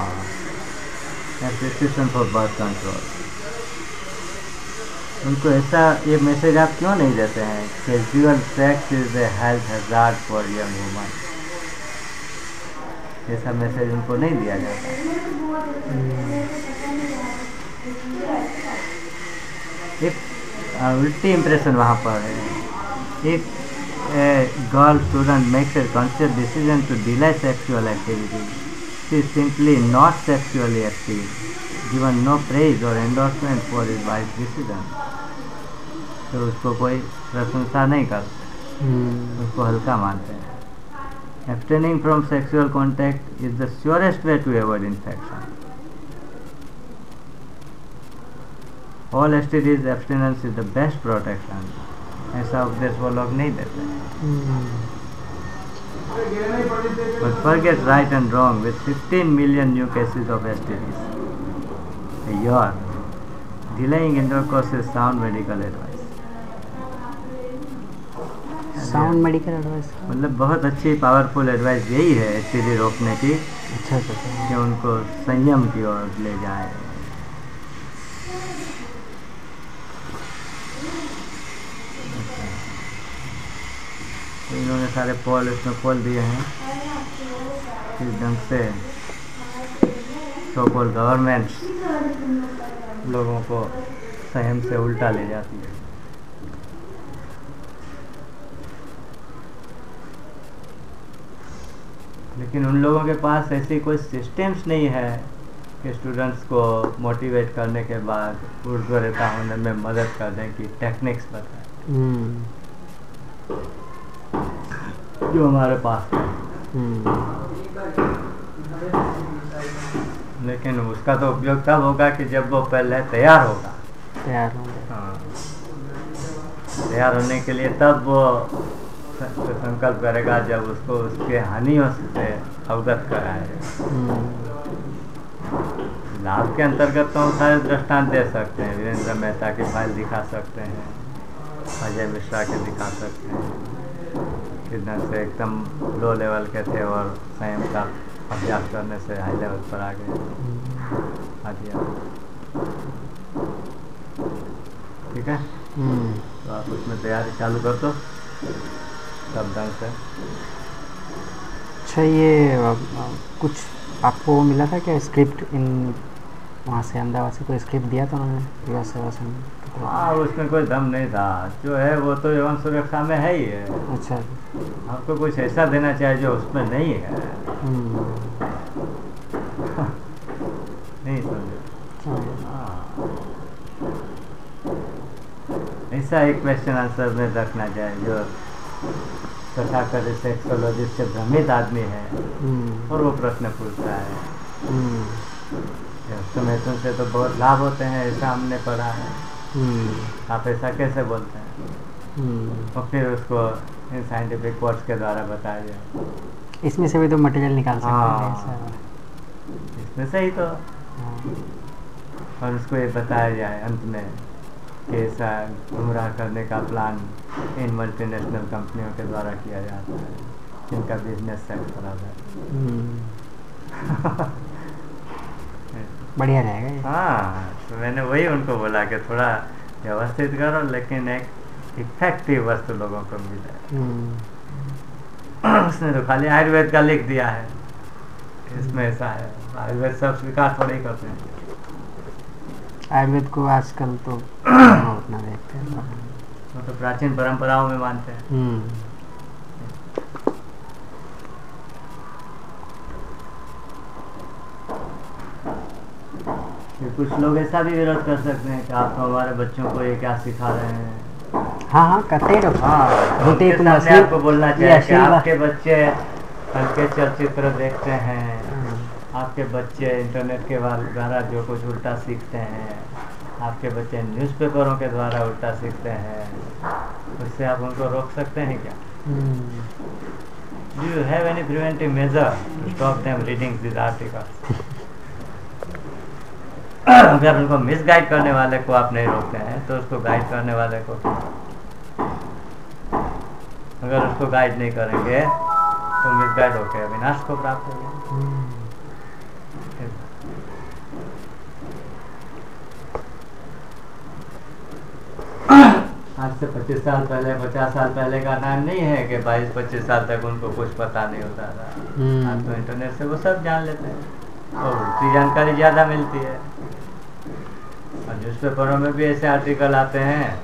प्रिस्क्रिप्शन फॉर बर्थ कंट्रोल उनको ऐसा ये मैसेज आप क्यों नहीं देते हैं? Casual sex is a health hazard for young woman ऐसा मैसेज उनको नहीं दिया जाता। एक उल्टी इम्प्रेशन वहाँ पर है। एक girl student makes a conscious decision to delay sexual activity she is simply not sexually active given no praise or endorsement for his wife's decision तो उसको कोई प्रशंसा नहीं करते हम्म, उसको हल्का मानते हैं abstaining from sexual contact is the surest way to avoid infection all S T Ds abstinence is the best protection ऐसा उपदेश वो लोग नहीं देते हम्म, But forget right and wrong with 15 million new cases of STDs a year. Delaying intercourse is sound medical advice. Sound medical advice मतलब बहुत अच्छी पावरफुल एडवाइस यही है एस रोकने की अच्छा अच्छा अच्छा कि उनको संयम की ओर ले जाए तो इन्होंने सारे पोल इसमें खोल दिए हैं। किस ढंग से सो कॉल गवर्नमेंट लोगों को सहम से उल्टा ले जाती है। लेकिन उन लोगों के पास ऐसी कोई सिस्टम्स नहीं है कि स्टूडेंट्स को मोटिवेट करने के बाद उर्वरता होने में मदद कर दें कि टेक्निक्स बताएँ। हम्म, जो हमारे पास है हम्म, लेकिन उसका तो उपयोग तब होगा कि जब वो पहले तैयार होगा। तैयार होंगे। हाँ। तैयार होने के लिए तब वो संकल्प करेगा जब उसको उसके हानियों से अवगत कराए। हम्म, लाभ के अंतर्गत तो हम सारे दृष्टांत दे सकते हैं। वीरेंद्र मेहता की फ़ाइल दिखा सकते हैं। अजय मिश्रा के दिखा सकते हैं। कितना से एकदम लो लेवल के थे और संयम का अभ्यास करने से हाई लेवल पर आ गए। हाँ जी हाँ। ठीक है? हम्म, तो आप उसमें तैयारी चालू कर दो। सब ढंग से अच्छा ये कुछ आपको मिला था क्या स्क्रिप्ट इन वहाँ से अहमदाबाद से कोई स्क्रिप्ट दिया था उन्होंने? सेवा संघ? हाँ उसमें कोई दम नहीं था। जो है वो तो एवं सुरक्षा में है ही है। अच्छा। आपको कुछ ऐसा देना चाहिए जो उसमें नहीं है। हम्म, नहीं समझे हाँ। ऐसा एक क्वेश्चन आंसर में रखना चाहिए जो तथाकथित सेक्सोलॉजिस्ट से भ्रमित आदमी है हम्म, और वो प्रश्न पूछता है। हम्म, से तो बहुत लाभ होते हैं ऐसा हमने पढ़ा है। आप ऐसा कैसे बोलते हैं? हम्म। और फिर उसको इन साइंटिफिक कोर्स के द्वारा बताया जाए। इसमें से भी तो मटेरियल निकाल सकते हैं हाँ। इसमें से ही तो। हाँ, और उसको ये बताया जाए अंत में कि ऐसा गुमराह करने का प्लान इन मल्टीनेशनल कंपनियों के द्वारा किया जाता है जिनका बिज़नेस सेट खराब है। हम्म, बढ़िया रहेगा हाँ तो मैंने वही उनको बोला कि थोड़ा व्यवस्थित करो लेकिन एक इफ़ेक्टिव वस्तु लोगों को मिले। हम्म, उसने तो खाली आयुर्वेद का लिख दिया है। इसमें ऐसा है आयुर्वेद सब स्वीकार थोड़ी करते हैं। आयुर्वेद को आजकल तो उतना देखते हैं। तो प्राचीन परंपराओं में मानते हैं। फिर कुछ लोग ऐसा भी विरोध कर सकते हैं कि आप तो हमारे बच्चों को ये क्या सिखा रहे हैं? हाँ हाँ करते ही डॉक्टर हाँ सामने असली- आपको बोलना चाहिए कि आपके बच्चे हल्के चलचित्र देखते हैं। हम्म, आपके बच्चे इंटरनेट के द्वारा जो कुछ उल्टा सीखते हैं। आपके बच्चे न्यूज़पेपरों के द्वारा उल्टा सीखते हैं। उससे आप उनको रोक सकते हैं क्या? Do you have any preventive measure to stop them reading this articles अगर उनको मिस गाइड करने वाले को आप नहीं रोकते हैं तो उसको गाइड करने वाले को अगर उसको गाइड नहीं करेंगे तो मिसगाइड होकर विनाश को प्राप्त होगा। आज से 25 साल पहले 50 साल पहले का टाइम नहीं है कि 22-25 साल तक उनको कुछ पता नहीं होता था। हम्म। आज तो इंटरनेट से वो सब जान लेते हैं। और उसकी जानकारी ज़्यादा मिलती है। न्यूज़पेपरों में भी ऐसे आर्टिकल आते हैं।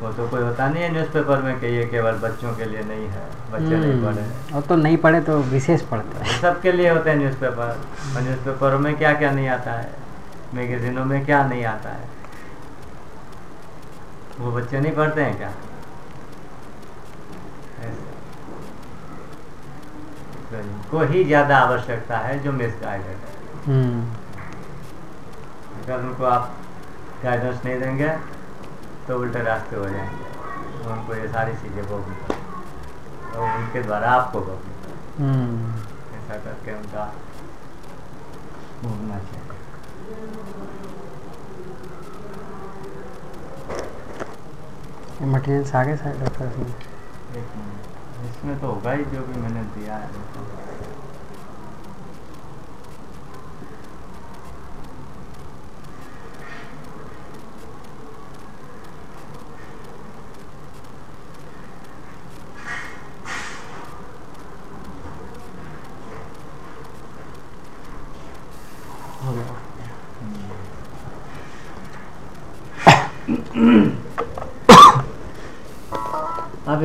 वो तो कोई होता नहीं है न्यूज़पेपर में कि ये केवल बच्चों के लिए नहीं है बच्चे नहीं पढ़े। हम्म, और तो नहीं पढ़े तो विशेष पढ़ते हैं। सबके लिए होते हैं न्यूज़पेपर और न्यूज़पेपरों में क्या क्या नहीं आता है? मैगजीनों में क्या नहीं आता है? वो बच्चे नहीं पढ़ते हैं क्या। तो ही ज़्यादा आवश्यकता है जो मिसगाइडेड है। हम्म, अगर उनको आप गाइडेंस नहीं देंगे तो उल्टे रास्ते हो जाएँगे। उनको ये सारी चीज़ें भोगनी पड़ेंगी। और उनके द्वारा आपको भोगनी पड़ेगी। हम्म ऐसा करके उनका भोगना चाहिए। मटेरियल्स आगे सारे डॉक्टर इसमें इसमें तो होगा ही जो भी मैंने दिया। हो।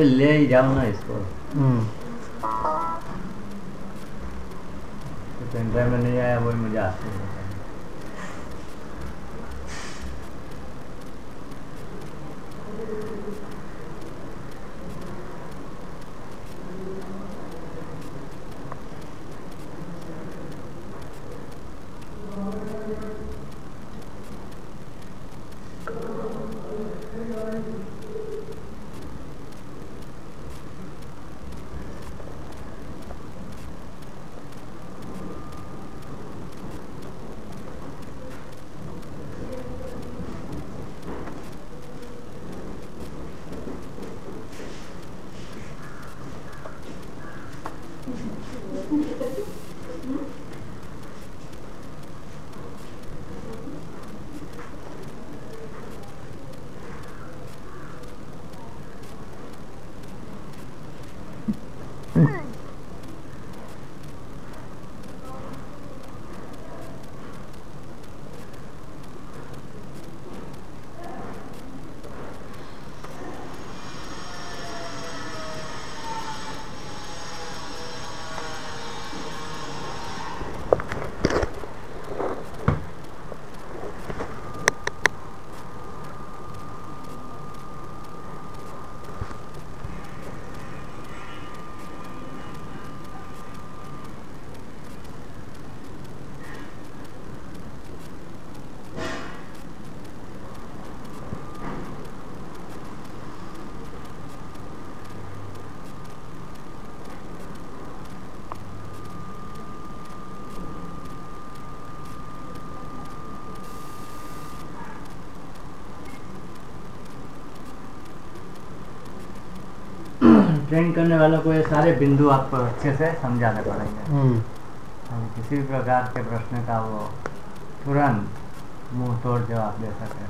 अभी ले ही जाओ ना इसको हम्म तो पेन ड्राइव में नहीं आया वही मुझे आते हैं ट्रेन करने वालों को ये सारे बिंदु आपको अच्छे से समझाने पड़ेंगे। हम्म। हम किसी भी प्रकार के प्रश्न का वो तुरंत मुँह तोड़ जवाब दे सके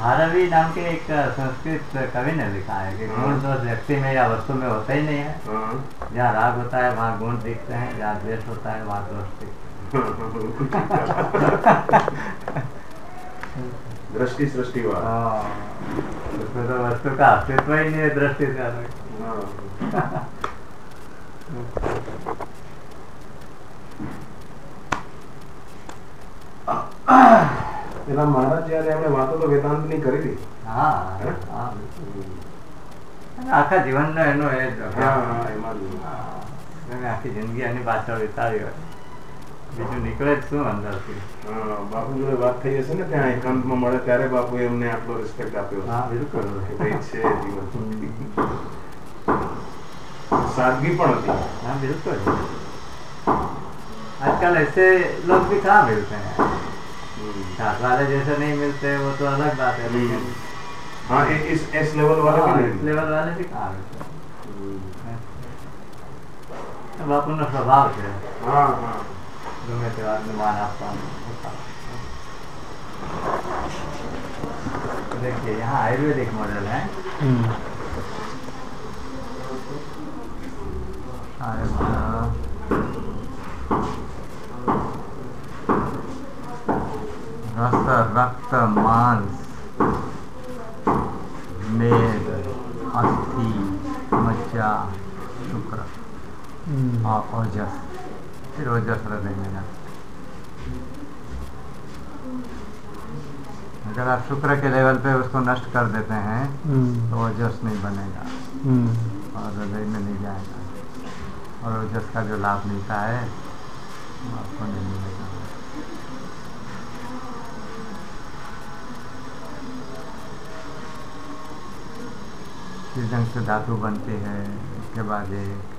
भारवी नाम के एक संस्कृत कवि ने लिखा है कि गुण दोष व्यक्ति में या वस्तु में होता ही नहीं है। हाँ। जहाँ राग होता है वहाँ गुण दिखते हैं जहाँ द्वेष होता है वहाँ दोष दिखते दृष्टि सृष्टि हैं हाँ, उसमें तो वस्तु का अस्तित्व ही नहीं है दृष्टि से। પેલા મહારાજ જયારે એમણે વાતો તો વેદાંતની કરી હતી. હા. આખા જીવનનો એનો એ આખી જિંદગી એની પાછળ વિતાવી હોય. બીજું નીકળે જ શું અંદરથી? બાપુ જોડે વાત થઈ હશે ને ત્યાં એકાંતમાં મળે ત્યારે બાપુ એમને આટલો રિસ્પેક્ટ આપ્યો. હા બિલકુલ. છે સાદગી પણ હતી. હા બિલકુલ. આજકાલ એસે લોગ ભી કહાં મિલતે હૈ वाले जैसे नहीं मिलते वो तो अलग बात है लेकिन हाँ इस एस लेवल हाँ, वाले भी नहीं लेवल वाले भी कहाँ स्वभाव हाँ? हाँ आपका देखिए यहाँ आयुर्वेदिक मॉडल है। हम्म। हाँ, रस रक्त मांस मेद अस्थि मज्जा शुक्र हम्म, और ओजस। फिर ओजस हृदय में जाता अगर आप शुक्र के लेवल पे उसको नष्ट कर देते हैं हम्म, तो ओजस नहीं बनेगा। हम्म, और हृदय में नहीं जाएगा। और ओजस का जो लाभ मिलता है वो आपको नहीं मिलेगा। किस ढंग से धातु बनती है उसके बाद एक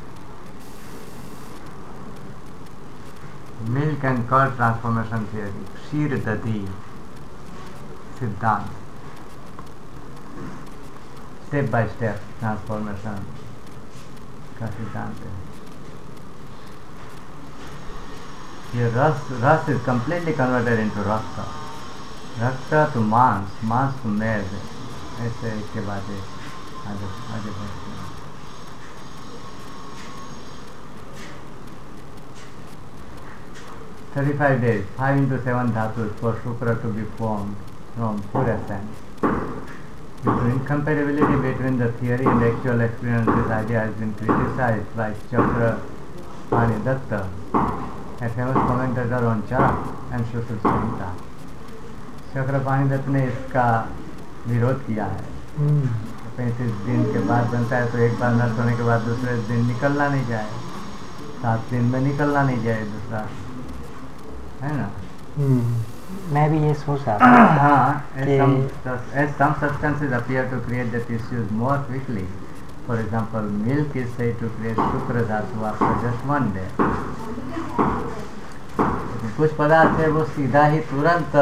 milk and curd transformation theory क्षीर दधी सिद्धांत। स्टेप बाय स्टेप ट्रांसफॉर्मेशन का सिद्धांत है। ये रस रस इज़ completely converted into रक्त। रक्त to मांस मांस to मेद, ऐसे एक के बाद एक हैं days, five into seven dhatus for Shukra to be formed from four essence. Due to incompatibility between the theory and actual experience, this idea has been criticized by Chakra Datta, a famous commentator on Charak and Shusur Samhita. Chakrapani Dutt ने इसका विरोध किया है हम्म, पैंतीस दिन के बाद बनता है तो एक बार नर्स होने के बाद दूसरे दिन निकलना नहीं जाए। सात दिन में निकलना नहीं जाए दूसरा। है ना? हम्म। मैं भी ये सोच रहा हाँ some substances appear to create the tissues more quickly for example milk is said to create shukra dhatu after just one day कुछ पदार्थ है वो सीधा ही तुरंत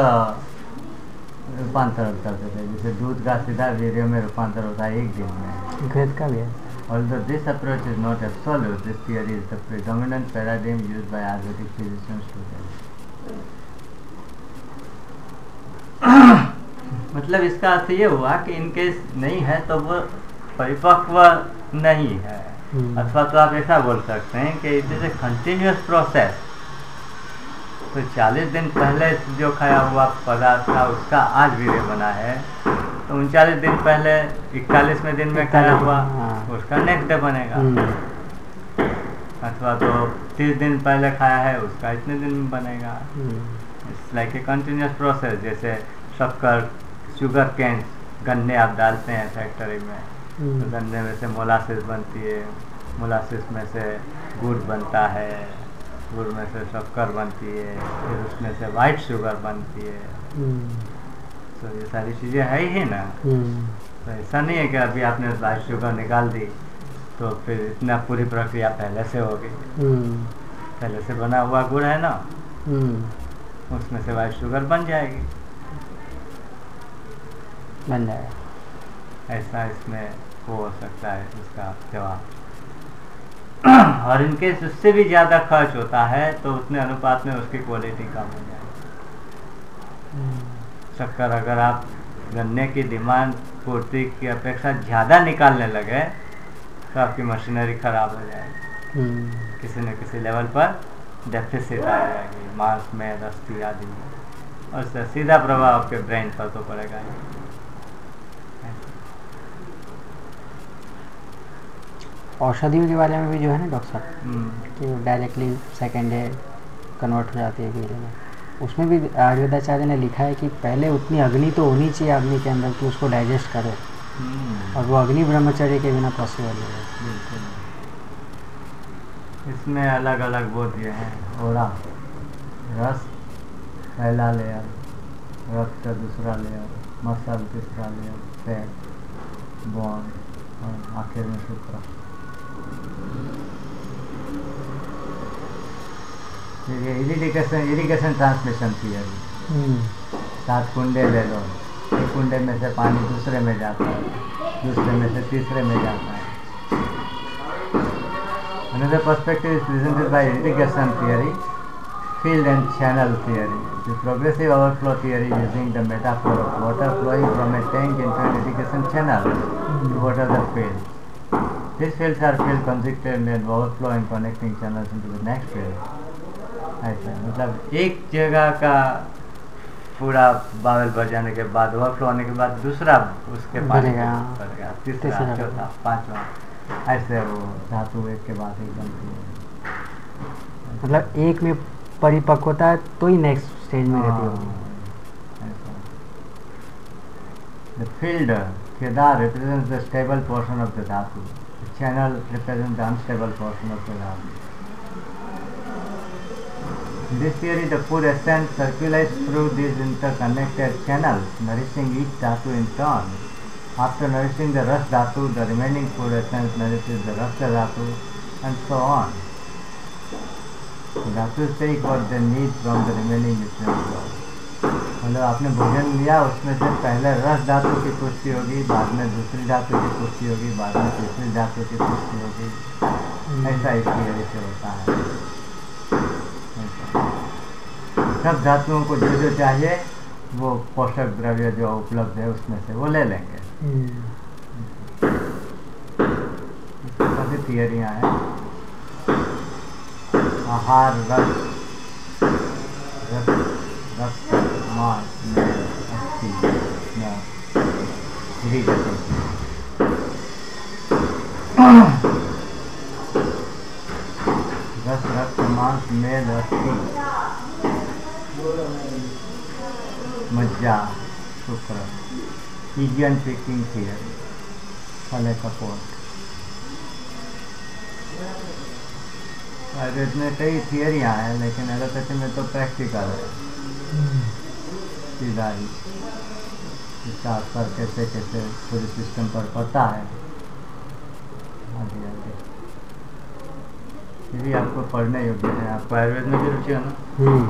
रूपांतरण कर देते हैं जैसे दूध का सीधा वीर्य में रूपांतर होता है एक दिन में घृत का भी है Although this approach is not absolute, this theory is the predominant paradigm used by Ayurvedic physicians today. मतलब इसका अर्थ ये हुआ कि इनकेस नहीं है तो वो परिपक्व नहीं है हम्म। अथवा तो आप ऐसा बोल सकते हैं कि it is a continuous process तो 40 दिन पहले जो खाया हुआ पदार्थ था उसका आज भी वीर्य बना है। तो उनचालीस दिन पहले इकतालीसवें दिन में खाया हुआ हाँ। उसका नेक्स्ट डे बनेगा। हम्म, अथवा तो तीस दिन पहले खाया है उसका इतने दिन में बनेगा। It's like a continuous process जैसे शक्कर शुगर कैन गन्ने आप डालते हैं फैक्ट्री में। तो हम्म, गन्ने में से मोलासिस बनती है मोलासिस में से गुड़ बनता है। गुड़ में से शक्कर बनती है फिर उसमें से वाइट शुगर बनती है। हम्म, तो ये सारी चीज़ें है ही ना। हम्म, तो ऐसा नहीं है कि अभी आपने वाइट शुगर निकाल दी तो फिर इतना पूरी प्रक्रिया पहले से होगी हम्म, पहले से बना हुआ गुड़ है ना उसमें से वाइट शुगर बन जाएगी। बन जाएगा। ऐसा इसमें हो सकता है इसका जवाब। और इनके उससे भी ज़्यादा खर्च होता है तो उतने अनुपात में उसकी क्वालिटी कम हो जाएगी हम्म, शक्कर अगर आप गन्ने की डिमांड पूर्ति की अपेक्षा ज़्यादा निकालने लगे तो आपकी मशीनरी खराब हो जाएगी। हम्म, किसी न किसी लेवल पर डेफिसिट आ जाएगी मांस में रस्ती आदि। में और सीधा प्रभाव आपके ब्रेन पर तो पड़ेगा ही। औषधियों के बारे में भी जो है ना डॉक्टर साहब? हम्म, कि डायरेक्टली सेकेंड डे कन्वर्ट हो जाती है कीड़े में। उसमें भी आयुर्वेदाचार्य ने लिखा है कि पहले उतनी अग्नि तो होनी चाहिए आदमी के अंदर कि उसको डाइजेस्ट करे। हम्म, और वो अग्नि ब्रह्मचर्य के बिना पॉसिबल नहीं है। बिल्कुल। इसमें अलग अलग वो दिए हैं। ओरा रस पहला लेयर रक्त दूसरा लेयर मसल तीसरा लेयर फैट बॉन और आखिर में शुक्र। ये इरिगेशन इरिगेशन ट्रांसमिशन थियरी सात कुंडे ले लो एक कुंडे में से पानी दूसरे में जाता है दूसरे में से तीसरे में जाता है Another perspective is presented by irrigation theory, field and channel theory. The progressive overflow theory using the metaphor of water flowing from a tank into an irrigation channel to water the field. These fields are filled consequently and overflow and connecting channels into the next field. ऐसा मतलब एक जगह का पूरा बावल भर जाने के बाद ओवरफ्लो होने के बाद दूसरा उसके बनेगा, हाँ। तीसरा चौथा पांचवा ऐसे वो धातु एक के बाद एक बनती है मतलब एक में परिपक्वता है तो ही नेक्स्ट स्टेज में रहती हाँ, होगी field kedar represents the stable portion of the dhatu. The channel represents the unstable portion of the dhatu. This theory, the food essence circulates through these interconnected channels, nourishing each dhatu in turn. After nourishing the ras dhatu, the remaining food essence nourishes the rasa dhatu, and so on. The dhatus take what they need from the remaining nutrient flow. मतलब आपने भोजन लिया उसमें से पहले रस धातु की पुष्टि होगी बाद में दूसरी धातु की पुष्टि होगी बाद में तीसरी धातु की पुष्टि होगी। ऐसा इस थियरी से होता है। सब धातुओं को जो जो चाहिए वो पोषक द्रव्य जो उपलब्ध है उसमें से वो ले लेंगे। हम्म, काफ़ी थियरियाँ हैं। आहार रस रस। रक्त मांस में अस्थि में irrigation. रस रक्त मांस मेद अस्थि मज्जा शुक्र। पिजियन पिकिंग थियरी फले कपोट आयुर्वेद में कई थियरियाँ हैं लेकिन एलोपैथी में तो प्रैक्टिकल है। सीधा ही इसका असर कैसे कैसे पूरे सिस्टम पर पड़ता है? आगे आगे ये भी आपको पढ़ने योग्य है आपको आयुर्वेद में भी रुचि है ना? हम्म,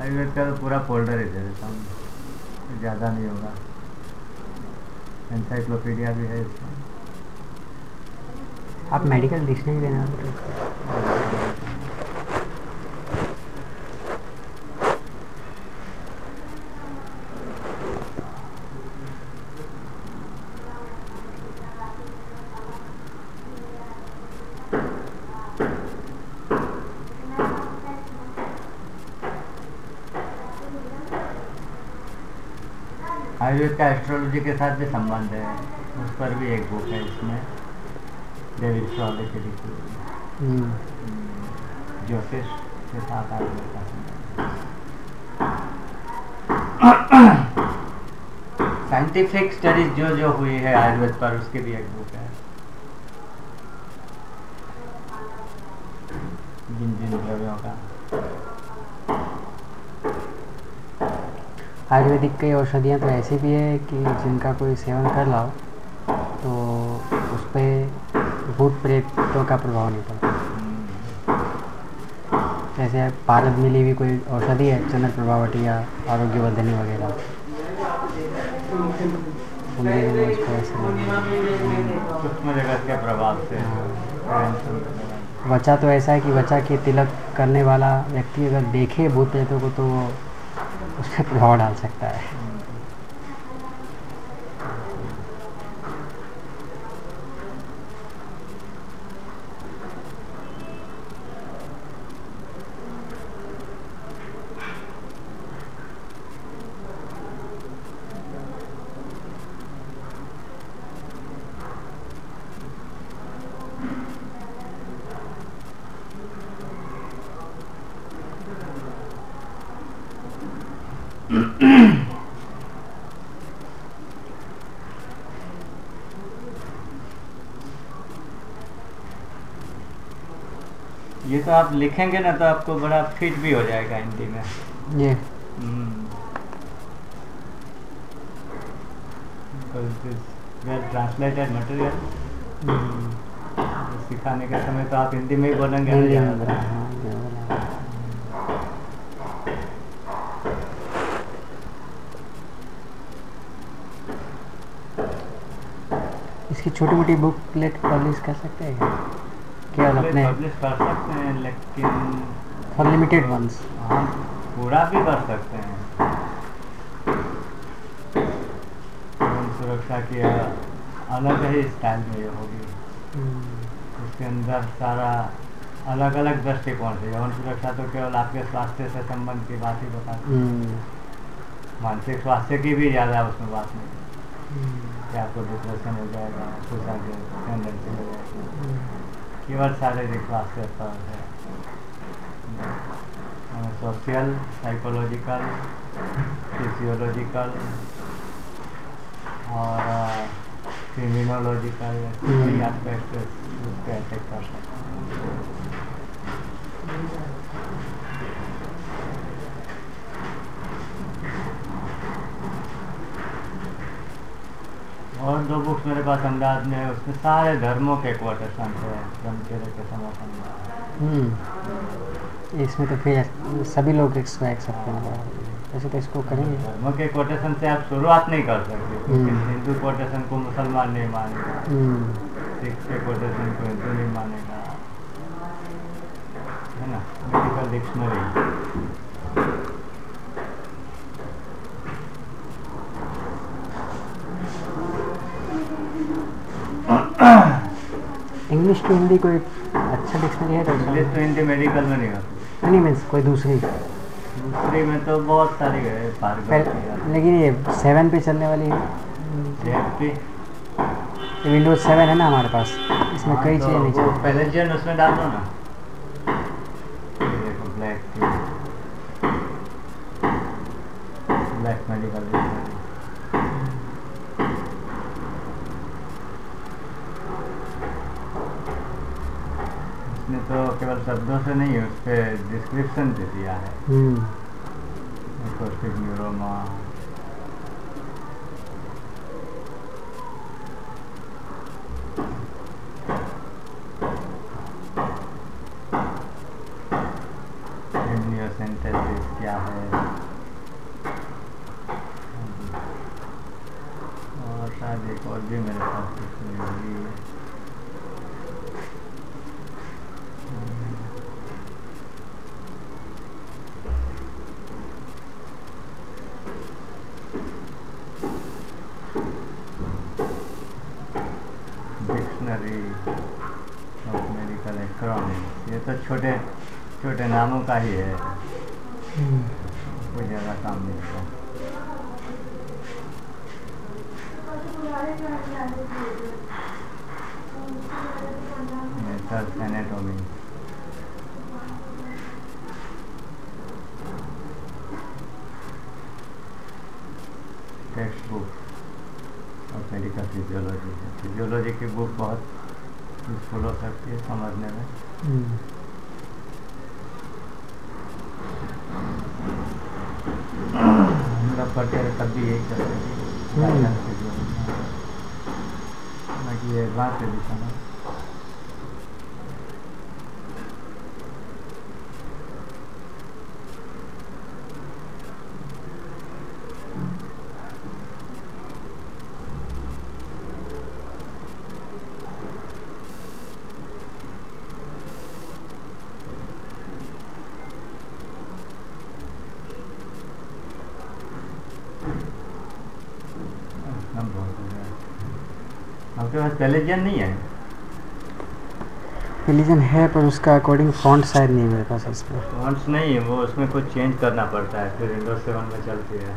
आयुर्वेद का तो पूरा फोल्डर ही दे देता हूँ ज़्यादा नहीं होगा। एनसाइक्लोपीडिया भी है इसमें। आप मेडिकल डिक्शनरी देना तो आयुर्वेद का एस्ट्रोलॉजी के साथ भी संबंध है। उस पर भी एक बुक है इसमें। डेविड फ्रॉले की लिखी हुई ज्योतिष के साथ आयुर्वेद का साइंटिफिक स्टडीज़ जो जो हुई है आयुर्वेद पर उसकी भी एक बुक है। जिन जिन द्रव्यों का। आयुर्वेदिक कई औषधियाँ तो ऐसी भी है कि जिनका कोई सेवन कर लाओ तो उस पर भूत प्रेतों का प्रभाव नहीं पड़ता। जैसे पारद मिली भी कोई औषधि है चंद्र प्रभावटी या वगैरह। के प्रभाव से। बच्चा तो ऐसा है कि बच्चा के तिलक करने वाला व्यक्ति अगर देखे भूत प्रेतों को तो उस पर प्रभाव डाल सकता है ये तो आप लिखेंगे ना तो आपको बड़ा फिट भी हो जाएगा हिंदी में। ये ट्रांसलेटेड मटेरियल सिखाने के समय तो आप हिंदी में ही बोलेंगे। हाँ, ये बोला। इसकी छोटी मोटी बुक बुकलेट पब्लिश कर सकते हैं? केवल अपने। पब्लिश कर सकते हैं लेकिन फॉर लिमिटेड वंस हम पूरा भी कर सकते हैं। सुरक्षा की अलग ही स्टाइल में ये होगी। उसके अंदर सारा अलग अलग दृष्टिकोण से यौन सुरक्षा तो केवल आपके स्वास्थ्य से संबंध की बात ही बताती है। मानसिक स्वास्थ्य की भी ज़्यादा उसमें बात नहीं कि आपको डिप्रेशन हो जाएगा सुसाइड टेंडेंसी हो जाएगी। केवल शारीरिक स्वास्थ्य सोशल साइकोलॉजिकल फिजियोलॉजिकल और क्रिमिनोलॉजिकल कर सकते हैं। और दो बुक्स मेरे पास अंदाज में है उसमें सारे धर्मों के कोटेशन है ब्रह्मचर्य के समर्थन में। हम्म। इसमें तो फिर सभी लोग इसको एक्सेप्ट करना पड़ेगा वैसे तो इसको करेंगे। धर्म के कोटेशन से आप शुरुआत नहीं कर सकते। हम्म। हिंदू कोटेशन को मुसलमान नहीं मानेगा। हम्म, सिख के कोटेशन को हिंदू नहीं मानेगा। है ना? Medical dictionary English to Hindi कोई अच्छा डिक्शनरी है इंग्लिश डॉक्टर तो हिंदी मेडिकल में नहीं होती। नहीं मीन्स कोई दूसरी। दूसरी में तो बहुत सारी है पहले पारगत लेकिन ये सेवन पे चलने वाली जेएफटी विंडोज़ सेवन है ना हमारे पास। इसमें कई चीज़ें नहीं वो चलती। पेलेजियन उसमें डाल दो ना। देखो ब्लैक ब्लैक मेडिकल डिक्शनरी इसमें तो केवल शब्दों से नहीं उस पर डिस्क्रिप्शन दे दिया है। हम्म, न्यूरोमा एमनियोसेंटेसिस क्या है? और शायद एक और भी मेरे पास कुछ नहीं होगी डिक्शनरी ऑफ़ मेडिकल एक्रोनिम्स ये तो छोटे छोटे नामों का ही है। हम्म, कोई ज़्यादा काम नहीं होता। एनाटॉमी टेक्स्ट बुक और मेडिकल फिजियोलॉजी फिजियोलॉजी की बुक बहुत यूजफुल हो सकती है समझने में हम्म, हम लोग पढ़ते रहे तब भी यही करते थे हम्म। गाइडेंस फिजियोलॉजी बाकी ये एडवांस एडिशन है आपके पास पेलेजियन नहीं है। रिलीजन है पर उसका अकॉर्डिंग फॉन्ट शायद नहीं है मेरे पास इस पर फॉन्ट्स नहीं है वो उसमें कुछ चेंज करना पड़ता है फिर विंडोज़ सेवन में चलती है।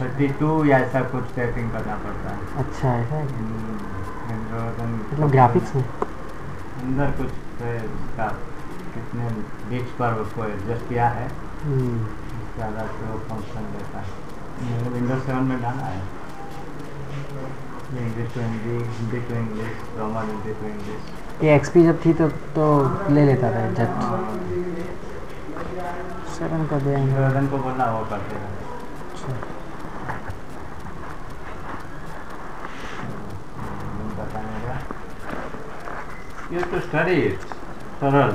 थर्टी टू या ऐसा कुछ सेटिंग करना पड़ता है। अच्छा ऐसा है क्या? हम्म, मतलब ग्राफिक्स में? अंदर कुछ उसका कितने बिट्स पर उसको एडजस्ट किया है। हम्म, ज़्यादा से वो फ़ंक्शन देता है। विंडोज़ सेवन में डाला है। English to Hindi Hindi to English Roman Hindi to English ये एक्सपी जब थी तो तो ले लेता था जब सेवन का दे इंद्रधन को बोलना वो करते हैं। ये तो स्टडी सरल।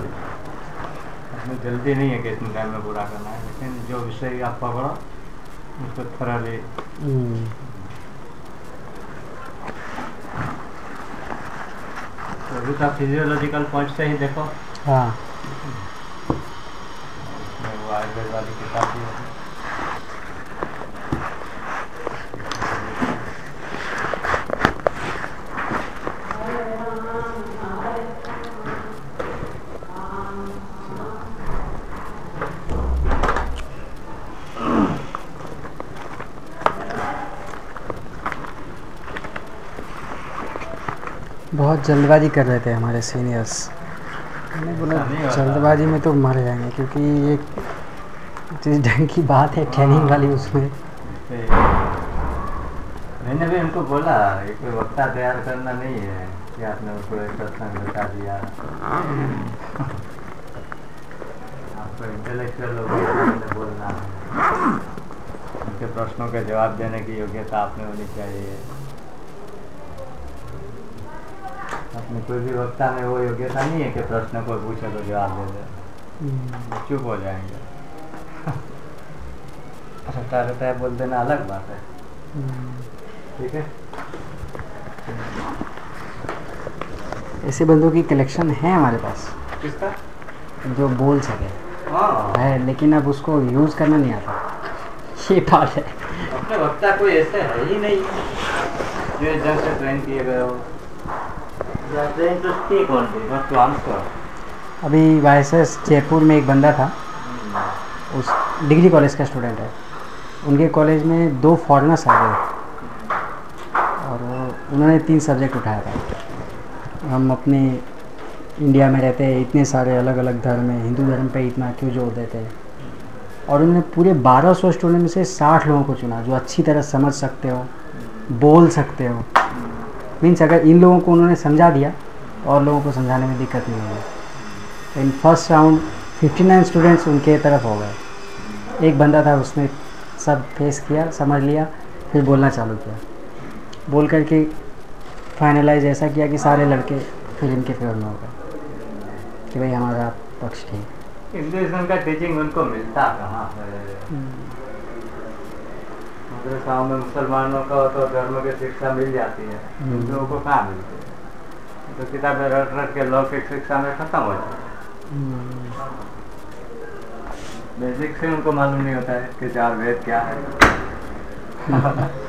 इसमें जल्दी नहीं है कि इतने टाइम में पूरा करना है लेकिन जो विषय आप पकड़ो उसको थरली तो फिजियोलॉजिकल पॉइंट से ही देखो। हाँ। वो आयुर्वेद वाली किताब भी है। बहुत जल्दबाजी कर रहे थे हमारे सीनियर्स मैंने बोला। जल्दबाजी में तो मर जाएँगे, क्योंकि ये जिस ढंग की बात है ट्रेनिंग वाली उसमें। मैंने भी उनको बोला कोई वक्ता तैयार करना नहीं है। कि आपने उसको एक प्रश्न बता दिया। आपको इंटेलेक्चुअल लोग बोलना है। उनके प्रश्नों के जवाब देने की योग्यता आपने होनी चाहिए अपने कोई भी वक्ता में वो योग्यता नहीं है कि प्रश्न कोई पूछे तो जवाब दे दे चुप हो जाएँगे रटा रटा बोल देना अलग बात है। ठीक है ऐसे बंदों की कलेक्शन है हमारे पास। किसका? जो बोल सके। हाँ। है लेकिन अब उसको यूज़ करना नहीं आता। ये बात है। अपने वक्ता कोई ऐसे है ही नहीं। जो ढंग से ट्रेन किए गए हो train to speak only not to answer अभी वाई जयपुर में एक बंदा था। उस डिग्री कॉलेज का स्टूडेंट है। उनके कॉलेज में दो फॉरनर्स आ गए। और उन्होंने तीन सब्जेक्ट उठाया था। हम अपने इंडिया में रहते हैं, इतने सारे अलग अलग धर्म है, हिंदू धर्म पे इतना क्यों ज़ोर देते हैं? और उन्होंने पूरे 1200 स्टूडेंट में से 60 लोगों को चुना, जो अच्छी तरह समझ सकते हो, बोल सकते हो। मीन्स अगर इन लोगों को उन्होंने समझा दिया और लोगों को समझाने में दिक्कत नहीं होगी इन फ़र्स्ट राउंड 59 स्टूडेंट्स उनके तरफ़ हो गए। एक बंदा था उसने सब फेस किया समझ लिया फिर बोलना चालू किया। बोल करके फाइनलाइज ऐसा किया कि सारे लड़के फिर इनके फेवर में हो गए कि भाई हमारा पक्ष ठीक। हिंदुइज्म का टीचिंग उनको मिलता कहाँ मदरसाओं में मुसलमानों का तो धर्म की शिक्षा मिल जाती है हम्म। हिंदुओं को कहाँ मिलती है? तो किताबें रट रट के लौकिक शिक्षा में खत्म हो जाती है। बेसिक से उनको मालूम नहीं होता है कि चार वेद क्या है।